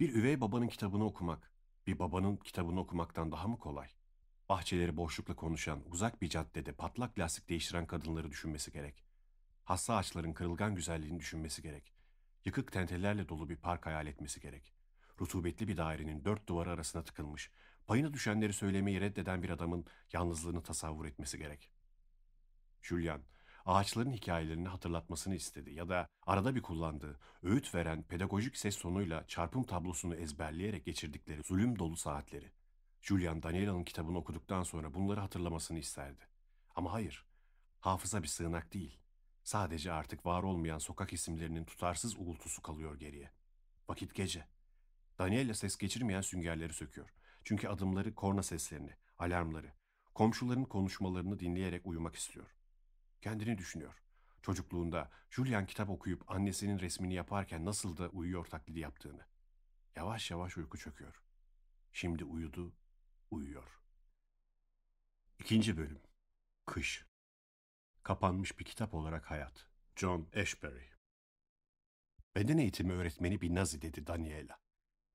[SPEAKER 2] Bir üvey babanın kitabını okumak, bir babanın kitabını okumaktan daha mı kolay? Bahçeleri boşlukla konuşan, uzak bir caddede patlak lastik değiştiren kadınları düşünmesi gerek. Hassa ağaçların kırılgan güzelliğini düşünmesi gerek. Yıkık tentelerle dolu bir park hayal etmesi gerek. Rutubetli bir dairenin dört duvarı arasına tıkılmış, payına düşenleri söylemeyi reddeden bir adamın yalnızlığını tasavvur etmesi gerek. Julian, ağaçların hikayelerini hatırlatmasını istedi ya da arada bir kullandığı, öğüt veren pedagojik ses tonuyla çarpım tablosunu ezberleyerek geçirdikleri zulüm dolu saatleri. Julian, Daniela'nın kitabını okuduktan sonra bunları hatırlamasını isterdi. Ama hayır, hafıza bir sığınak değil. Sadece artık var olmayan sokak isimlerinin tutarsız uğultusu kalıyor geriye. Vakit gece. Daniela ses geçirmeyen süngerleri söküyor. Çünkü adımları korna seslerini, alarmları, komşuların konuşmalarını dinleyerek uyumak istiyor. Kendini düşünüyor. Çocukluğunda Julian kitap okuyup annesinin resmini yaparken nasıl da uyuyor taklidi yaptığını. Yavaş yavaş uyku çöküyor. Şimdi uyudu, uyuyor. İkinci bölüm. Kış. Kapanmış bir kitap olarak hayat. John Ashbery. Beden eğitimi öğretmeni bir nazi dedi Daniela.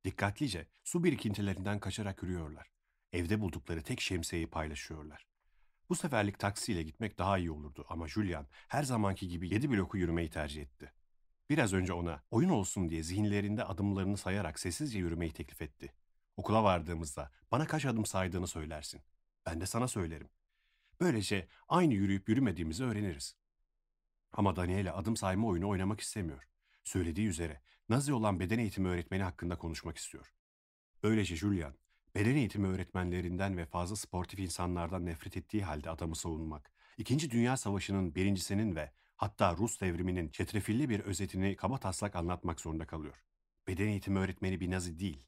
[SPEAKER 2] Dikkatlice su birikintilerinden kaçarak yürüyorlar. Evde buldukları tek şemsiyeyi paylaşıyorlar. Bu seferlik taksiyle gitmek daha iyi olurdu ama Julian her zamanki gibi yedi bloku yürümeyi tercih etti. Biraz önce ona oyun olsun diye zihinlerinde adımlarını sayarak sessizce yürümeyi teklif etti. Okula vardığımızda bana kaç adım saydığını söylersin. Ben de sana söylerim. Böylece aynı yürüyüp yürümediğimizi öğreniriz. Ama Daniela adım sayma oyunu oynamak istemiyor. Söylediği üzere Nazi olan beden eğitimi öğretmeni hakkında konuşmak istiyor. Böylece Julian, beden eğitimi öğretmenlerinden ve fazla sportif insanlardan nefret ettiği halde adamı savunmak, İkinci Dünya Savaşı'nın birincisinin ve hatta Rus devriminin çetrefilli bir özetini kaba taslak anlatmak zorunda kalıyor. Beden eğitimi öğretmeni bir Nazi değil,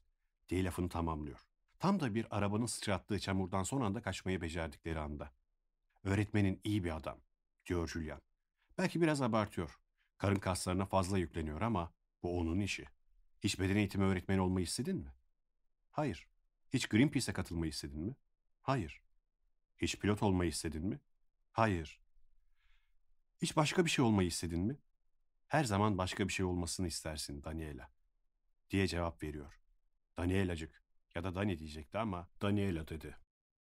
[SPEAKER 2] diye lafını tamamlıyor. Tam da bir arabanın sıçrattığı çamurdan son anda kaçmayı becerdikleri anda. Öğretmenin iyi bir adam, diyor Julian. Belki biraz abartıyor. Karın kaslarına fazla yükleniyor ama bu onun işi. Hiç beden eğitimi öğretmeni olmayı istedin mi? Hayır. Hiç Greenpeace'e katılmayı istedin mi? Hayır. Hiç pilot olmayı istedin mi? Hayır. Hiç başka bir şey olmayı istedin mi? Her zaman başka bir şey olmasını istersin Daniela. Diye cevap veriyor. Danielacık ya da Dani diyecekti ama Daniela dedi.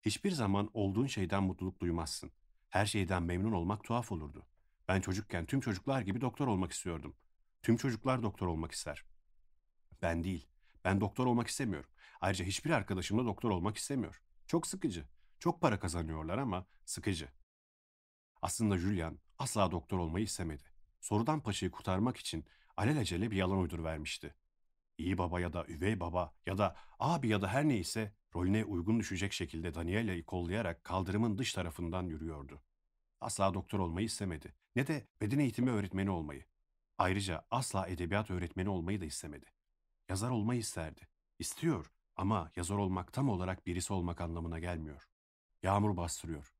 [SPEAKER 2] Hiçbir zaman olduğun şeyden mutluluk duymazsın. Her şeyden memnun olmak tuhaf olurdu. Ben çocukken tüm çocuklar gibi doktor olmak istiyordum. Tüm çocuklar doktor olmak ister. Ben değil. Ben doktor olmak istemiyorum. Ayrıca hiçbir arkadaşım da doktor olmak istemiyor. Çok sıkıcı. Çok para kazanıyorlar ama sıkıcı. Aslında Julian asla doktor olmayı istemedi. Sorudan paçayı kurtarmak için alelacele bir yalan uydur vermişti. İyi baba ya da üvey baba ya da abi ya da her neyse rolüne uygun düşecek şekilde Daniela'yı kollayarak kaldırımın dış tarafından yürüyordu. Asla doktor olmayı istemedi. Ne de beden eğitimi öğretmeni olmayı. Ayrıca asla edebiyat öğretmeni olmayı da istemedi. Yazar olmayı isterdi. İstiyor ama yazar olmak tam olarak birisi olmak anlamına gelmiyor. Yağmur bastırıyor.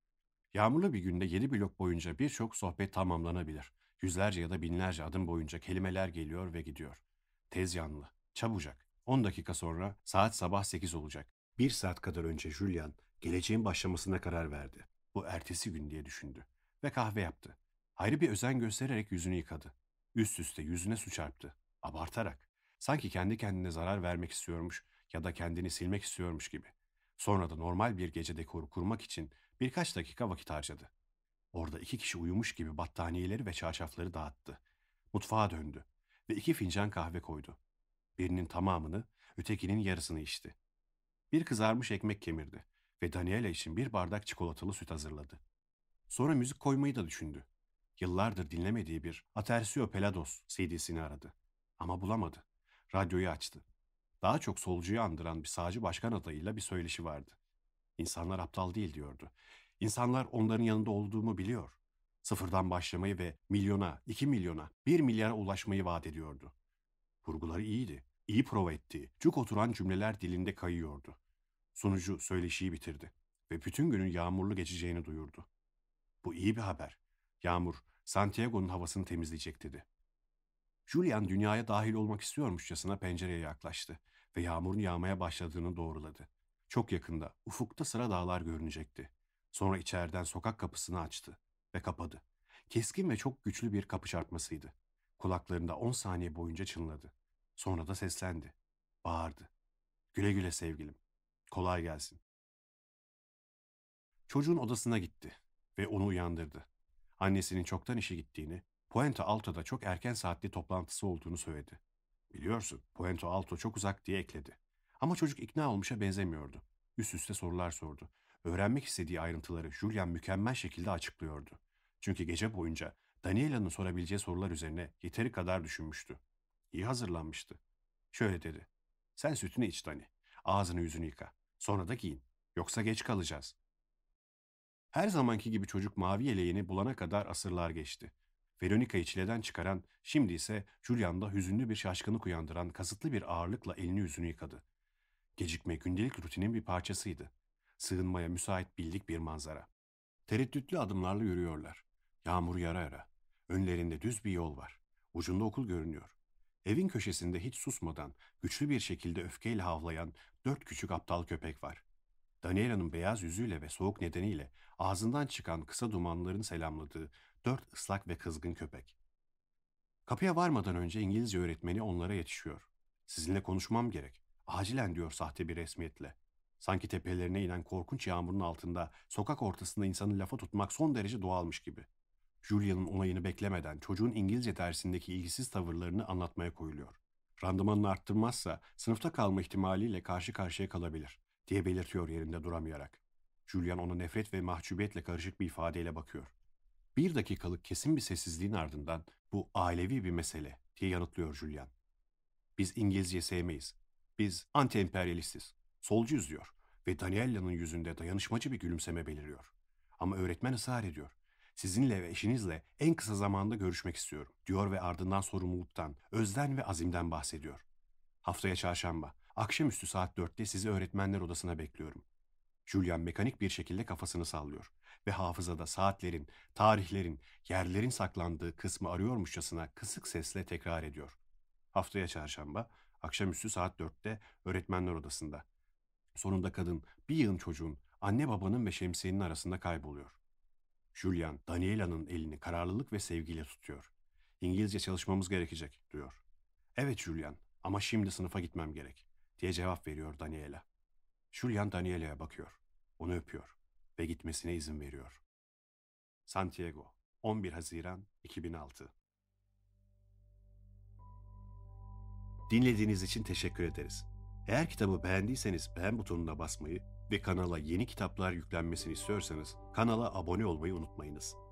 [SPEAKER 2] Yağmurlu bir günde yedi blok boyunca birçok sohbet tamamlanabilir. Yüzlerce ya da binlerce adım boyunca kelimeler geliyor ve gidiyor. Tez yanlı, çabucak. 10 dakika sonra saat sabah 8 olacak. Bir saat kadar önce Julian geleceğin başlamasına karar verdi. Bu ertesi gün diye düşündü. Ve kahve yaptı. Ayrı bir özen göstererek yüzünü yıkadı. Üst üste yüzüne su çarptı. Abartarak. Sanki kendi kendine zarar vermek istiyormuş ya da kendini silmek istiyormuş gibi. Sonra da normal bir gece dekoru kurmak için birkaç dakika vakit harcadı. Orada iki kişi uyumuş gibi battaniyeleri ve çarşafları dağıttı. Mutfağa döndü ve iki fincan kahve koydu. Birinin tamamını, ötekinin yarısını içti. Bir kızarmış ekmek kemirdi ve Daniela için bir bardak çikolatalı süt hazırladı. Sonra müzik koymayı da düşündü. Yıllardır dinlemediği bir Atersio Pelados CD'sini aradı. Ama bulamadı. Radyoyu açtı. Daha çok solcuyu andıran bir sağcı başkan adayıyla bir söyleşi vardı. İnsanlar aptal değil diyordu. İnsanlar onların yanında olduğumu biliyor. Sıfırdan başlamayı ve milyona, iki milyona, bir milyara ulaşmayı vaat ediyordu. Vurguları iyiydi. İyi prova etti. Cuk oturan cümleler dilinde kayıyordu. Sunucu söyleşiyi bitirdi ve bütün günün yağmurlu geçeceğini duyurdu. Bu iyi bir haber. Yağmur, Santiago'nun havasını temizleyecek dedi. Julian dünyaya dahil olmak istiyormuşçasına pencereye yaklaştı ve yağmurun yağmaya başladığını doğruladı. Çok yakında ufukta sıra dağlar görünecekti. Sonra içeriden sokak kapısını açtı ve kapadı. Keskin ve çok güçlü bir kapı çarpmasıydı. Kulaklarında on saniye boyunca çınladı. Sonra da seslendi. Bağırdı. Güle güle sevgilim. Kolay gelsin. Çocuğun odasına gitti ve onu uyandırdı. Annesinin çoktan işe gittiğini, Puente Alto'da çok erken saatli toplantısı olduğunu söyledi. Biliyorsun, Puente Alto çok uzak diye ekledi. Ama çocuk ikna olmuşa benzemiyordu. Üst üste sorular sordu. Öğrenmek istediği ayrıntıları Julian mükemmel şekilde açıklıyordu. Çünkü gece boyunca Daniela'nın sorabileceği sorular üzerine yeteri kadar düşünmüştü. İyi hazırlanmıştı. Şöyle dedi. Sen sütünü iç Dani. Ağzını yüzünü yıka. Sonra da giyin. Yoksa geç kalacağız. Her zamanki gibi çocuk mavi yeleğini bulana kadar asırlar geçti. Veronica'yı çileden çıkaran, şimdi ise Julian'da hüzünlü bir şaşkınlık uyandıran kasıtlı bir ağırlıkla elini yüzünü yıkadı. Gecikme gündelik rutinin bir parçasıydı. Sığınmaya müsait bildik bir manzara. Tereddütlü adımlarla yürüyorlar. Yağmur yara yara. Önlerinde düz bir yol var. Ucunda okul görünüyor. Evin köşesinde hiç susmadan, güçlü bir şekilde öfkeyle havlayan dört küçük aptal köpek var. Daniela'nın beyaz yüzüyle ve soğuk nedeniyle ağzından çıkan kısa dumanların selamladığı dört ıslak ve kızgın köpek. Kapıya varmadan önce İngilizce öğretmeni onlara yetişiyor. Sizinle konuşmam gerek. Acilen diyor sahte bir resmiyetle. Sanki tepelerine inen korkunç yağmurun altında sokak ortasında insanı lafa tutmak son derece doğalmış gibi. Julia'nın onayını beklemeden çocuğun İngilizce dersindeki ilgisiz tavırlarını anlatmaya koyuluyor. Randımanını arttırmazsa sınıfta kalma ihtimaliyle karşı karşıya kalabilir diye belirtiyor yerinde duramayarak. Julian ona nefret ve mahcubiyetle karışık bir ifadeyle bakıyor. Bir dakikalık kesin bir sessizliğin ardından bu ailevi bir mesele diye yanıtlıyor Julian. Biz İngilizce sevmeyiz. Biz anti-emperyalistiz. Solcuyuz diyor ve Daniella'nın yüzünde dayanışmacı bir gülümseme beliriyor. Ama öğretmen ısrar ediyor. Sizinle ve eşinizle en kısa zamanda görüşmek istiyorum diyor ve ardından sorumluluktan, özden ve azimden bahsediyor. Haftaya çarşamba, akşamüstü saat dörtte sizi öğretmenler odasına bekliyorum. Julian mekanik bir şekilde kafasını sallıyor ve hafızada saatlerin, tarihlerin, yerlerin saklandığı kısmı arıyormuşçasına kısık sesle tekrar ediyor. Haftaya çarşamba, akşamüstü saat dörtte öğretmenler odasında. Sonunda kadın bir yığın çocuğun, anne babanın ve şemsiyenin arasında kayboluyor. Julian, Daniela'nın elini kararlılık ve sevgiyle tutuyor. İngilizce çalışmamız gerekecek, diyor. Evet Julian, ama şimdi sınıfa gitmem gerek, diye cevap veriyor Daniela. Julian Daniela'ya bakıyor, onu öpüyor ve gitmesine izin veriyor. Santiago, 11 Haziran 2006 Dinlediğiniz için teşekkür ederiz. Eğer kitabı beğendiyseniz beğen butonuna basmayı ve kanala yeni kitaplar yüklenmesini istiyorsanız kanala abone olmayı unutmayınız.